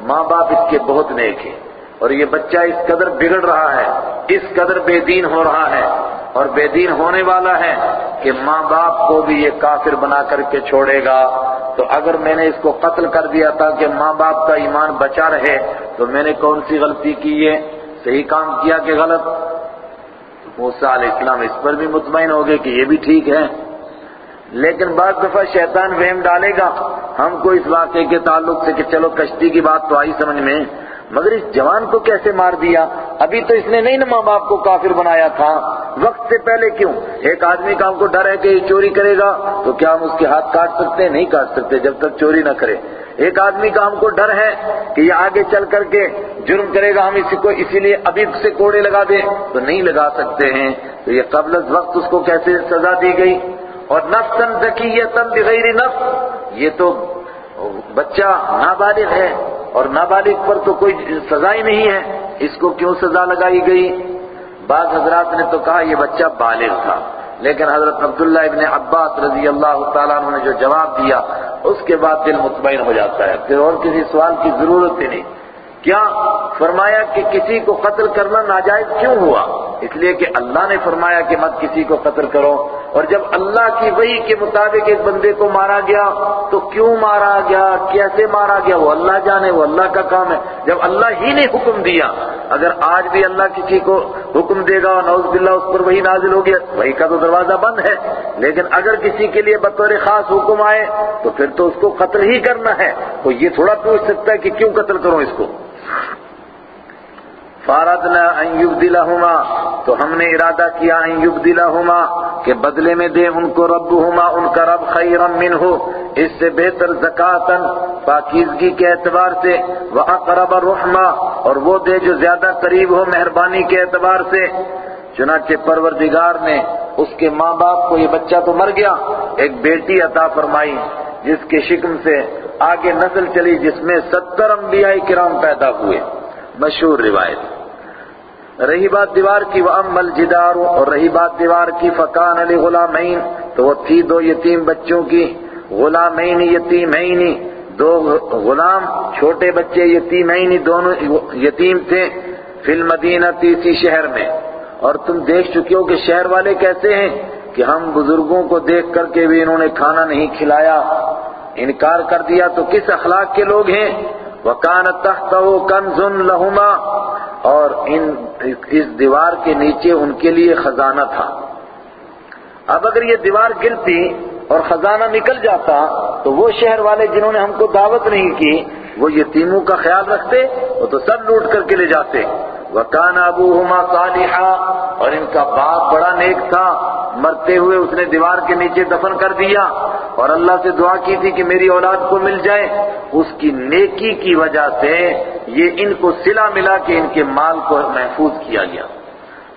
ماں باپ اس کے بہت نیک ہیں۔ اور یہ بچہ اس قدر بگڑ رہا ہے، اس قدر بے دین ہو رہا ہے اور بے دین ہونے والا ہے کہ ماں باپ کو بھی یہ کافر بنا کر کے چھوڑے گا۔ تو اگر میں نے اس کو قتل کر دیا تھا کہ ماں باپ کا ایمان بچا رہے، تو میں نے کون سی غلطی کی ہے صحیح کام کیا کہ غلط؟ موسیٰ علیہ السلام اس پر بھی مطمئن ہو گئے کہ یہ بھی ٹھیک ہے۔ لیکن بعض دفعہ شیطان وہم ڈالے گا۔ ہم کو اس واقعے کے تعلق سے کہ چلو کشتی کی بات تو آئی سمجھ میں مگر اس جوان کو کیسے مار دیا؟ ابھی تو اس نے نہیں نا ماں باپ کو کافر بنایا تھا۔ وقت سے پہلے کیوں؟ ایک آدمی کا ہم کو ڈر ہے کہ یہ چوری کرے گا، تو کیا ہم اس کے ہاتھ کاٹ سکتے؟ ہیں نہیں کاٹ سکتے، جب تک چوری نہ کرے۔ ایک آدمی کا ہم کو ڈر ہے کہ یہ آگے چل کر کے جرم کرے گا، ہم اسی کو اسی لیے ابھی سے کوڑے لگا دیں، تو نہیں لگا سکتے ہیں۔ تو یہ قبل وقت اس کو کیسے سزا دی گئی؟ اور نفسن ذکیتن بغیر نفس، یہ تو بچہ نابالغ ہے۔ اور نابالغ پر تو کوئی سزا ہی نہیں ہے، اس کو کیوں سزا لگائی گئی؟ بعض حضرات نے تو کہا یہ بچہ بالغ تھا، لیکن حضرت عبداللہ ابن عباس رضی اللہ تعالیٰ عنہ نے جو جواب دیا، اس کے بعد دل مطمئن ہو جاتا ہے، پھر اور کسی سوال کی ضرورت ہی نہیں۔ کیا فرمایا کہ کسی کو قتل کرنا ناجائز کیوں ہوا؟ اس لیے کہ اللہ نے فرمایا کہ مت کسی کو قتل کرو۔ اور جب اللہ کی وحی کے مطابق ایک بندے کو مارا گیا، تو کیوں مارا گیا؟ کیسے مارا گیا؟ وہ اللہ جانے، وہ اللہ کا کام ہے۔ جب اللہ ہی نے حکم دیا، اگر آج بھی اللہ کسی کو حکم دے گا نوز باللہ، اس پر وہی نازل ہو گیا وہی کا تو دروازہ بند ہے۔ لیکن اگر کسی کے لیے بطور خاص حکم آئے، تو پھر تو اس کو قتل ہی کرنا ہے۔ تو یہ تھوڑا پوچھ سکتا ہے کہ کیوں قتل کروں اس کو؟ فاردنا ان یبدلہما، تو ہم نے ارادہ کیا ان یبدلہما کہ بدلے میں دے ان کو ربہما، ان کا رب خیرا منہ اس سے بہتر زکاة، پاکیزگی کے اعتبار سے، وَأَقْرَبَ الرُّحْمَا اور وہ دے جو زیادہ قریب ہو مہربانی کے اعتبار سے۔ چنانچہ پروردگار نے اس کے ماں باپ کو یہ بچہ تو مر گیا، ایک بیٹی عطا فرمائی، جس کے شکم سے آگے نسل چلی، جس میں ستر انبیاء کرام پیدا ہوئے۔ مشہور روایت۔ رہی بات دیوار کی، وہ امل جدار اور رہی بات دیوار کی فقان علی غلامین، تو وہ تھی دو یتیم بچوں کی۔ غلامین یتیمین، دو غلام، چھوٹے بچے یتیمین، دونوں یتیم تھے۔ فی المدینہ تیسی شہر میں۔ اور تم دیکھ چکے ہو کہ شہر والے کیسے ہیں کہ ہم بزرگوں کو دیکھ کر کے بھی انہوں نے کھانا نہیں کھلایا۔ انکار کر دیا تو کس اخلاق کے لوگ ہیں؟ وَكَانَ تَحْتَهُ كَنْزٌ لَهُمَا اور ان اس دیوار کے نیچے ان کے لیے خزانہ تھا۔ اب اگر یہ دیوار گرتی اور خزانہ نکل جاتا تو وہ شہر والے جنہوں نے ہم کو دعوت نہیں کی، وہ یتیموں کا خیال رکھتے وہ تو سب لوٹ کر کے لے جاتے۔ وَكَانَ أَبُوهُمَا صَالِحًا اور ان کا باپ بڑا نیک تھا۔ مرتے ہوئے اس نے دیوار کے نیچے دفن کر دیا اور اللہ سے دعا کی تھی کہ میری اولاد کو مل جائے۔ اس کی نیکی کی وجہ سے یہ ان کو سلا ملا کہ ان کے مال کو محفوظ کیا گیا۔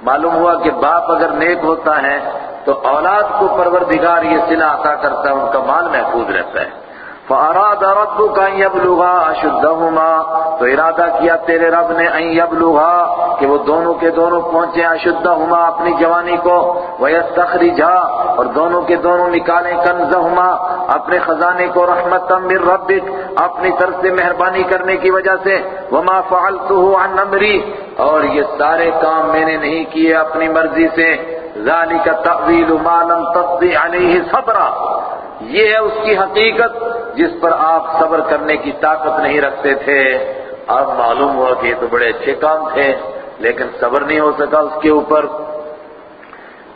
معلوم ہوا کہ باپ اگر نیک ہوتا ہے تو اولاد کو پروردگار یہ سلا عطا کرتا ہے، ان کا مال محفوظ رہتا ہے۔ فَأَرَادَ رَبُّكَ أَن يَبْلُغَا أَشُدَّهُمَا تو ارادہ کیا تیرے رب نے أَن يَبْلُغَا کہ وہ دونوں کے دونوں پہنچے أَشُدَّهُمَا اپنی جوانی کو وَيَسْتَخْرِجَا اور دونوں کے دونوں نکالیں كَنْزَهُمَا اپنے خزانے کو رحمتا من ربک اپنی طرف سے مہربانی کرنے کی وجہ سے وَمَا فَعَلْتُهُ عَن نَمْرِي اور یہ سارے کام میں نے نہیں کیے اپنی مرضی سے ذَلِكَ تَعْوِيلُ مَا لَمْ تَطْبِ عَلَيْهِ صَبْرًا یہ ہے اس کی حقیقت جس پر آپ صبر کرنے کی طاقت نہیں رکھتے تھے۔ اب معلوم ہوا کہ یہ تو بڑے اچھے کام تھے، لیکن صبر نہیں ہو سکا اس کے اوپر۔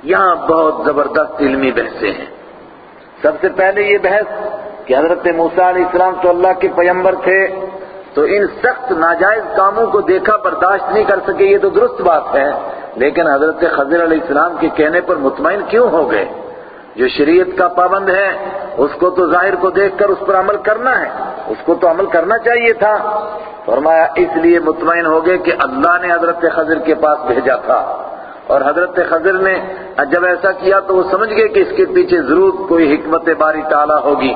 یہاں بہت زبردست علمی بحثیں ہیں۔ سب سے پہلے یہ بحث کہ حضرت موسیٰ علیہ السلام تو اللہ کے پیمبر تھے، تو ان سخت ناجائز کاموں کو دیکھا، برداشت نہیں کر سکے، یہ تو درست بات ہے۔ لیکن حضرت خضر علیہ السلام کے کہنے پر مطمئن کیوں ہو گئے؟ جو شریعت کا پابند ہے، اس کو تو ظاہر کو دیکھ کر اس پر عمل کرنا ہے۔ اس کو تو عمل کرنا چاہیے تھا۔ فرمایا، اس لیے مطمئن ہو گئے کہ اللہ نے حضرت خضر کے پاس بھیجا تھا۔ اور حضرت خضر نے جب ایسا کیا تو وہ سمجھ گئے کہ اس کے پیچھے ضرور کوئی حکمت باری تعالیٰ ہوگی۔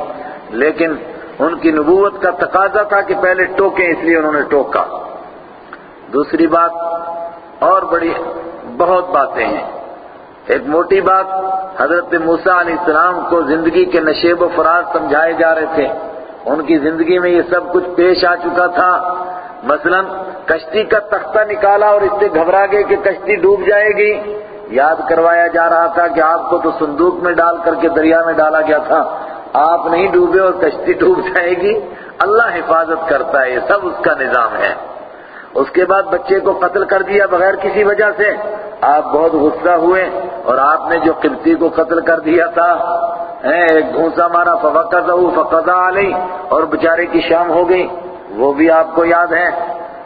لیکن ان کی نبوت کا تقاضا تھا کہ پہلے ٹوکیں، اس لیے انہوں نے ٹوکا۔ دوسری بات، اور بڑی، بہت باتیں ہیں۔ ایک موٹی بات حضرت موسیٰ علیہ السلام کو زندگی کے نشیب و فراز سمجھائے جا رہے تھے۔ ان کی زندگی میں یہ سب کچھ پیش آ چکا تھا۔ مثلا کشتی کا تختہ نکالا اور اس سے گھبرا گئے کہ کشتی ڈوب جائے گی۔ یاد کروایا جا رہا تھا کہ آپ کو تو صندوق میں ڈال کر کے دریا میں ڈالا گیا تھا۔ آپ نہیں ڈوبے اور کشتی ڈوب جائے گی۔ اللہ حفاظت کرتا ہے، یہ سب اس کا نظام ہے۔ اس کے بعد بچے کو قتل کر دیا بغیر کسی وجہ سے، آپ بہت غصہ ہوئے اور آپ نے جو قبطی کو قتل کر دیا تھا ایک گھونسا مارا فوقظہ فقضا علی اور بچارے کی شام ہو گئی، وہ بھی آپ کو یاد ہے۔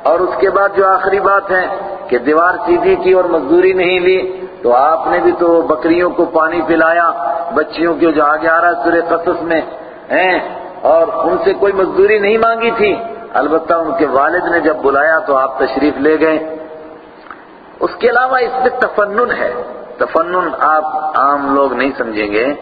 اور اس کے بعد جو آخری بات ہے کہ دیوار سیدھی کی اور مزدوری نہیں لی، تو آپ نے بھی تو بکریوں کو پانی پلایا، بچیوں کے جو آگے آ رہا ہے سورہ قصص میں ہیں اور ان سے کوئی مزدوری نہیں مانگی تھی۔ البتہ ان کے والد نے جب بلایا تو آپ تشریف لے گئے۔ اس کے علاوہ اس میں تفنن ہے۔ تفنن آپ عام لوگ نہیں سمجھیں گے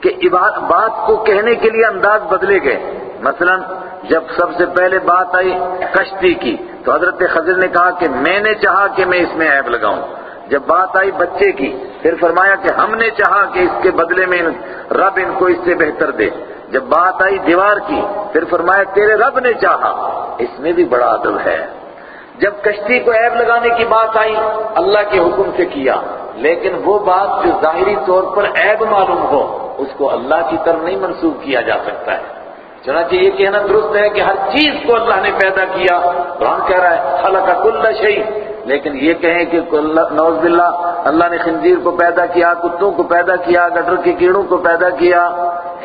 کہ بات کو کہنے کے لیے انداز بدلے گئے۔ مثلا جب سب سے پہلے بات آئی کشتی کی، تو حضرت خضر نے کہا کہ میں نے چاہا کہ میں اس میں عیب لگاؤں۔ جب بات آئی بچے کی، پھر فرمایا کہ ہم نے چاہا کہ اس کے بدلے میں رب ان کو اس سے بہتر دے۔ جب بات آئی دیوار کی، پھر فرمایا تیرے رب نے چاہا۔ اس میں بھی بڑا ادب ہے۔ جب کشتی کو عیب لگانے کی بات آئی، اللہ کے حکم سے کیا۔ لیکن وہ بات جو ظاہری طور پر عیب معلوم ہو، اس کو اللہ کی طرف نہیں منسوخ کیا جا سکتا ہے۔ چنانچہ یہ کہنا درست ہے کہ ہر چیز کو اللہ نے پیدا کیا۔ قرآن کہہ رہا ہے، خلق کل شیء۔ لیکن یہ کہیں کہ نوز باللہ، اللہ نے خنزیر کو پیدا کیا، کتوں کو پیدا کیا، گٹر کے کیڑوں کو پیدا کیا۔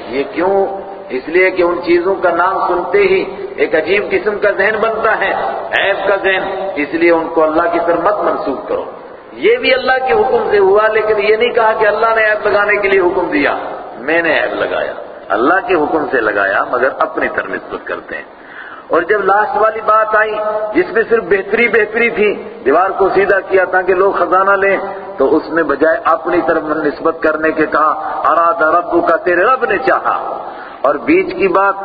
یہ کیوں؟ اس لیے کہ ان چیزوں کا نام سنتے ہی ایک عجیب قسم کا ذہن بنتا ہے، عیب کا ذہن۔ اس لیے ان کو اللہ کی طرف مت منسوخ کرو۔ یہ بھی اللہ کے حکم سے ہوا، لیکن یہ نہیں کہا کہ اللہ نے عیب لگانے کے لیے حکم دیا۔ میں نے عیب لگایا۔ اللہ کے حکم سے لگایا، مگر اپنی طرف نسبت کرتے ہیں۔ اور جب لاسٹ والی بات آئی، جس میں صرف بہتری بہتری تھی، دیوار کو سیدھا کیا تاکہ لوگ خزانہ لیں، تو اس میں بجائے اپنی طرف نسبت کرنے کے کہا اراد رب کا تیرے رب نے چاہا۔ اور بیچ کی بات،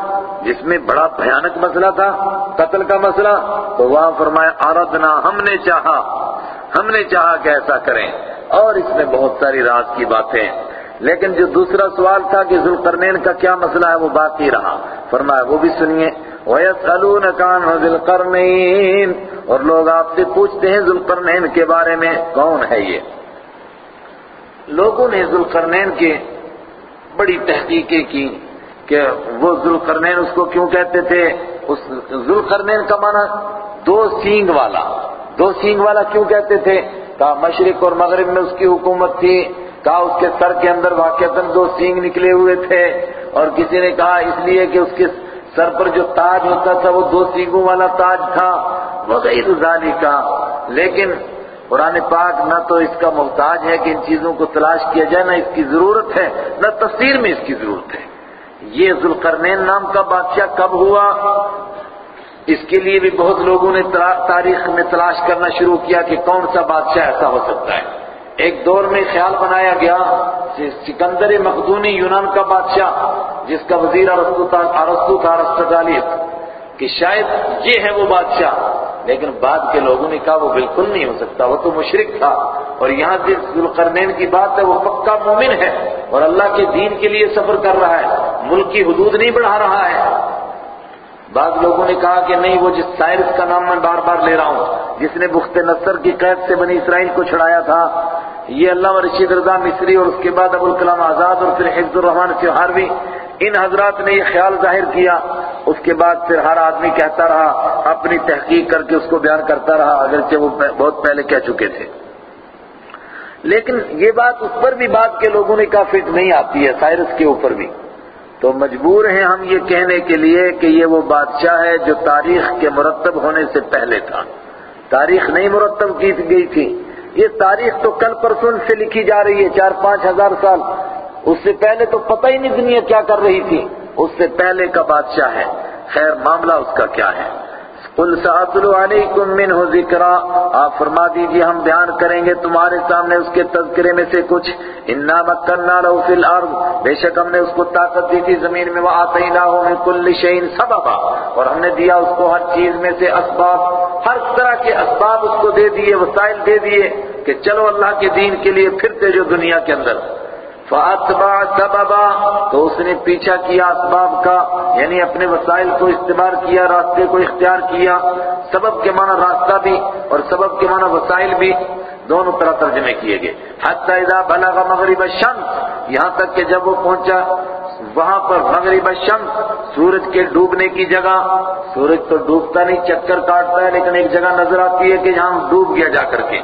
جس میں بڑا بھیانک مسئلہ تھا، قتل کا مسئلہ، تو وہاں فرمایا آردنا ہم نے چاہا، ہم نے چاہا کہ ایسا کریں۔ اور اس میں بہت ساری راز کی باتیں لیکن جو دوسرا سوال تھا کہ ذوالقرنین کا کیا مسئلہ ہے وہ باقی رہا۔ فرمایا، وہ بھی سنیے۔ وَيَسْأَلُونَ كَانْ ذِي الْقَرْنَيْن اور لوگ آپ سے پوچھتے ہیں ذوالقرنین کے بارے میں، کون ہے یہ؟ لوگوں نے ذوالقرنین کے بڑی تحقیقیں کی کہ وہ ذوالقرنین اس کو کیوں کہتے تھے؟ اس ذوالقرنین کا معنی دو سینگ والا۔ دو سینگ والا کیوں کہتے تھے؟ کہا، مشرق اور مغرب میں اس کی حکومت تھی۔ کہا اس کے سر کے اندر واقعتاً دو سینگ نکلے ہوئے تھے اور کسی نے کہا اس لیے کہ اس کے سر پر جو تاج ہوتا تھا وہ دو سینگوں والا تاج تھا، وغیر ذالک کا لیکن قرآن پاک نہ تو اس کا محتاج ہے کہ ان چیزوں کو تلاش کیا جائے، نہ اس کی ضرورت ہے، نہ تفسیر میں اس کی ضرورت ہے۔ یہ ذوالقرنین نام کا بادشاہ کب ہوا؟ اس کے لیے بھی بہت لوگوں نے تاریخ میں تلاش کرنا شروع کیا کہ کون سا بادشاہ ایسا ہو سکتا ہے۔ ایک دور میں خیال بنایا گیا سکندر مقدونی یونان کا بادشاہ، جس کا وزیر ارستو تھا ارستو تھا ارسطالیت کہ شاید یہ ہے وہ بادشاہ۔ لیکن بعد کے لوگوں نے کہا وہ بالکل نہیں ہو سکتا، وہ تو مشرق تھا۔ اور یہاں جس ذوالقرنین کی بات ہے، وہ پکا مومن ہے۔ اور اللہ کے دین کے لیے سفر کر رہا ہے، ملک کی حدود نہیں بڑھا رہا ہے۔ بعض لوگوں نے کہا کہ نہیں، وہ جس سائرس کا نام میں بار بار لے رہا ہوں جس نے بخت نصر کی قید سے بنی اسرائیل کو چھڑایا تھا، یہ اللہ رشید رضا مصری اور اس کے بعد ابوالکلام آزاد اور پھر حفظ الرحمان تیوہاروی ان حضرات نے یہ خیال ظاہر کیا۔ اس کے بعد پھر ہر آدمی کہتا رہا، اپنی تحقیق کر کے اس کو بیان کرتا رہا، اگرچہ وہ بہت پہلے کہہ چکے تھے۔ لیکن یہ بات اس پر بھی بات کے لوگوں نے کہا فٹ نہیں آتی ہے، سائرس کے اوپر بھی۔ تو مجبور ہیں ہم یہ کہنے کے لیے کہ یہ وہ بادشاہ ہے جو تاریخ کے مرتب ہونے سے پہلے تھا۔ تاریخ نہیں مرتب کی گئی تھی۔ یہ تاریخ تو کل پرسوں سے لکھی جا رہی ہے، چار پانچ ہزار سال۔ اس سے پہلے تو پتہ ہی نہیں دنیا کیا کر رہی تھی۔ اس سے پہلے کا بادشاہ ہے۔ خیر، معاملہ اس کا کیا ہے؟ قل ساتلو علیکم منہ ذکرا۔ آپ فرما دیجیے، ہم بیان کریں گے تمہارے سامنے اس کے تذکرے میں سے کچھ۔ انا مکننا لہو فی الارض بے شک ہم نے اس کو طاقت دی تھی زمین میں وآتیناہو من کل شئین سببا۔ اور ہم نے دیا اس کو ہر چیز میں سے اسباب۔ ہر طرح کے اسباب اس کو دے دیے، وسائل دے دیے کہ چلو اللہ کے دین کے لیے پھرتے جو دنیا کے اندر۔ فَأَتْبَعَ سَبَبًا، تو اس نے پیچھا کیا اسباب کا یعنی اپنے وسائل کو استعمال کیا، راستے کو اختیار کیا، سبب کے معنی راستہ بھی اور سبب کے معنی وسائل بھی، دونوں طرح ترجمے کیے گئے۔ حتی اذا بلغ مغرب الشمس، یہاں تک کہ جب وہ پہنچا، وہاں پر مغرب الشمس، سورج کے ڈوبنے کی جگہ، سورج تو ڈوبتا نہیں، چکر کاٹتا ہے، لیکن ایک جگہ نظر آتی ہے کہ جہاں ڈوب گیا جا کر کے۔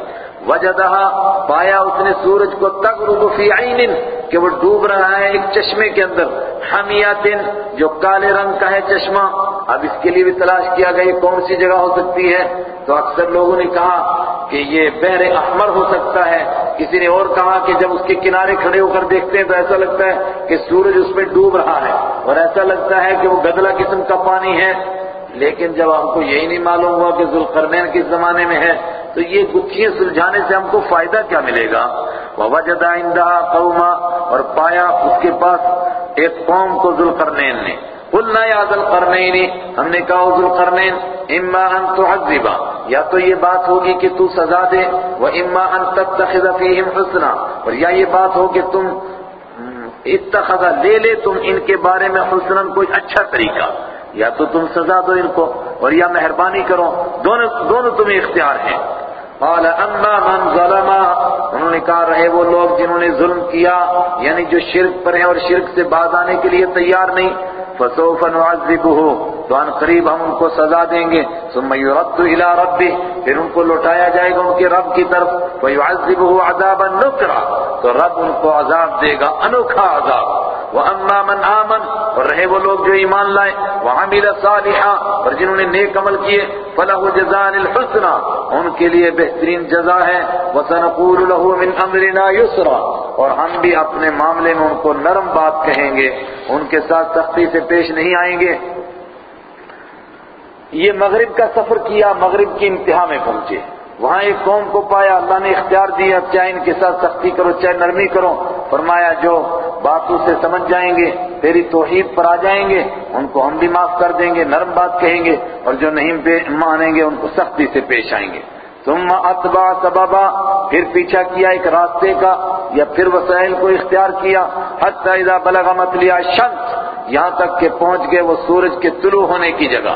وجدہ پایا اس نے سورج کو تغرب فی عین، کہ وہ ڈوب رہا ہے ایک چشمے کے اندر، حمیات، جو کالے رنگ کا ہے چشمہ۔ اب اس کے لیے بھی تلاش کیا گیا کون سی جگہ ہو سکتی ہے؟ تو اکثر لوگوں نے کہا کہ یہ بحر احمر ہو سکتا ہے۔ کسی نے اور کہا کہ جب اس کے کنارے کھڑے ہو کر دیکھتے ہیں تو ایسا لگتا ہے کہ سورج اس میں ڈوب رہا ہے۔ اور ایسا لگتا ہے کہ وہ گدلا قسم کا پانی ہے۔ لیکن جب ہم کو یہی نہیں معلوم ہوا کہ ذوالقرنین کس زمانے میں ہے تو یہ گتھیاں سلجھانے سے ہم کو فائدہ کیا ملے گا؟ وَوَجَدَ عِنْدَهَا قَوْمًا اور پایا اس کے پاس ایک قوم کو ذوالقرنین نے۔ قُلْنَا يَا ذُوالْقَرْنَيْنِ ہم نے کہا ذوالقرنین اما ان تعذبا یا تو یہ بات ہوگی کہ تو سزا دے، وَإِمَّا أَن تَتَّخِذَ فِيهِمْ حُسْنًا۔ اور یا یہ بات ہو کہ تم اتخذ، لے لے تم ان کے بارے میں حسنًا کوئی اچھا طریقہ۔ یا تو تم سزا دو ان کو، اور یا مہربانی کرو، دونوں دونوں تمہیں اختیار ہیں۔ قال، اما من ظلم، انہوں نے کہا، رہے وہ لوگ جنہوں نے ظلم کیا یعنی جو شرک پر ہیں اور شرک سے باز آنے کے لیے تیار نہیں فسوف نعذبه. تو ان قریب ہم ان کو سزا دیں گے. ثم يرد الى ربه. پھر ان کو لوٹایا جائے گا ان کے رب کی طرف. ويعذبه عذابا نكرا تو رب ان کو عذاب دے گا، انوکھا عذاب. واما من امن اور رہے وہ لوگ جو ایمان لائے. وعمل صالحا، اور جنہوں نے نیک عمل کیے. فله جزاء الحسنى ان کے لیے بہترین جزا ہے. وسنقول له من امرنا يسرا اور ہم بھی اپنے معاملے میں ان کو نرم بات کہیں گے. ان کے ساتھ سختی سے پیش نہیں آئیں گے۔ یہ مغرب کا سفر کیا، مغرب کی انتہا میں پہنچے۔ وہاں ایک قوم کو پایا، اللہ نے اختیار دیا چاہے ان کے ساتھ سختی کرو چاہے نرمی کرو۔ فرمایا، جو باتوں سے سمجھ جائیں گے، تیری توحید پر آ جائیں گے، ان کو ہم بھی معاف کر دیں گے، نرم بات کہیں گے، اور جو نہیں مانیں گے، ان کو سختی سے پیش آئیں گے۔ ثم اتبع سببا، پھر پیچھا کیا ایک راستے کا، یا پھر وسائل کو اختیار کیا، حتی اذا بلغ مطلع الشمس۔ یہاں تک کہ پہنچ گئے وہ سورج کے طلوع ہونے کی جگہ۔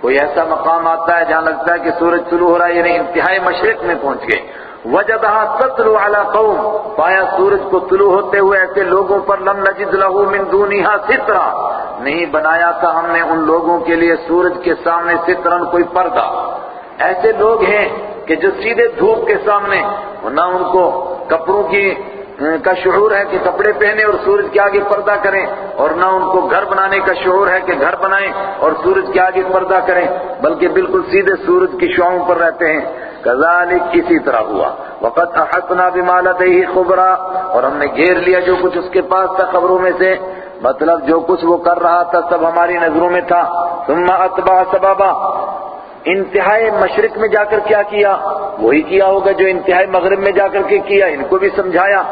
کوئی ایسا مقام آتا ہے جہاں لگتا ہے کہ سورج طلوع ہو رہا ہے یعنی انتہائی مشرق میں پہنچ گئے۔ وجدها تطلع على قوم، پایا سورج کو طلوع ہوتے ہوئے ایسے لوگوں پر لم نجد له من دونها سترا نہیں بنایا تھا ہم نے ان لوگوں کے لیے سورج کے سامنے سترن کوئی پردہ۔ ایسے لوگ ہیں کہ جو سیدھے دھوپ کے سامنے، نہ ان کو کپڑوں کی کا شعور ہے کہ کپڑے پہنے اور سورج کے آگے پردہ کریں اور نہ ان کو گھر بنانے کا شعور ہے کہ گھر بنائیں اور سورج کے آگے پردہ کریں، بلکہ بالکل سیدھے سورج کی شعاؤں پر رہتے ہیں۔ کذالک کسی طرح ہوا۔ وقت احسنا بمالته خبرا اور ہم نے گھیر لیا جو کچھ اس کے پاس تھا خبروں میں سے۔ مطلب جو کچھ وہ کر رہا تھا سب ہماری نظروں میں تھا۔ ثم اتبع سبابا انتہائی مشرق میں جا کر کیا کیا؟ وہی کیا ہوگا جو انتہائی مغرب میں جا کر کے کیا؟ ان کو بھی سمجھایا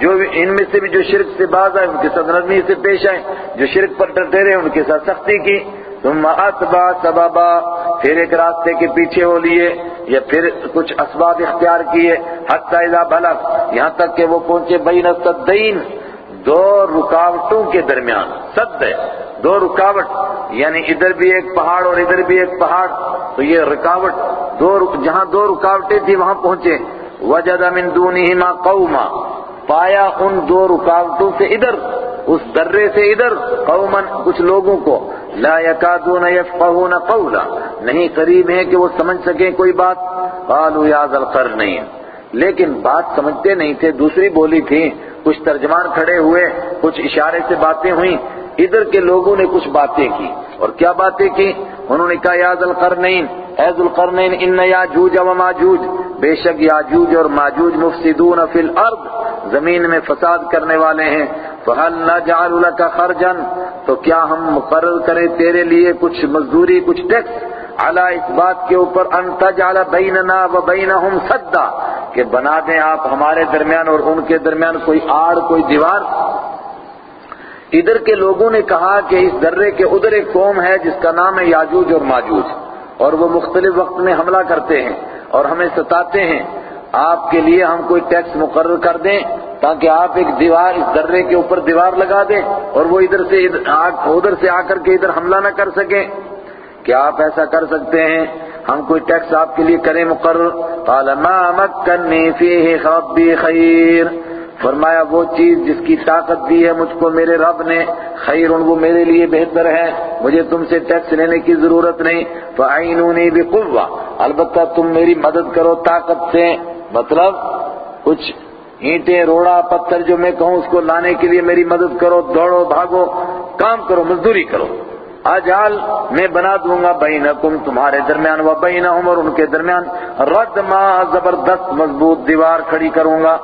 جو بھی ان میں سے بھی جو شرک سے باز آئے، ان کے ساتھ سے پیش آئے، جو شرک پر ڈرتے رہے، ان کے ساتھ سختی کی۔ ثم اتبع سببا، پھر ایک راستے کے پیچھے ہو لیے، یا پھر کچھ اسباب اختیار کیے۔ حتی اذا بلغ، یہاں تک کہ وہ پہنچے بین الصدین، دو رکاوٹوں کے درمیان۔ صد ہے، دو رکاوٹ یعنی ادھر بھی ایک پہاڑ اور ادھر بھی ایک پہاڑ۔ تو یہ رکاوٹ دو جہاں دو رکاوٹیں تھی وہاں پہنچے۔ وجد من دونہما قوما، پایا ان دو رکاوٹوں سے ادھر، اس درے سے ادھر، قوما کچھ لوگوں کو۔ لا یکادون یفقہون قولا، نہیں قریب ہے کہ وہ سمجھ سکیں کوئی بات۔ قالوا یا ذا القرنین، لیکن بات سمجھتے نہیں تھے، دوسری بولی تھی۔ کچھ ترجمان کھڑے ہوئے، کچھ اشارے سے باتیں ہوئیں۔ ادھر کے لوگوں نے کچھ باتیں کی اور کیا باتیں کی؟ انہوں نے کہا، یا ذا القرنین اے ذو ان یاجوج و ماجوج، بے شک یاجوج اور ماجوج مفسدون فی الارض، زمین میں فساد کرنے والے ہیں۔ فہل نجعل لك خرجا، تو کیا ہم مقرر کریں تیرے لیے کچھ مزدوری، کچھ ٹیکس؟ علی اس بات کے اوپر ان تجعل بیننا و بینہم سدا، کہ بنا دیں آپ ہمارے درمیان اور ان کے درمیان کوئی آڑ کوئی دیوار۔ ادھر کے لوگوں نے کہا کہ اس درے کے ادھر ایک قوم ہے جس کا نام ہے یاجوج اور ماجوج اور وہ مختلف وقت میں حملہ کرتے ہیں اور ہمیں ستاتے ہیں۔ آپ کے لیے ہم کوئی ٹیکس مقرر کر دیں تاکہ آپ ایک دیوار اس درے کے اوپر دیوار لگا دیں اور وہ ادھر سے ادھر سے آ کر کے ادھر حملہ نہ کر سکیں۔ کیا آپ ایسا کر سکتے ہیں؟ ہم کوئی ٹیکس آپ کے لیے کریں مقرر؟ قال ما مکنی فیہ ربی خیر۔ فرمایا، وہ چیز جس کی طاقت دی ہے مجھ کو، میرے رب نے، خیر ان وہ میرے لیے بہتر ہے، مجھے تم سے ٹیکس لینے کی ضرورت نہیں۔ فَعَيْنُونِي بِقُوَّةٍ۔ البتہ تم میری مدد کرو طاقت سے۔ مطلب کچھ اینٹیں، روڑا، پتھر جو میں کہوں، اس کو لانے کے لیے میری مدد کرو، دوڑو، بھاگو، کام کرو، مزدوری کرو۔ اجال میں بنا دوں گا بینکم، تمہارے درمیان و بینہم، اور ان کے درمیان رد ما زبردست مضبوط دیوار کھڑی کروں گا۔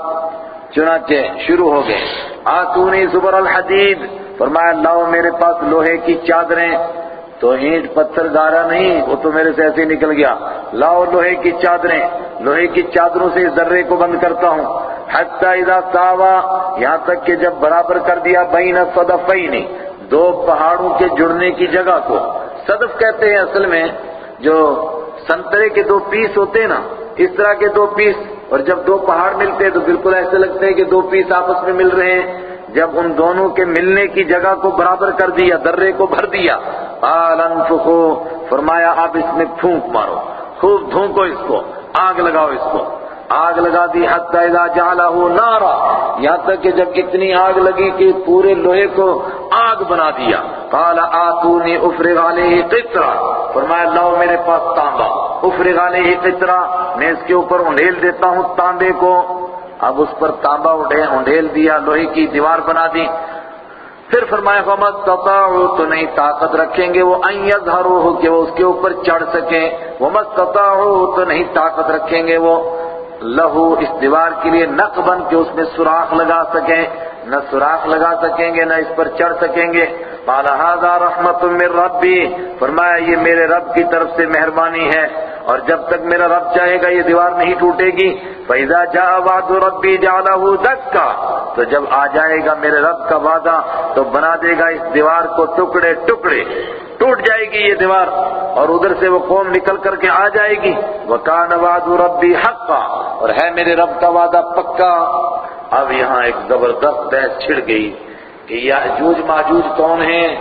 چنانچہ شروع ہو گئے۔ آتونی زبر الحدید۔ فرمایا، لاؤ میرے پاس لوہے کی چادریں۔ تو اینٹ پتھر گارا نہیں، وہ تو میرے سے ایسے ہی نکل گیا۔ لاؤ لوہے کی چادریں۔ لوہے کی چادروں سے اس درے کو بند کرتا ہوں۔ حتی اذا ساوا، یہاں تک کہ جب برابر کر دیا بین الصدفین دو پہاڑوں کے جڑنے کی جگہ کو۔ صدف کہتے ہیں اصل میں، جو سنترے کے دو پیس ہوتے ہیں نا اس طرح کے دو پیس اور جب دو پہاڑ ملتے ہیں تو بالکل ایسے لگتے ہیں کہ دو پیس آپس میں مل رہے ہیں۔ جب ان دونوں کے ملنے کی جگہ کو برابر کر دیا، درے کو بھر دیا، قال فرمایا آپ اس میں پھونک مارو، خوب دھونکو اس کو، آگ لگاؤ اس کو۔ آگ لگا دی حتی اذا جعلہ نارا۔ یہاں تک کہ جب اتنی آگ لگی کہ پورے لوہے کو آگ بنا دیا۔ قال آتونی افرغ علیہ قطرہ۔ فرمایا، لاؤ میرے پاس تانبا افرغ علیہ قطرہ، میں اس کے اوپر انڈیل دیتا ہوں تانبے کو۔ اب اس پر تانبا انڈیل دیا، لوہے کی دیوار بنا دی۔ پھر فرمایا فمت تطاعو تو نہیں طاقت رکھیں گے وہ ان یظہرو کہ وہ اس کے اوپر چڑھ سکیں۔ ومت تطاعو تو نہیں طاقت رکھیں گے وہ۔ لہو اس دیوار کے لیے نق بن کے اس میں سوراخ لگا سکیں۔ نہ سوراخ لگا سکیں گے، نہ اس پر چڑھ سکیں گے۔ قال هذا رحمت من ربی فرمایا، یہ میرے رب کی طرف سے مہربانی ہے، اور جب تک میرا رب چاہے گا، یہ دیوار نہیں ٹوٹے گی۔ فَإِذَا جَاءَ وَعْدُ رَبِّي جَعَلَهُ دَكَّا۔ تو جب آ جائے گا میرے رب کا وعدہ، تو بنا دے گا اس دیوار کو ٹکڑے ٹکڑے۔ ٹوٹ جائے گی یہ دیوار، اور ادھر سے وہ قوم نکل کر کے آ جائے گی۔ وَكَانَ وَعْدُ رَبِّي حَقًّا۔ اور ہے میرے رب کا وعدہ پکا۔ اب یہاں ایک زبردست بحث چھڑ گئی۔ کہ یاجوج ماجوج کون ہیں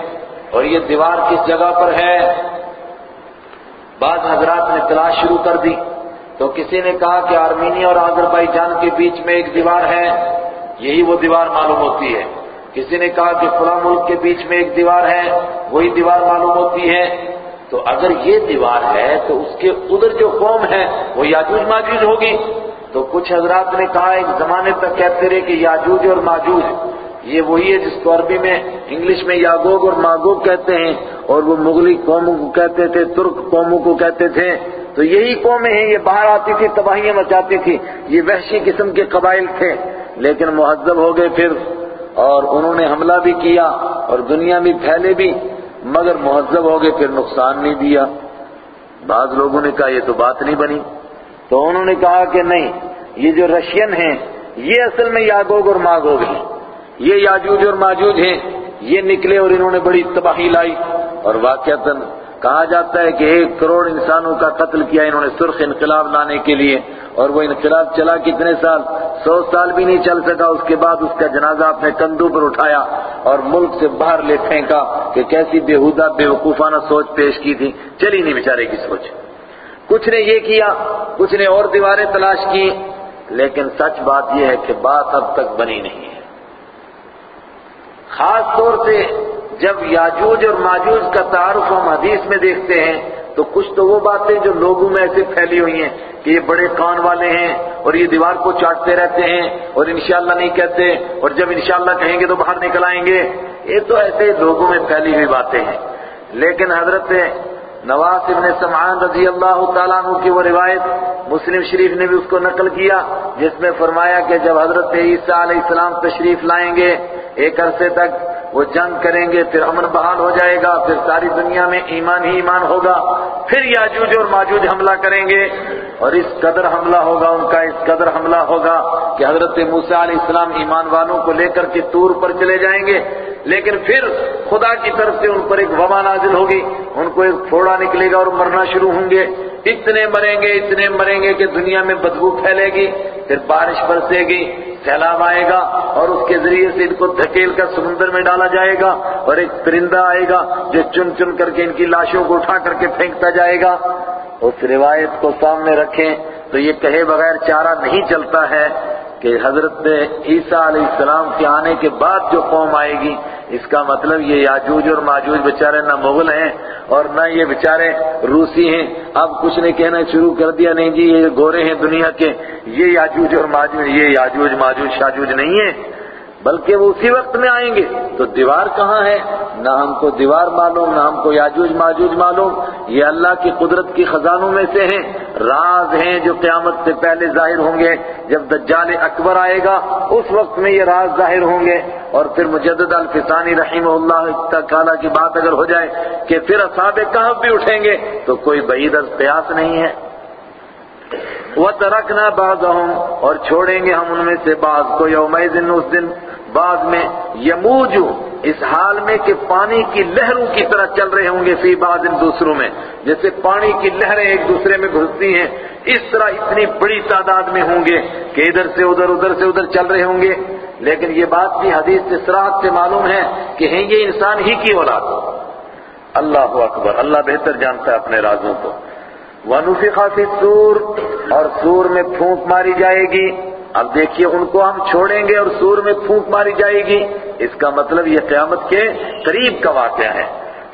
اور یہ دیوار کس جگہ پر ہے؟ بعض حضرات نے تلاش شروع کر دی۔ تو کسی نے کہا کہ آرمینی اور آذربائیجان کے بیچ میں ایک دیوار ہے، یہی وہ دیوار معلوم ہوتی ہے۔ کسی نے کہا کہ فلاں ملک کے بیچ میں ایک دیوار ہے، وہی دیوار معلوم ہوتی ہے۔ تو اگر یہ دیوار ہے، تو اس کے ادھر جو قوم ہے، وہ یاجوج ماجوج ہوگی۔ تو کچھ حضرات نے کہا، ایک زمانے تک کہتے رہے کہ یاجوج اور ماجوج یہ وہی ہے جس کو عربی میں، انگلش میں یاگوگ اور ماگوگ کہتے ہیں، اور وہ مغلی قوموں کو کہتے تھے، ترک قوموں کو کہتے تھے۔ تو یہی قومیں ہیں، یہ باہر آتی تھی، تباہیاں مچاتی تھی۔ یہ وحشی قسم کے قبائل تھے۔ لیکن مہذب ہو گئے پھر، اور انہوں نے حملہ بھی کیا، اور دنیا میں پھیلے بھی۔ مگر مہذب ہو گئے پھر، نقصان نہیں دیا۔ بعض لوگوں نے کہا، یہ تو بات نہیں بنی۔ تو انہوں نے کہا کہ نہیں، یہ جو رشین ہیں، یہ اصل میں یاگوگ اور ماگوگ ہیں۔ یہ یاجوج اور ماجوج ہیں، یہ نکلے اور انہوں نے بڑی تباہی لائی۔ اور واقعتاً کہا جاتا ہے کہ ایک کروڑ انسانوں کا قتل کیا انہوں نے سرخ انقلاب لانے کے لیے۔ اور وہ انقلاب چلا کتنے سال؟ سو سال بھی نہیں چل سکا۔ اس کے بعد اس کا جنازہ اپنے کندھوں پر اٹھایا اور ملک سے باہر لے پھینکا کہ کیسی بےحودہ بے وقوفانہ سوچ پیش کی تھی۔ چلی نہیں بیچارے کی سوچ۔ کچھ نے یہ کیا، کچھ نے اور دیواریں تلاش کی، لیکن سچ بات یہ ہے کہ بات اب تک بنی نہیں ہے۔ خاص طور سے جب یاجوج اور ماجوج کا تعارف ہم حدیث میں دیکھتے ہیں، تو کچھ تو وہ باتیں جو لوگوں میں ایسے پھیلی ہوئی ہیں کہ یہ بڑے کان والے ہیں اور یہ دیوار کو چاٹتے رہتے ہیں اور انشاءاللہ نہیں کہتے اور جب انشاءاللہ کہیں گے تو باہر نکل آئیں گے۔ یہ تو ایسے لوگوں میں پھیلی ہوئی باتیں ہیں۔ لیکن حضرت نواز ابن سمعان رضی اللہ تعالیٰ عنہ کی وہ روایت مسلم شریف نے بھی اس کو نقل کیا، جس میں فرمایا کہ جب حضرت عیسیٰ علیہ السلام تشریف لائیں گے ایک عرصے تک وہ جنگ کریں گے، پھر امن بحال ہو جائے گا، پھر ساری دنیا میں ایمان ہی ایمان ہوگا، پھر یاجوج اور ماجوج حملہ کریں گے۔ اور اس قدر حملہ ہوگا، ان کا اس قدر حملہ ہوگا کہ حضرت موسیٰ علیہ السلام ایمان والوں کو لے کر کے تور پر چلے جائیں گے۔ لیکن پھر خدا کی طرف سے ان پر ایک وبا نازل ہوگی، ان کو ایک پھوڑا نکلے گا اور مرنا شروع ہوں گے۔ اتنے مریں گے، اتنے مریں گے کہ دنیا میں بدبو پھیلے گی، پھر بارش برسے گی۔ سیلاب آئے گا اور اس کے ذریعے سے ان کو دھکیل کر سمندر میں ڈالا جائے گا اور ایک پرندہ آئے گا جو چن چن کر کے ان کی لاشوں کو اٹھا کر کے پھینکتا جائے گا۔ اس روایت کو سامنے رکھیں تو یہ کہے بغیر چارہ نہیں چلتا ہے۔ کہ حضرت عیسیٰ علیہ السلام کے آنے کے بعد جو قوم آئے گی، اس کا مطلب یہ یاجوج اور ماجوج بچارے نہ مغل ہیں اور نہ یہ بچارے روسی ہیں۔ اب کچھ نے کہنا شروع کر دیا، نہیں جی یہ گورے ہیں دنیا کے، یہ یاجوج اور ماجوج، یہ یاجوج، ماجوج، شاجوج نہیں ہیں۔ بلکہ وہ اسی وقت میں آئیں گے۔ تو دیوار کہاں ہے؟ نہ ہم کو دیوار معلوم، نہ ہم کو یاجوج ماجوج معلوم۔ یہ اللہ کی قدرت کی خزانوں میں سے ہیں۔ راز ہیں جو قیامت سے پہلے ظاہر ہوں گے۔ جب دجال اکبر آئے گا، اس وقت میں یہ راز ظاہر ہوں گے۔ اور پھر مجدد الفسانی رحمہ اللہ تعالیٰ کی بات اگر ہو جائے کہ پھر اصحاب کہف بھی اٹھیں گے، تو کوئی بعید از قیاس نہیں ہے۔ وَتَرَكْنَا بَعْضَهُمْ اور چھوڑیں گے ہم ان میں سے بعض کو یومئذ اس دن بعد میں یموجو اس حال میں کہ پانی کی لہروں کی طرح چل رہے ہوں گے فی بعض ان دوسروں میں۔ جیسے پانی کی لہریں ایک دوسرے میں گھستی ہیں، اس طرح اتنی بڑی تعداد میں ہوں گے کہ ادھر سے ادھر ادھر سے ادھر چل رہے ہوں گے۔ لیکن یہ بات بھی حدیث سے سراحت سے معلوم ہے کہ ہیں یہ انسان ہی کی اولاد۔ اللہ اکبر، اللہ بہتر جانتا ہے اپنے رازوں کو۔ وَنُفِخَ فِي السُّورِ اور سور میں پھونک ماری جائے گی۔ اب دیکھیے ان کو ہم چھوڑیں گے اور سور میں پھونک ماری جائے گی اس کا مطلب یہ قیامت کے قریب کا واقعہ ہے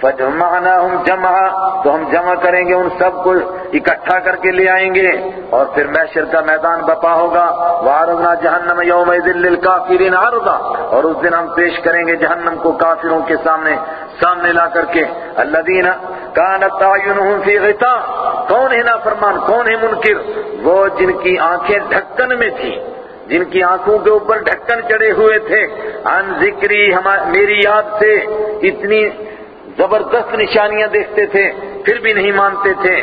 فَجْمَعْنَاهُمْ جَمْعًا، تو ہم جمع کریں گے ان سب کو، اکٹھا کر کے لے آئیں گے، اور پھر محشر کا میدان بپا ہوگا۔ وَعَرَضْنَا جَهَنَّمَ يَوْمَئِذٍ لِّلْكَافِرِينَ عَرْضًا، اور اس دن ہم پیش کریں گے جہنم کو کافروں کے سامنے سامنے لا کر کے۔ الَّذِينَ كَانَتْ أَعْيُنُهُمْ فِي غِطَاءٍ، کون ہے نافرمان؟ کون ہے منکر؟ وہ جن کی آنکھیں ڈھکن میں تھی جن کی آنکھوں کے اوپر ڈھکن چڑھے ہوئے تھے۔ ان ذکری میری یاد سے اتنی زبردست نشانیاں دیکھتے تھے، پھر بھی نہیں مانتے تھے۔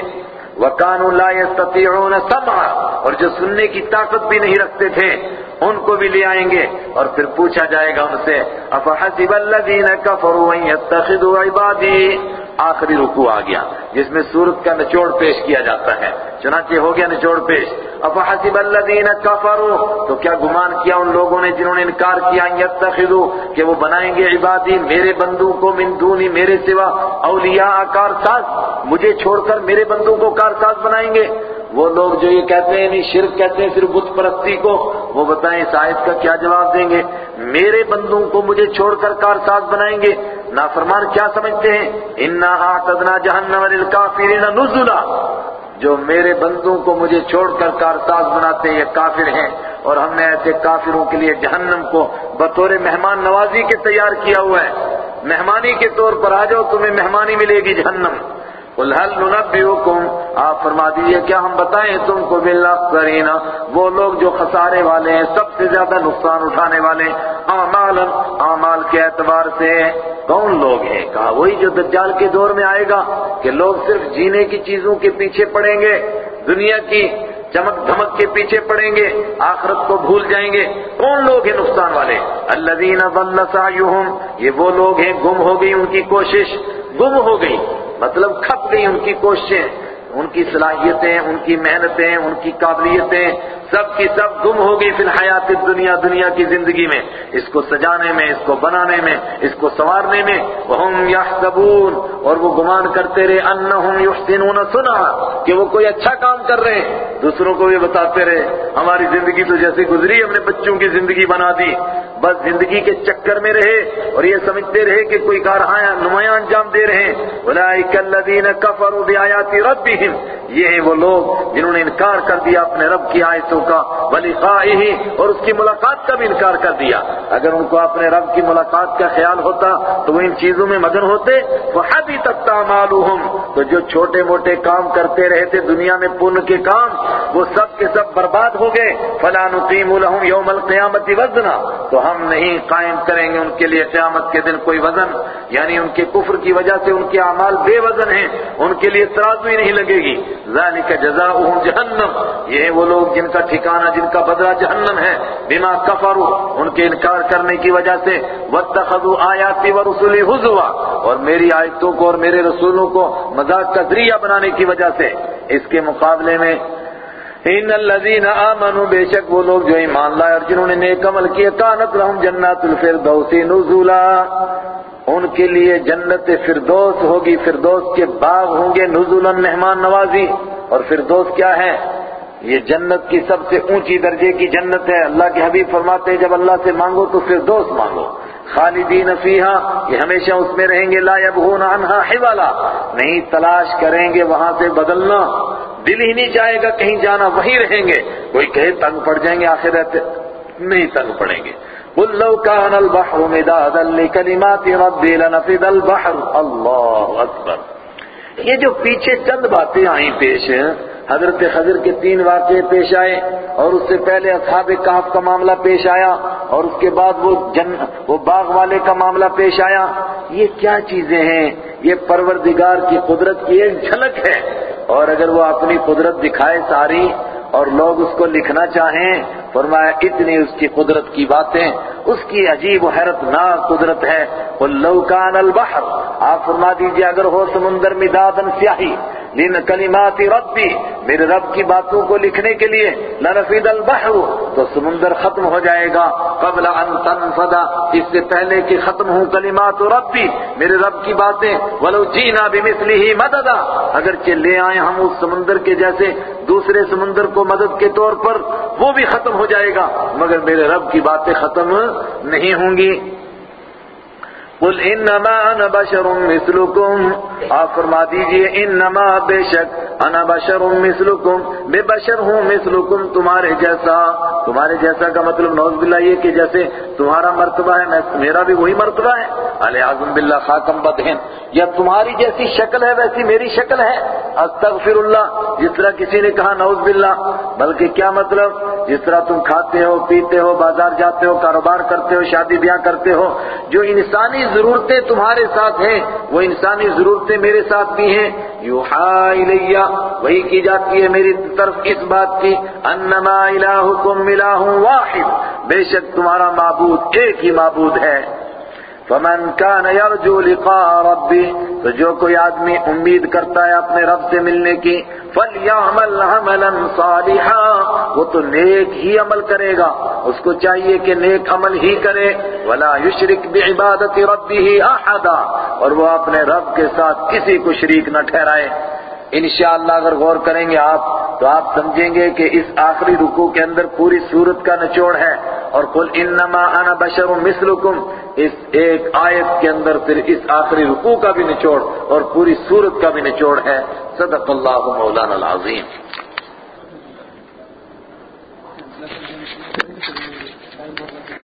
وَكَانُوا لَا يَسْتَطِيعُونَ سَمْعًا، اور جو سننے کی طاقت بھی نہیں رکھتے تھے، ان کو بھی لے آئیں گے۔ اور پھر پوچھا جائے گا ان سے، أَفَحَسِبَ الَّذِينَ كَفَرُوا أَن يَتَّخِذُوا عِبَادِي؟ آخری رکوع آ گیا، جس میں سورت کا نچوڑ پیش کیا جاتا ہے، چنانچہ ہو گیا نچوڑ پیش۔ افحسب الذین کفروا؟ تو کیا گمان کیا ان لوگوں نے جنہوں نے انکار کیا یتخذوا کہ وہ بنائیں گے عبادی میرے بندوں کو من دونی میرے سوا؟ اولیاء کارساز، مجھے چھوڑ کر میرے بندوں کو کارساز بنائیں گے؟ وہ لوگ جو یہ کہتے ہیں نہیں شرک کہتے ہیں صرف بت پرستی کو، وہ بتائیں اس آیت کا کیا جواب دیں گے؟ میرے بندوں کو مجھے چھوڑ کر کارساز بنائیں گے؟ نافرمان کیا سمجھتے ہیں؟ انا اعتدنا جہنم للکافرین نزلا۔ جو میرے بندوں کو مجھے چھوڑ کر کارساز بناتے ہیں یہ کافر ہیں اور ہم نے ایسے کافروں کے لیے جہنم کو بطور مہمان نوازی کے تیار کیا ہوا ہے۔ مہمانی کے طور پر آ جاؤ، تمہیں مہمانی ملے گی جہنم۔ قل هل آپ فرما دیجیے، کیا ہم بتائیں تم کو بالاخسرین وہ لوگ جو خسارے والے ہیں، سب سے زیادہ نقصان اٹھانے والے۔ اعمالا اعمال کے اعتبار سے۔ کون لوگ ہیں؟ کہا، وہی جو دجال کے دور میں آئے گا کہ لوگ صرف جینے کی چیزوں کے پیچھے پڑیں گے، دنیا کی چمک دھمک کے پیچھے پڑیں گے، آخرت کو بھول جائیں گے۔ کون لوگ ہیں نقصان والے؟ الذین ضل سعیہم، یہ وہ لوگ ہیں، گم ہو گئی ان کی کوشش۔ گم ہو گئی مطلب کھپ گئی ان کی کوششیں۔ ان کی صلاحیتیں، ان کی محنتیں، ان کی قابلیتیں سب کی سب گم ہو گئی فی الحیات دنیا دنیا کی زندگی میں۔ اس کو سجانے میں، اس کو بنانے میں، اس کو سنوارنے میں۔ وہم یحسبون۔ اور وہ گمان کرتے رہے، انہم یحسنون سنا۔ کہ وہ کوئی اچھا کام کر رہے ہیں۔ دوسروں کو بھی بتاتے رہے، ہماری زندگی تو جیسے گزری، ہم نے بچوں کی زندگی بنا دی۔ بس زندگی کے چکر میں رہے۔ اور یہ سمجھتے رہے کہ کوئی کارہاں نمایاں انجام دے رہے ہیں۔ اولئک الذین کفروا بآیات ربہم۔ یہ ہیں وہ لوگ جنہوں نے انکار کر دیا اپنے رب کی آیتوں کا ولقائہ اور اس کی ملاقات کا بھی انکار کر دیا۔ اگر ان کو اپنے رب کی ملاقات کا خیال ہوتا تو وہ ان چیزوں میں مگن ہوتے۔ وحبطت اعمالهم تو جو چھوٹے موٹے کام کرتے رہے تھے دنیا میں پن کے کام وہ سب کے سب برباد ہو گئے۔ فلا نقیم لهم یوم القیامت وزنا تو ہم نہیں قائم کریں گے ان کے لیے قیامت کے دن کوئی وزن۔ یعنی ان کے کفر کی وجہ سے ان کے اعمال بے وزن ہیں، ان کے لیے ترازو ہی نہیں لگے گی۔ ذالک جزاؤہم جہنم۔ یہ وہ لوگ جن کا ٹھکانہ جن کا بدلہ جہنم ہے، بما کفروا، ان کے انکار کرنے کی وجہ سے، واتخذوا آیاتی ورسلی حزوا، اور میری آیتوں کو اور میرے رسولوں کو مذاق کا ذریعہ بنانے کی وجہ سے۔ اس کے مقابلے میں ان الذین آمنوا، بے شک وہ لوگ جو ایمان لائے اور جنہوں نے نیک عمل کیا کانت لہم جنات الفردوس نزولا۔ ان کے لیے جنت فردوس ہوگی، فردوس کے باغ ہوں گے نزولا مہمان نوازی۔ اور فردوس کیا ہے؟ یہ جنت کی سب سے اونچی درجے کی جنت ہے۔ اللہ کے حبیب فرماتے ہیں، جب اللہ سے مانگو تو فردوس مانگو۔ خالدین فیہا، یہ ہمیشہ اس میں رہیں گے۔ لا یبغون عنہا حوالا نہیں تلاش کریں گے وہاں سے بدلنا۔ دل ہی نہیں چاہے گا کہیں جانا وہیں رہیں گے۔ کوئی کہے تنگ پڑ جائیں گے آخر رہتے نہیں تنگ پڑیں گے۔ قل لو كان البحر مدادا لكلمات ربي لنفد البحر۔ اللہ اکبر یہ جو پیچھے چند باتیں آئیں پیش حضرت خضر کے تین واقعے پیش آئے اور اس سے پہلے اصحاب کہف کا معاملہ پیش آیا اور اس کے بعد وہ جن، وہ باغ والے کا معاملہ پیش آیا۔ یہ کیا چیزیں ہیں؟ یہ پروردگار کی قدرت کی ایک جھلک ہے۔ اور اگر وہ اپنی قدرت دکھائے ساری اور لوگ اس کو لکھنا چاہیں، فرمایا، اتنی اس کی قدرت کی باتیں۔ اس کی عجیب و حیرت ناک قدرت ہے۔ لو کان البحر۔ آپ فرما دیجیے، اگر ہو سمندر مدادن سیاہی لن کلمات ربی، میرے رب کی باتوں کو لکھنے کے لیے، لنفید البحر، تو سمندر ختم ہو جائے گا۔ قبل ان تنفدا اس سے پہلے کہ ختم ہوں کلمات ربی، میرے رب کی باتیں۔ ولو جینا بمثلہ مددا، اگرچہ لے آئیں ہم اس سمندر کے جیسے دوسرے سمندر کو مدد کے طور پر، وہ بھی ختم ہو جائے گا۔ مگر میرے رب کی باتیں ختم نہیں ہوں گی۔ قل انما انا بشر مثلکم. آپ فرما دیجیے انما بے شک انا بشر مثلکم. میں بشر ہوں مثلکم تمہارے جیسا. تمہارے جیسا کا مطلب نوز باللہ یہ کہ جیسے تمہارا مرتبہ ہے میرا بھی وہی مرتبہ ہے۔ علی اعظم باللہ خاکم بدہن۔ یا تمہاری جیسی شکل ہے، ویسی میری شکل ہے۔ استغفر اللہ جس طرح کسی نے کہا نوز باللہ، بلکہ کیا مطلب؟ جس طرح تم کھاتے ہو، پیتے ہو، بازار جاتے ہو، کاروبار کرتے ہو، شادی بیاہ کرتے ہو، جو انسانی ضرورتیں تمہارے ساتھ ہیں، وہ انسانی ضرورتیں میرے ساتھ بھی ہیں۔ یوحا الیہ، وہی کی جاتی ہے میری طرف اس بات کی۔ انما الہکم الہ واحد، بے شک تمہارا معبود ایک ہی معبود ہے۔ فمن كان يرجو لقاء ربه، تو جو کوئی آدمی امید کرتا ہے اپنے رب سے ملنے کی، فليعمل عملا صالحا، وہ تو نیک ہی عمل کرے گا۔ اس کو چاہیے کہ نیک عمل ہی کرے۔ ولا يشرك بعبادت ربه احدا اور وہ اپنے رب کے ساتھ کسی کو شریک نہ ٹھہرائے۔ انشاءاللہ اگر غور کریں گے آپ تو آپ سمجھیں گے کہ اس آخری رکوع کے اندر پوری صورت کا نچوڑ ہے اور قل انما انا بشر مثلکم، اس ایک آیت کے اندر پھر اس آخری رکوع کا بھی نچوڑ اور پوری صورت کا بھی نچوڑ ہے۔ صدق اللہ مولانا العظیم۔